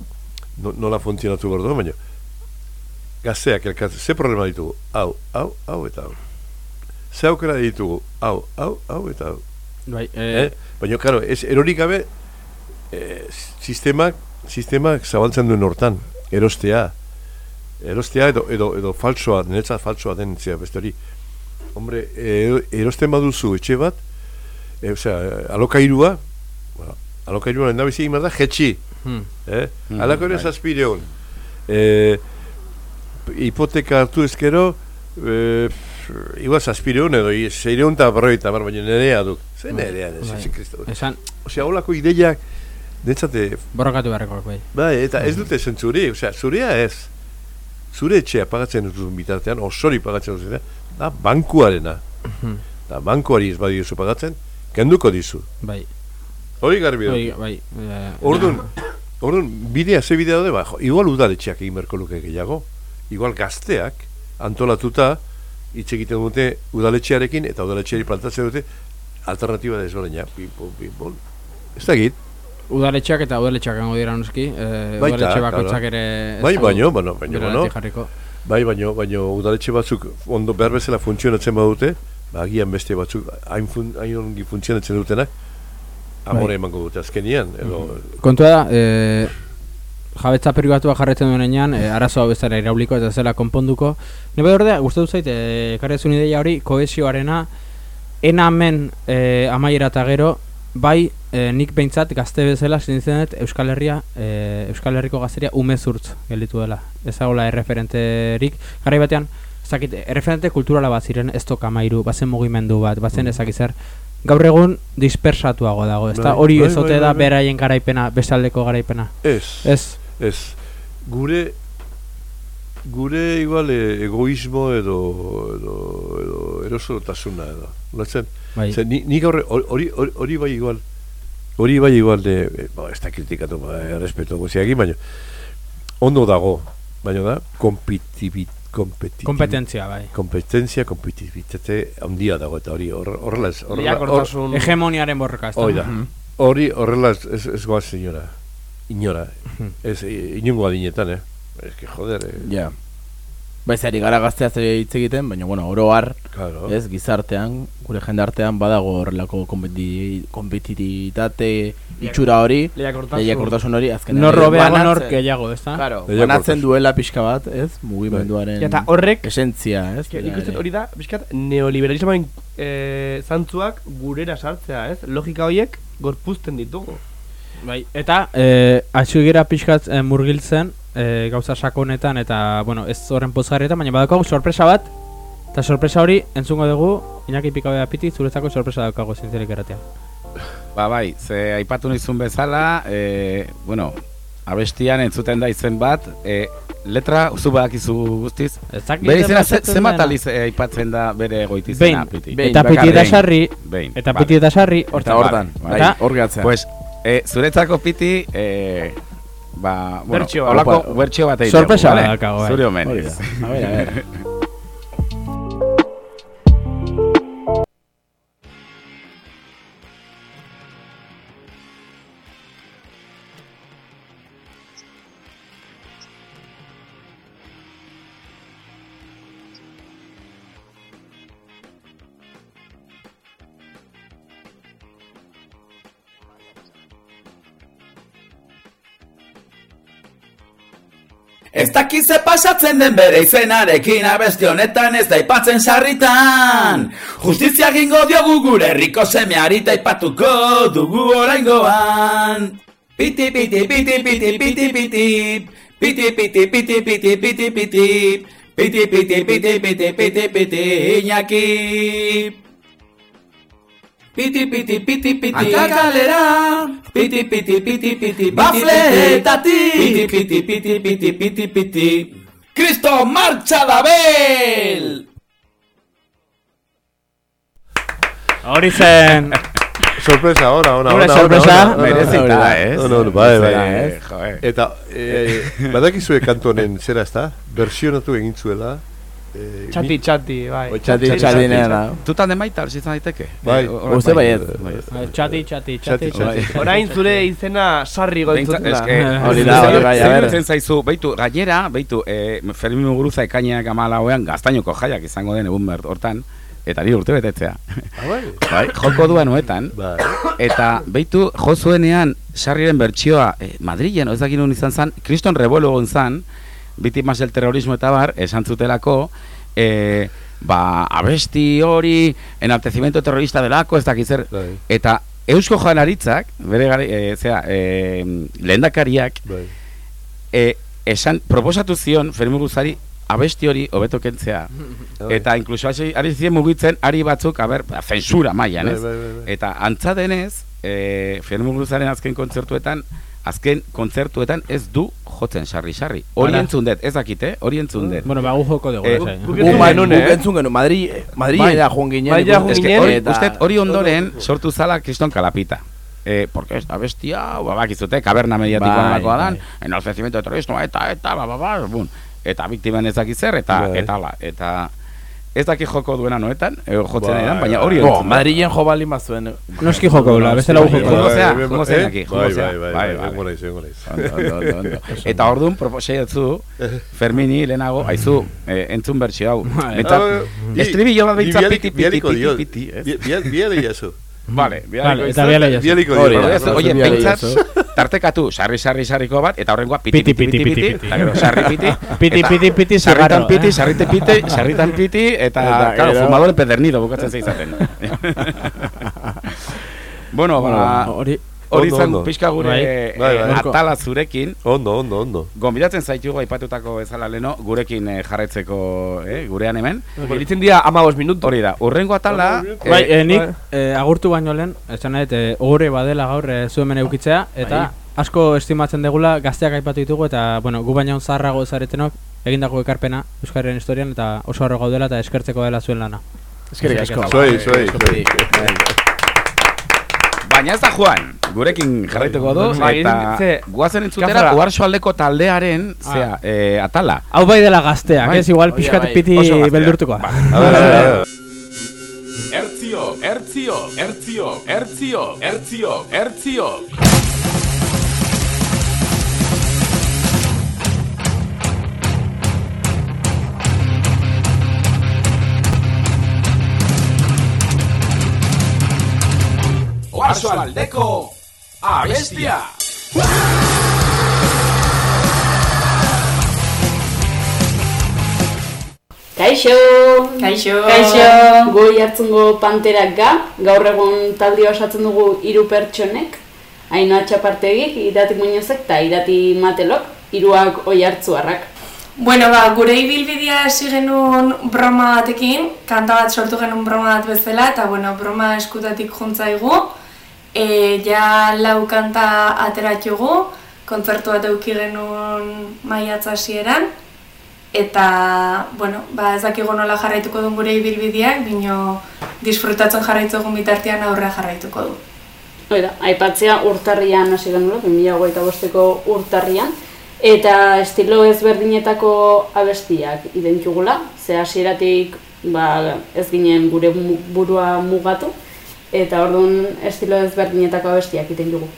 no, nola funtzionatu behar du, baina gazteak elkar, ze problema ditugu? Hau, hau, hau eta hau. Ze aukera ditugu? Hau, hau, hau eta hau. Bai, Eh? eh, Baina, karo, ez erorik gabe eh, sistemak, sistemak zabaltzen duen hortan, erostea. Erostea edo, edo, edo falsoa, niretzat falsoa den zea beste hori. Hombre, eh, erosten baduzu etxe bat, eh, osea, alokairua, bueno, alokairua lehen da bizi egin da, jetxi. Hmm. Eh? Hmm, Alako ere bai. zazpireun. Eh, hipoteka hartu ezkero, eh, igual zazpireun edo i- seireun eta berroita, baina nerea duk. Ze nerea, Bai. ez Kristo. Esan, Osea, netzate, borrokatu beharreko, bai. bai, eta ez dute zentzuri, osea, zurea ez. Zure etxea pagatzen duzun bitartean, osori pagatzen duzun, da bankuarena. Mhm. Da bankuari ez badiozu pagatzen, kenduko dizu. Bai. Hori garbi dut. Bai, bai. eh, Orduan, Orduan, bidea, ze bidea daude, ba, jo, igual udaletxeak egin berko luke gehiago, igual gazteak antolatuta hitz egiten dute udaletxearekin eta udaletxeari plantatzen dute alternatiba desberdina, pipol, pipol. Ez da git, Udaletxeak eta udaletxeak gango dira noski, eh, Baita, udaletxe bakoitzak ere... Bai, baino, baino, baino, baino. Bai, baino, baino udaletxe batzuk ondo behar bezala funtzionatzen badute, ba, agian beste batzuk hain, fun, hain ongi funtzionatzen dutenak, amore Bai. emango dute azkenian, edo... Kontua da, e, jabetza pribatua jarretzen duenean, e, arazoa bezala irauliko eta zela konponduko. Nebe ordea, gustatu zait, e, karrezun ideia hori, kohesioarena, enamen e, amaiera eta gero, bai, e, nik behintzat gazte bezala sinitzen dut Euskal Herria, e, Euskal Herriko gazteria umezurtz gelditu dela. Ez dagoela erreferenterik, garri batean, ezakit, erreferente kulturala bat ziren, ez toka mairu, bazen mugimendu bat, bazen Mm. ezakit zer, gaur egun dispersatuago dago, ez da, Bai, hori bai, ezote bai, da bai, bai. beraien garaipena, bestaldeko garaipena. Ez. Ez. Ez. Gure gure igual e, egoismo edo edo edo erosotasuna edo. Ulertzen? Bai. Ze, ni, ni gaur hori bai igual. Hori bai igual de, e, ba, ez da kritikatu, ba, e, respeto guztiakin, baina ondo dago, baina da, kompetibit, kompetibit, Kompetentzia, bai. Kompetentzia, kompetibitate handia dago, eta hori hor- horrela ez. horrela- Lehiakortasun- Hegemoniaren borroka, ez da? Mhm. Hori horrela ez, ez, ez goaz inora. Inora. Mhm. Ez, i- inongo adinetan, eh? Ez que joder, eh? Ja. Baiz ari gara gazteaz ere hitz egiten, baina bueno, oro har, Claro. ez, gizartean, gure jendartean badago horrelako kompeti- kompetitibitate itxura hori, Lehiakortasun. hori, azken Nor hobeago, nor gehiago, ezta? Claro, Lehiakortasun. banatzen duela pixka bat, ez, mugimenduaren Ja, eta horrek- esentzia, ez? Nik uste ere. hori da, bizkat, neoliberalismoen e, zantzuak gurera sartzea, ez? Logika horiek gorpuzten ditugu. Bai, eta eh atxugera pixkat eh, murgiltzen eh, gauza sakonetan eta bueno, ez horren pozgarrietan, baina badaukagu sorpresa bat. Eta sorpresa hori entzungo dugu Iñaki Pikabea Piti zuretzako sorpresa daukago zintzelik eratean. Ba bai, ze aipatu nizun bezala, e, bueno, abestian entzuten da izen bat, e, letra zu badakizu guztiz. Ezakit Bere izena zenbat aldiz e, aipatzen da bere goitizena, piti. eta piti eta sarri, eta piti eta sarri, Eta hortan, bai, hor. Pues, e, zuretzako piti, e, ba, bueno, Bertsio bat. egiteko, Sorpresa vale? daukagu, bai. Omenez. da. A ver, a ver. Ez dakiz ze pasatzen den bere izenarekin abesti honetan ez da ipatzen sarritan Justizia gingo diogu gure herriko semeari ta ipatuko dugu oraingoan Piti piti piti piti piti piti Piti piti piti piti piti piti Piti piti piti piti piti piti Iñaki Piti piti piti piti Ankakalera Piti piti piti piti Bafleetatik Piti piti piti piti piti piti Kristo marcha dabel Hori zen Sorpresa, ona, ona, Gure ona, sorpresa. Merezita, ez? ona, ona, bai, bai. Eta, eh, badakizue kantu honen zera ez da? Versionatu egin zuela. Eh, Txati, ni- txati, bai. Oi, Txati, txati, nena. Tutan den baita, hori izan daiteke? Bai. Eh, Uste bai. baiet. Bai, Txati, txati, Txati, txati, txati. Orain zure izena sarri goitzuten da. eske, Hori da, hori bai, a zer ber. iruditzen zaizu, beitu, gainera, beitu, eh, Fermin Muguruza ekainak amalauean gaztainoko jaiak izango den egun behar hortan, eta ni urte betetzea. Ah, bai. bai, joko duan hoetan, Bai. eta beitu, jo zuenean, sarriren bertsioa, eh, Madrilen, ez nun izan zan, kriston revuelo egon zan, bitimas del terrorismo eta bar, esan zutelako, eh, ba, abesti hori, enaltecimiento terrorista delako, ez dakit zer, Bai. eta Eusko Jaurlaritzak, bere gari, e, zera, e, lehendakariak, Bai. e, esan, proposatu zion Fermi Guzari abesti hori hobeto kentzea. eta inkluso ari ziren mugitzen, ari batzuk, a ber, ba, zensura mailan, Bai, ez? bai, bai, bai. Eta antza denez, e, Fermi Guzaren azken kontzertuetan, azken kontzertuetan ez du jotzen sarri-sarri. Hori entzun dut, ez dakite, hori entzun dut. Bueno, ba, gu joko dugu. Eh, guk Gu genuen, eh? entzun genuen, Madri, Madri Bai. era joan ginen. Bai, ja joan ginen, eta- usted, hori ondoren sortu zala kriston kalapita. eh, porque esta bestia, ba, bakizute, kaberna mediatikoa Bai, nolakoa dan, bai. enalzecimiento de terrorismo, eta, eta, ba, ba, ba, bun. Eta biktimen ez dakit zer, eta, Bai. eta, la, eta, ez dakit joko duena noetan, e, jotzen edan, baina bai. hori Bo. Madrilen jo bali mazuen. Noski joko dula, beste lau joko Jongo dula. zea, Bai, jongo bai, zein eh? aki, Bai, jongo zea. bai, bai, bai, jongo naiz, jongo. Eta orduan, proposeiatzu, Fermini, lehenago, aizu, eh, entzun bertsio hau. Ah, estribillo bat bialik- piti, piti, piti, piti, ez? Bi- bial- biali jaso. Vale, Vale, eta. Bialiko Oye, biala pentsat, tartekatu, sarri, sarri, sarriko bat, eta horrengoa piti, Piti, piti, piti, piti, eta gero, sarri, piti, Piti, piti, piti, sarritan piti, sarrite piti, sarritan piti, eta, claro, fumador pedernido bukatzen zeizaten. bueno, ba, Hori, hori izan pixka gure Bai. Bai, bai. atala zurekin, Ondo, ondo, ondo. Gonbidatzen zaitugu aipatutako bezala leno, gurekin eh, jarraitzeko, eh, gurean hemen. Gelitzen dira amabos minutu. Hori da, urrengo atala... Bai, eh, eh, nik eh, agurtu baino lehen, esan eh, ogore badela gaur eh, zu hemen eukitzea, eta asko estimatzen degula gazteak aipatu ditugu, eta, bueno, gu baino zaharrago zaretenok, egindako ekarpena Euskarriaren historian, eta oso harro gaudela, eta eskertzeko dela zuen lana. Eskerrik asko. Zoi, zoi. Baina ez da Juan, gurekin jarraituko du, Bai, eta ze- guazen entzutera Kafra. Uarso aldeko taldearen, zea, eh, atala. Hau bai dela gazteak, Bai. ez igual pixkat bai. piti beldurtukoa. Ertzio, ertzio, ertzio, ertzio, ertzio, ertzio. Oarso aldeko abestia. Kaixo! Kaixo! Kaixo! Goi hartzungo panterak ga, gaur egun talde osatzen dugu hiru pertsonek, Ainoa txapartegik, iratik muñozek eta irati matelok, hiruak oi hartzuarrak. Bueno, ba, gure ibilbidea hasi genuen broma batekin, kanta bat sortu genuen broma bat bezala, eta bueno, broma eskutatik juntzaigu. E, ja lau kanta ateratxugu, kontzertu bat eduki genuen maiatza hasieran. Eta, bueno, ba, ez dakigu nola jarraituko duen gure ibilbideak, bino disfrutatzen jarraitzugun bitartean aurrea jarraituko du. Oida, aipatzea urtarrian hasi genuela, 2008 bosteko urtarrian, eta estilo ezberdinetako abestiak identugula, ze hasieratik ba, ez ginen gure burua mugatu, eta orduan estilo ezberdinetako abestiak iten dugu.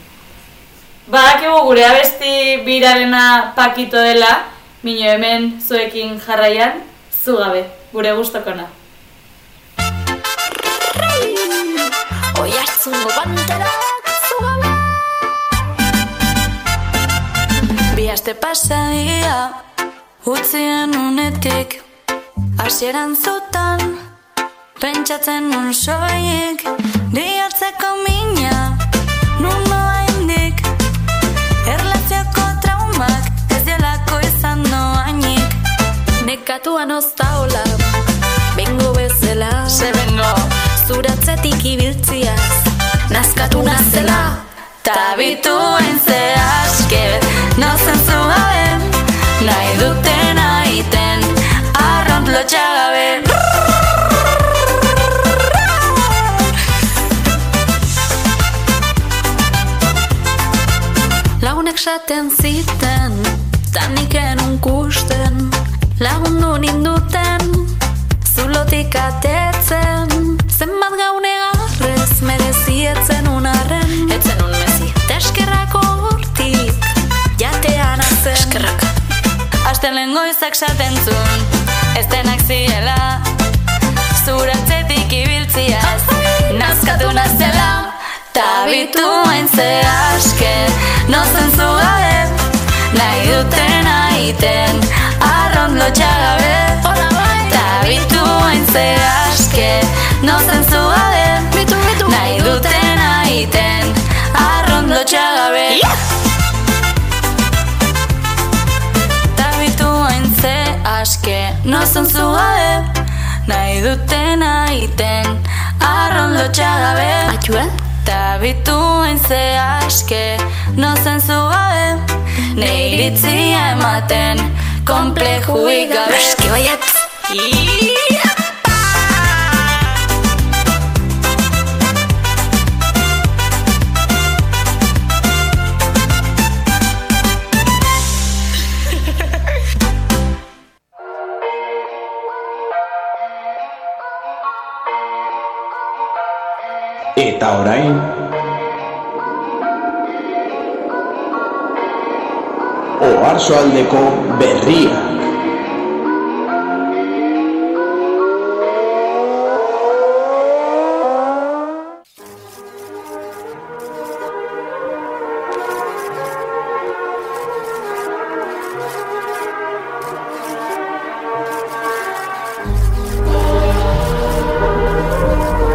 Badakigu gure abesti birarena pakito dela, mino hemen zuekin jarraian, zu gabe, gure gustokona. Oi hartzungo banterak zugabe Bi aste pasa dira Utzien unetik Hasieran zutan Pentsatzen nun soiek Bihotzeko mina Nun noa indik. Erlazioko traumak Ez diolako izan doainik Nekatuan oztaola Bengo bezala. Se bengo? Zuratzetik ibiltziaz Nazkatu nazela. Tabitu haintze aske Nozen zugabe Nahi duten aiten. Arront lotxagabe Lagunek saten ziten Tanik enun kusten Lagundu ninduten Zulotik atetzen Zenbat gaune garrez Merezietzen unarren Etzen un mezi Teskerrako hortik Jatean azen Eskerrak. Asten lehen goizak saten zuen Ez denak ziela Zuratzetik ibiltziaz Nazkatu nazela Tabitu haintze aske Nozen zugabe Nahi duten aiten Arront lotxagabe Hola bai. Tabitu haintze aske Nozen zugabe Bitu, bitu Nahi duten aiten Arront lotxagabe Tabitu haintze aske Nozen zugabe Nahi duten aiten Arront lotxagabe Atxue? Tabitu haintze aske Nozen zugabe Neiritzia ematen Komplejuik gabe Eski baiet Eta orain Oarsoaldeko berriak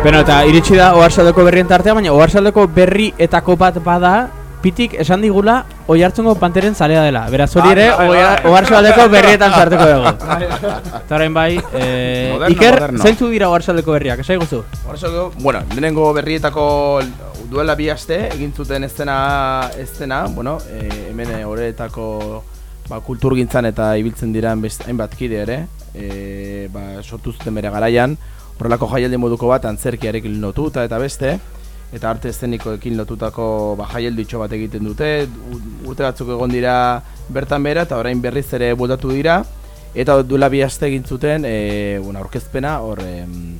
Beno, eta iritsi da oharsaldeko berrien tartea, baina oharsaldeko berrietako bat bada, pitik esan digula oi hartzungo panteren zalea dela. Beraz hori ere, Bai, bai, bai. oharsaldeko berrietan sartuko dugu. Eta orain bai, eh, Moderno, Iker, zeintzuk dira oharsaldeko berriak, esai guzu? Oharsaldeko, bueno, lehenengo berrietako duela bi aste egin zuten estena, estena, bueno, e, hemen horretako ba, kulturgintzan eta ibiltzen diran hainbat kide ere, e, ba, sortu zuten bere garaian, horrelako jaialdi moduko bat antzerkiarekin lotuta eta beste, eta arte eszenikoekin lotutako ba, jaialditxo bat egiten dute, urte batzuk egon dira bertan bera eta orain berriz ere bueltatu dira, eta duela bi aste egin zuten, e, aurkezpena hor, em,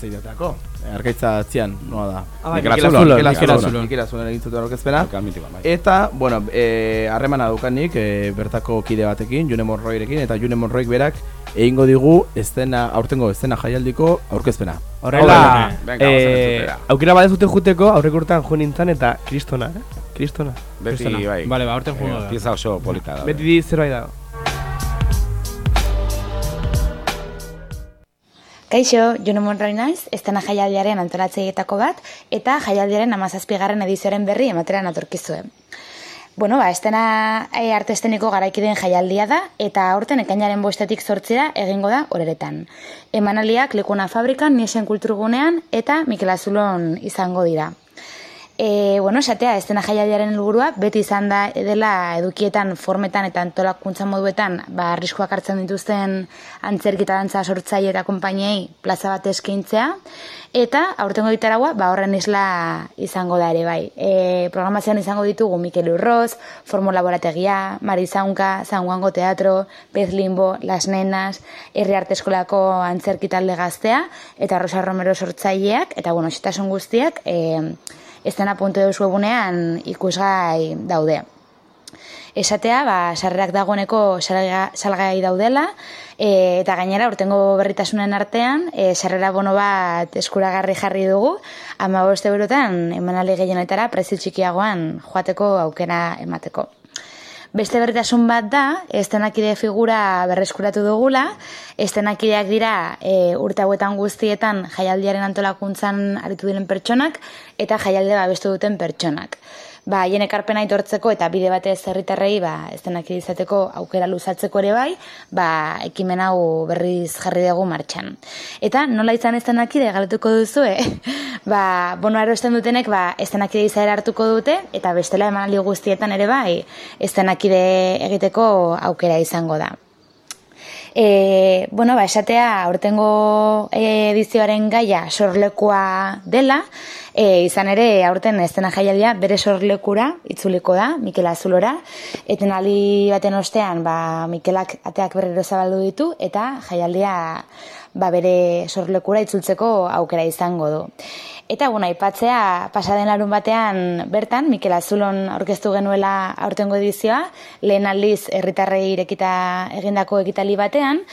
Zeitatako, arkaitza atzian, noa da. Ah, bai, Mikel Azulon, Mikel Azulon. Mikel Azulon egin zuten aurkezpena. Bai. Eta, bueno, eh, harremana daukanik, e, bertako kide batekin, June Monroirekin, eta June Monroik berak egingo digu estena, aurtengo estena jaialdiko aurkezpena. Horrela, eh, aukera badezute juteko aurrek urtean jo nintzen eta kristona, eh? Kristona. Beti, bai. Vale, ba, aurten Eh, da. Pieza oso polita da. Beti di zerbait dago. Kaixo, Juno Monroy naiz, estena jaialdiaren antolatzaileetako bat, eta jaialdiaren amazazpigarren edizioaren berri ematera natorkizue. Bueno, ba, estena e, arte esteniko garaikideen jaialdia da, eta aurten ekainaren bostetik sortzera egingo da horeretan. Emanaliak Lekuna Fabrikan, Niesen Kulturgunean, eta Mikel Azulon izango dira. E, bueno, esatea, estena jaialdiaren helburua beti izan da dela edukietan, formetan eta antolakuntza moduetan ba, arriskuak hartzen dituzten antzerkita dantza sortzaile eta konpainiei plaza bat eskaintzea, eta aurtengo ditaragua ba, horren isla izango da ere bai. E, programazioan izango ditugu Mikel Urroz, Formula Laborategia, Mari Zaunka, San Juango Teatro, Pez Limbo, Las Nenas, Herri Arte Eskolako antzerkitalde gaztea, eta Rosa Romero sortzaileak, eta bueno, xetasun guztiak, e, estena.eus webunean ikusgai daude. Esatea, ba, sarrerak dagoeneko salga- salgai daudela, e, eta gainera, urtengo berritasunen artean, e, sarrera bono bat eskuragarri jarri dugu, ama boste eurotan emanaldi gehienetara prezio txikiagoan joateko aukera emateko. Beste berritasun bat da, estenakide figura berreskuratu dugula, estenakideak dira e, urte hauetan guztietan jaialdiaren antolakuntzan aritu diren pertsonak eta jaialde babestu duten pertsonak. Ba, haien ekarpena aitortzeko eta bide batez herritarrei ba, estenakide izateko aukera luzatzeko ere bai, ba, ekimen hau berriz jarri dugu martxan. Eta nola izan estenakide galetuko duzu, eh? ba, bono erosten dutenek ba, estenakide izaera hartuko dute eta bestela emanaldi guztietan ere bai, estenakide egiteko aukera izango da. E, bueno, ba, esatea, aurtengo eh, edizioaren gaia sorlekoa dela, e, izan ere, aurten estena jaialdia bere sorlekura itzuliko da, Mikel Azulora, etenaldi baten ostean, ba, Mikelak ateak berriro zabaldu ditu, eta jaialdia ba, bere sorlekura itzultzeko aukera izango du. Eta, bueno, aipatzea pasaden larun batean bertan, Mikel Azulon aurkeztu genuela aurtengo edizioa, lehen aldiz herritarrei irekita egindako ekitali batean,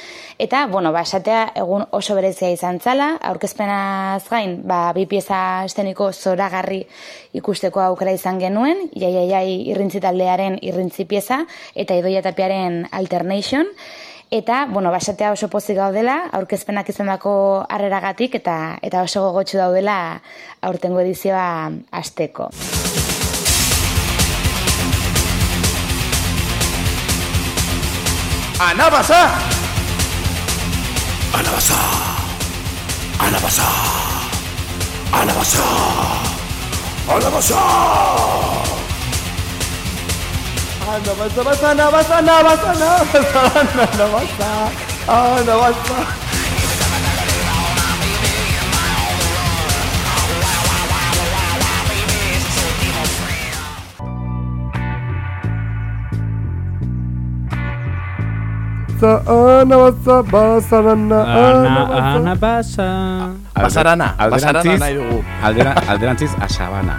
eta, bueno, ba, esatea egun oso berezia izan zala, aurkezpenaz gain, ba, bi pieza esteniko zoragarri ikusteko aukera izan genuen, jaiaiai irrintzi taldearen irrintzi pieza, eta idoia tapiaren alternation, Eta, bueno, basatea oso pozik gaudela, aurkezpenak izandako harreragatik eta eta oso gogotsu daudela aurtengo edizioa asteko. Anabasa! Anabasa! Anabasa! Anabasa! Anabasa! Anabasa, basa, anabasa, anabasa, anabasa, anabasa, anabasa. Sa anabasa basa nana Ana, anabasa. anabasa. Basarana, basarana nahi dugu. Aldera, alderantziz, asabana.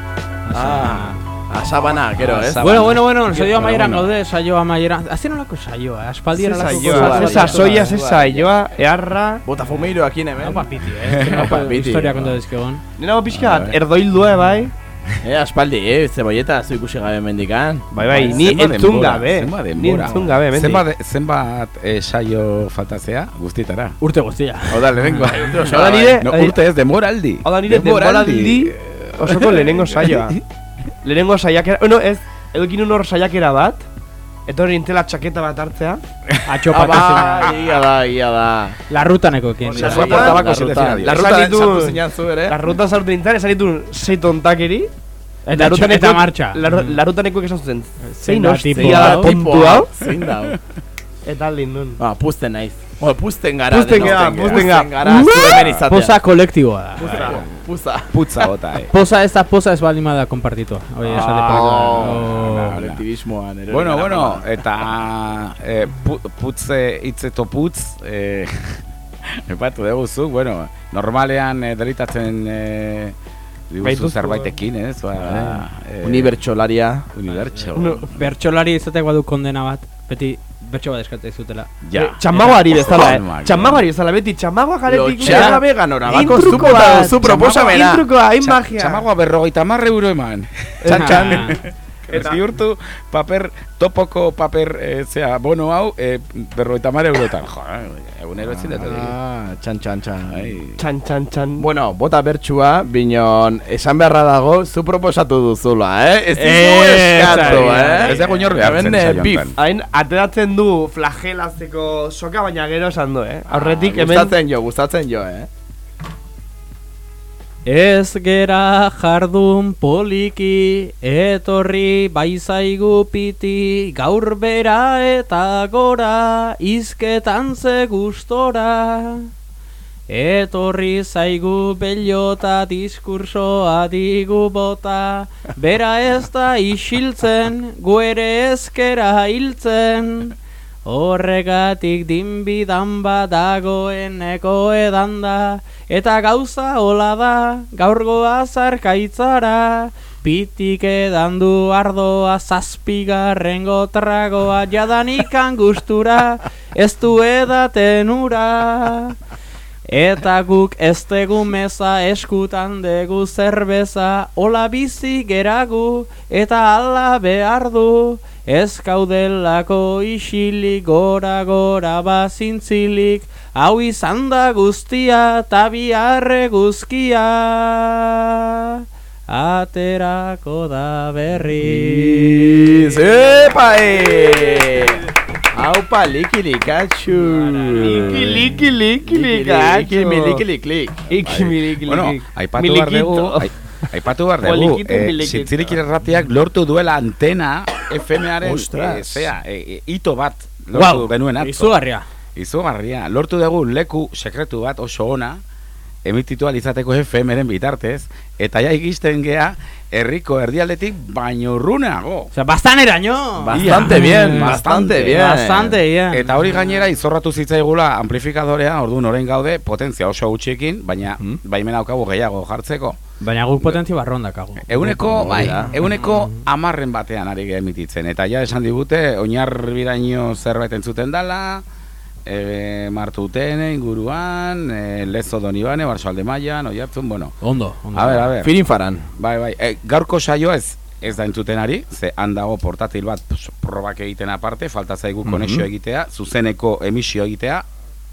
Ah, asabana, gero, ez? Bueno, bueno, bueno, saio amaieran bueno. gaude, saio amaieran. Hazi nolako saioa, aspaldi Ze eralako saioa, ze sasoia, ze saioa, earra... Botafumeiro aquí hemen. Haupa piti, eh? Haupa piti. Historia konta dizkegon. Nena pixka, erdoildua, bai? Eh, aspaldi, eh, zebolleta zu ikusi gabe mendikan. Bai, bai, ni Zenbat entzun gabe. Ni denbora. entzun gabe, mendik. Zenbat, zenbat eh, saio faltatzea, guztitara. Urte guztia. Oda, lehenengo. Hau da nire- No, urte ez, denboraldi. Hau da nire denboraldi osoko lehenengo saioa. lehenengo saiakera, bueno, ez, edukin un hor saiakera bat, etorri intela txaketa bat hartzea. Atxopak Ah, bai, ia da, ia da. La rutaneko ekin. Portabako zure zina dio. La Esan ruta ditu- sartu zinan zu ere. La ruta sartu nintzen, esan ditu sei tontakeri. Eta txo- eta martxa. La, la rutaneko esan zuten. Zein da hostia tipo da Tipo hau. hau, zein da hau? Eta lindun. Ah, puzten naiz. Oe, puzten gara. Puzten gara, puzten gara. izatea. Poza kolektiboa da. Puza, puza. Putza bota, eh. Poza ez da poza ez baldin bada kompartitua. Oie, esate Ah, oh, erori Bueno, gara bueno, jama. eta eh, pu, putze, hitzeto putz, eh, epatu dugu zuk, bueno, normalean eh, derritatzen eh, diguzu zerbaitekin, ez? Ba, eh, Unibertsolaria. Unibertso. No, bertsolari izateak badu kondena bat, beti bertso bat eskatzen zutela. Ja. Txamagoari bezala, Oh eh. my God. Txamagoari bezala, beti txamagoa jaretik. Lotxaga veganora, bako Intruko zuko bat, eta zu proposamena. Intrukoa, hain magia. Txamagoa berrogeita marre euro eman. Txan, txan. Eta bihurtu paper, topoko paper, eh, zea, bono hau, eh, berrogeita marre eurotan. Jo, eh, egunero dut egin. Ah, txan, txan, txan. Txan, txan, txan. Bueno, bota bertxua, binon, esan beharra dago, zu proposatu duzula, eh? Ez dizu Eh, eskatu, eh? Ez dago inor behartzen eh, honetan. Hain, ateratzen du flagelatzeko soka, baina gero esan du, eh? Aurretik Ah, hemen... Gustatzen jo, gustatzen jo, eh? Ez gera jardun poliki, etorri baizaigu piti, gaur bera eta gora, izketan ze gustora. Etorri zaigu bellota diskursoa digu bota, bera ez da isiltzen, gu ere ezkera hiltzen. Horregatik dinbidan badagoeneko edan da, eta gauza hola da, gaurgoa zarkaitzara. Pitik edan du ardoa zazpigarrengo tragoa jadanikan gustura, ez du edaten ura. Eta guk ez tegu meza eskutan degu zerbeza Ola bizi geragu eta ala behar du Ez kaudelako isilik gora gora bazintzilik Hau izan da guztia eta biharre guzkia Aterako da berri Epa, eh! Aupa, liki likatxu. Liki, liki, liki, Liki, likatxu. liki, liki, lik. Iki milik, Bueno, milik. aipatu behar dugu, aipatu behar dugu, Polikito, eh, zintzilik irratiak lortu duela antena FM-aren, Ostras. eh, zea, eh, eh, ito bat lortu Guau, genuen atzo. izugarria. Izugarria. Lortu dugu leku sekretu bat oso ona, emititu alizateko FM-ren bitartez, eta ja ikisten gea, herriko erdialdetik baino urruneago. Osea, bastan eraino Bastante bien, bastante bien. Bastante bien Eta hori gainera izorratu zitzaigula amplifikadorea, orduan orain gaude, potentzia oso gutxiekin, baina baimena daukagu gehiago jartzeko. Baina guk potentzia barron dakagu Euneko, bai, euneko amarren batean ari emititzen. Eta ja esan digute, oinar biraino zerbait entzuten dala, e, martutene inguruan, e, lezo donibane, barsoalde mailan, oiartzun, bueno. Ondo, ondo A ver, a ver. Firin faran. Bai, bai. E, gaurko saioa ez ez da entzuten ari, ze handago portatil bat probak egiten aparte, falta zaigu Mhm. konexio egitea, zuzeneko emisio egitea,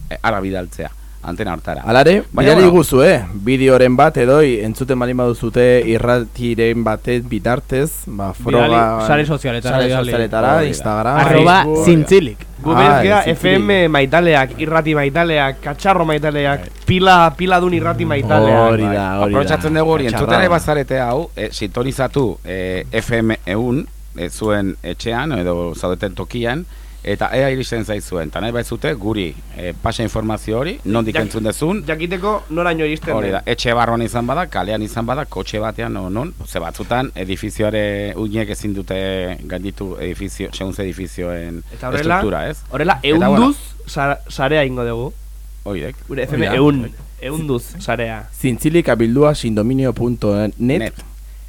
e, ara bidaltzea, antena hortara. Alare, Baina, bidali bueno. guzu, eh? Bideoren bat edoi, entzuten bali baduzute irratiren batet bitartez, ba, froga... Sare sozialetara Sare sozialetara. Instagram, Arroba zintzilik Gu Ah, zintzilik. FM maitaleak, irrati maitaleak, katxarro maitaleak, pila, pila dun irrati maitaleak. Hori da, hori da. Aprotxatzen dugu hori, entzuten nahi bazarete hau, e, sintonizatu e, FM eun, e, zuen etxean, edo zaudeten tokian, eta ea iristen zaizuen, eta nahi baizute guri e, pasa informazio hori, nondik Jak- entzun dezun, Jakiteko noraino iristen hori da, etxe barruan izan bada, kalean izan bada, kotxe batean, no, non, ze batzutan, edifizioare uinek ezin dute gainditu edifizio, segun ze edifizioen Eta horrela, estruktura, ez? horrela bueno, eunduz sa- sarea ingo dugu. Oidek. Gure FM eun. Eunduz, sarea. Zintzilik abildua sindominio.net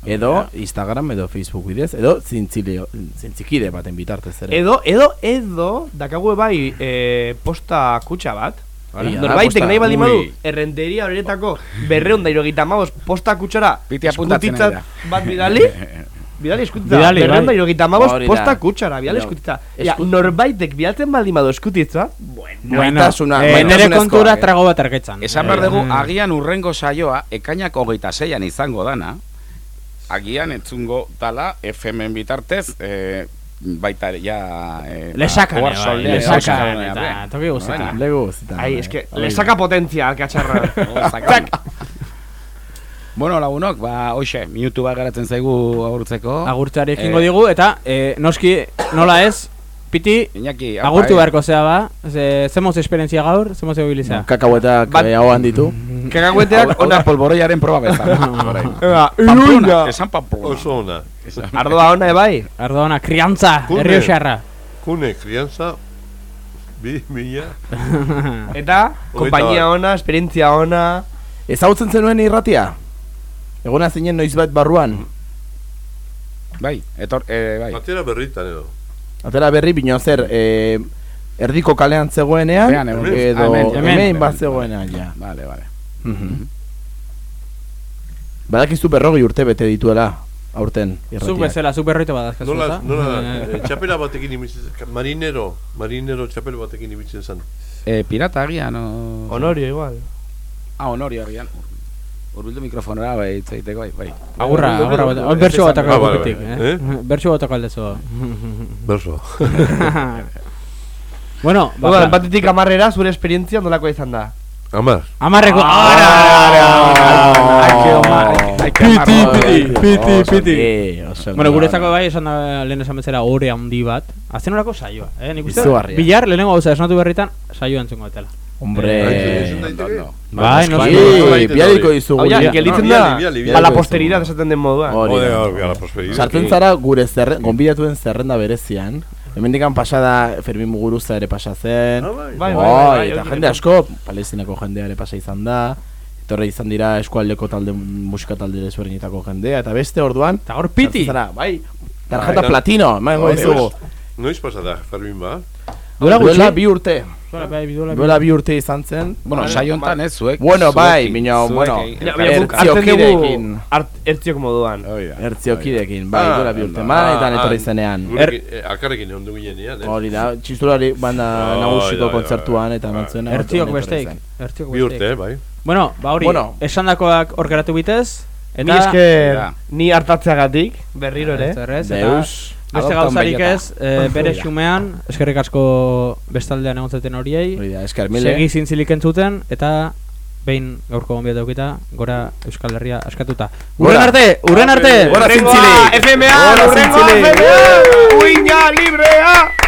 Edo Instagram edo Facebook bidez edo zintzile, zintzikide baten bitartez ere. Edo, edo, edo, dakagu bai e, posta kutxa bat. Ia, Norbaitek nahi baldin badu, errenteria horretako berreun da irogeita amabos posta eskutitzat ari bat bidali, bidali eskutitza, Bidali, bai. irogeita amabos Hori da. posta kutxara, bidali eskutitza. Esku- Ja, norbaitek bidaltzen baldin badu eskutitza, bueno, Bueno, Maitasuna- eh, nere kontura eh. trago bat arketzan. Esan behar dugu, Eh, agian urrengo saioa, ekainak hogeita zeian izango dana, agian entzungo dala, FM-en bitartez, eh, baita ja... Eh, Lesakan, ohar bai, soldean, lesakan, ohar eta soldean, toki guztietan. Baina, Lego guztietan. Ai, bai. eske, le saca potencia alkatxarra. Zak. Bueno, lagunok, ba, hoxe, minutu bat garatzen zaigu agurtzeko. Agurtzeari ekingo Eh, digu, eta eh, noski, nola ez, piti, Iñaki, agurtu eh. beharko zea ba, ze, zemoz esperientzia gaur, zemoz egobiliza. Kakauetak Bat- eh, Kakagueteak, Ona polboroiaren proba bezala. iruña. esan Pamplona. Oso ona. Ardoa ona ebai. Ardona, kriantza, Kune. herrio xarra. Kune, krianza, bi, mila. Eta, kompainia ona, esperientzia ona. Ezagutzen zenuen irratia? Egona zinen noiz bat barruan? Bai, etor, eh, bai. Atera berritan edo. Atera berri bino zer, eh, erdiko kalean zegoenean, Bean, edo hemen, hemen, hemen. bat zegoenean, ja. Vale, vale. Mhm. Badakizu berrogi urte bete dituela, aurten irratia. Zuk bezala, zuk berroito badazkazu, Nola, eta? nola, Eh, txapela batekin ibiltzen zen, marinero, marinero txapela batekin ibiltzen zen. Eh, pirata agian, o... Honorio igual. Ah, honorio agian. Urbildu mikrofonora, bai, itzaiteko, bai, bai. Agurra, agurra, bertso ez batako Ah, vale, gupetik, vale. eh? Eh? Bertso batako aldezu. Berso. bueno, Ba, ba, batetik amarrera, zure esperientzia nolakoa izan da. Amar. Amarreko. Piti, piti, piti, piti. Bueno, guretzako bai, esan da lehen esan bezala ore handi bat. Azten horako saioa, eh? Nik uste, bilar, lehenengo gauza esnatu berritan, saioa entzungo etela. Hombre, Bai, no Bai, bialiko dizugu. Hau ja, Bia- gelitzen no, da, a la posteridad esaten den moduan. Hori da, hori da, prosperidad. Sartzen zara gure zerren, gonbidatuen zerrenda berezian. Hemendikan pasada Fermin Muguruza ere pasa zen. Ah, bai. Bai, bai, Bai, bai, eta jende da. asko, palestinako jendea ere pasa izan da. Etorre izan dira eskualdeko talde musika talde desberdinetako jendea eta beste orduan Eta gaur piti. zara, bai. Tarjeta Bai. platino, emango Noiz- dizugu. Noiz pasada, Fermin ba? Duela bi urte. Duela, bai, duela bi- Duela bi urte izan zen. Bueno, saio hontan, ez, zuek. Bueno, bai, bino, zuekin, bueno, eh, Ertziokideekin. dugu art, ertziok moduan. Hori da. Ertziokideekin, bai, Ah, duela bi urte. ah, Maetan ah, etorri zenean. gurekin, eh, Alkarrekin egon du ginean, eh? Hori da, txistulari banda Oh, nagusiko kontzertuan eta Ah. eman Ertziok besteik. Ertziok Bi urte, besteik. eh, bai. Bueno, ba hori, Bueno. esandakoak hor geratu bitez. Ni Eta esker, Ja. ni hartatzeagatik, berriro ere. Eta Deus. Beste gauzarik ez, eh, bere xumean, eskerrik asko bestaldean egon zaten horiei. Segi zintzilik entzuten, eta behin gaurko gonbiatu eukita, gora Euskal Herria askatuta. Urren arte, urren arte! Gora zintzilik. FMA, Gora urrengoa, zintzilik. Uina librea!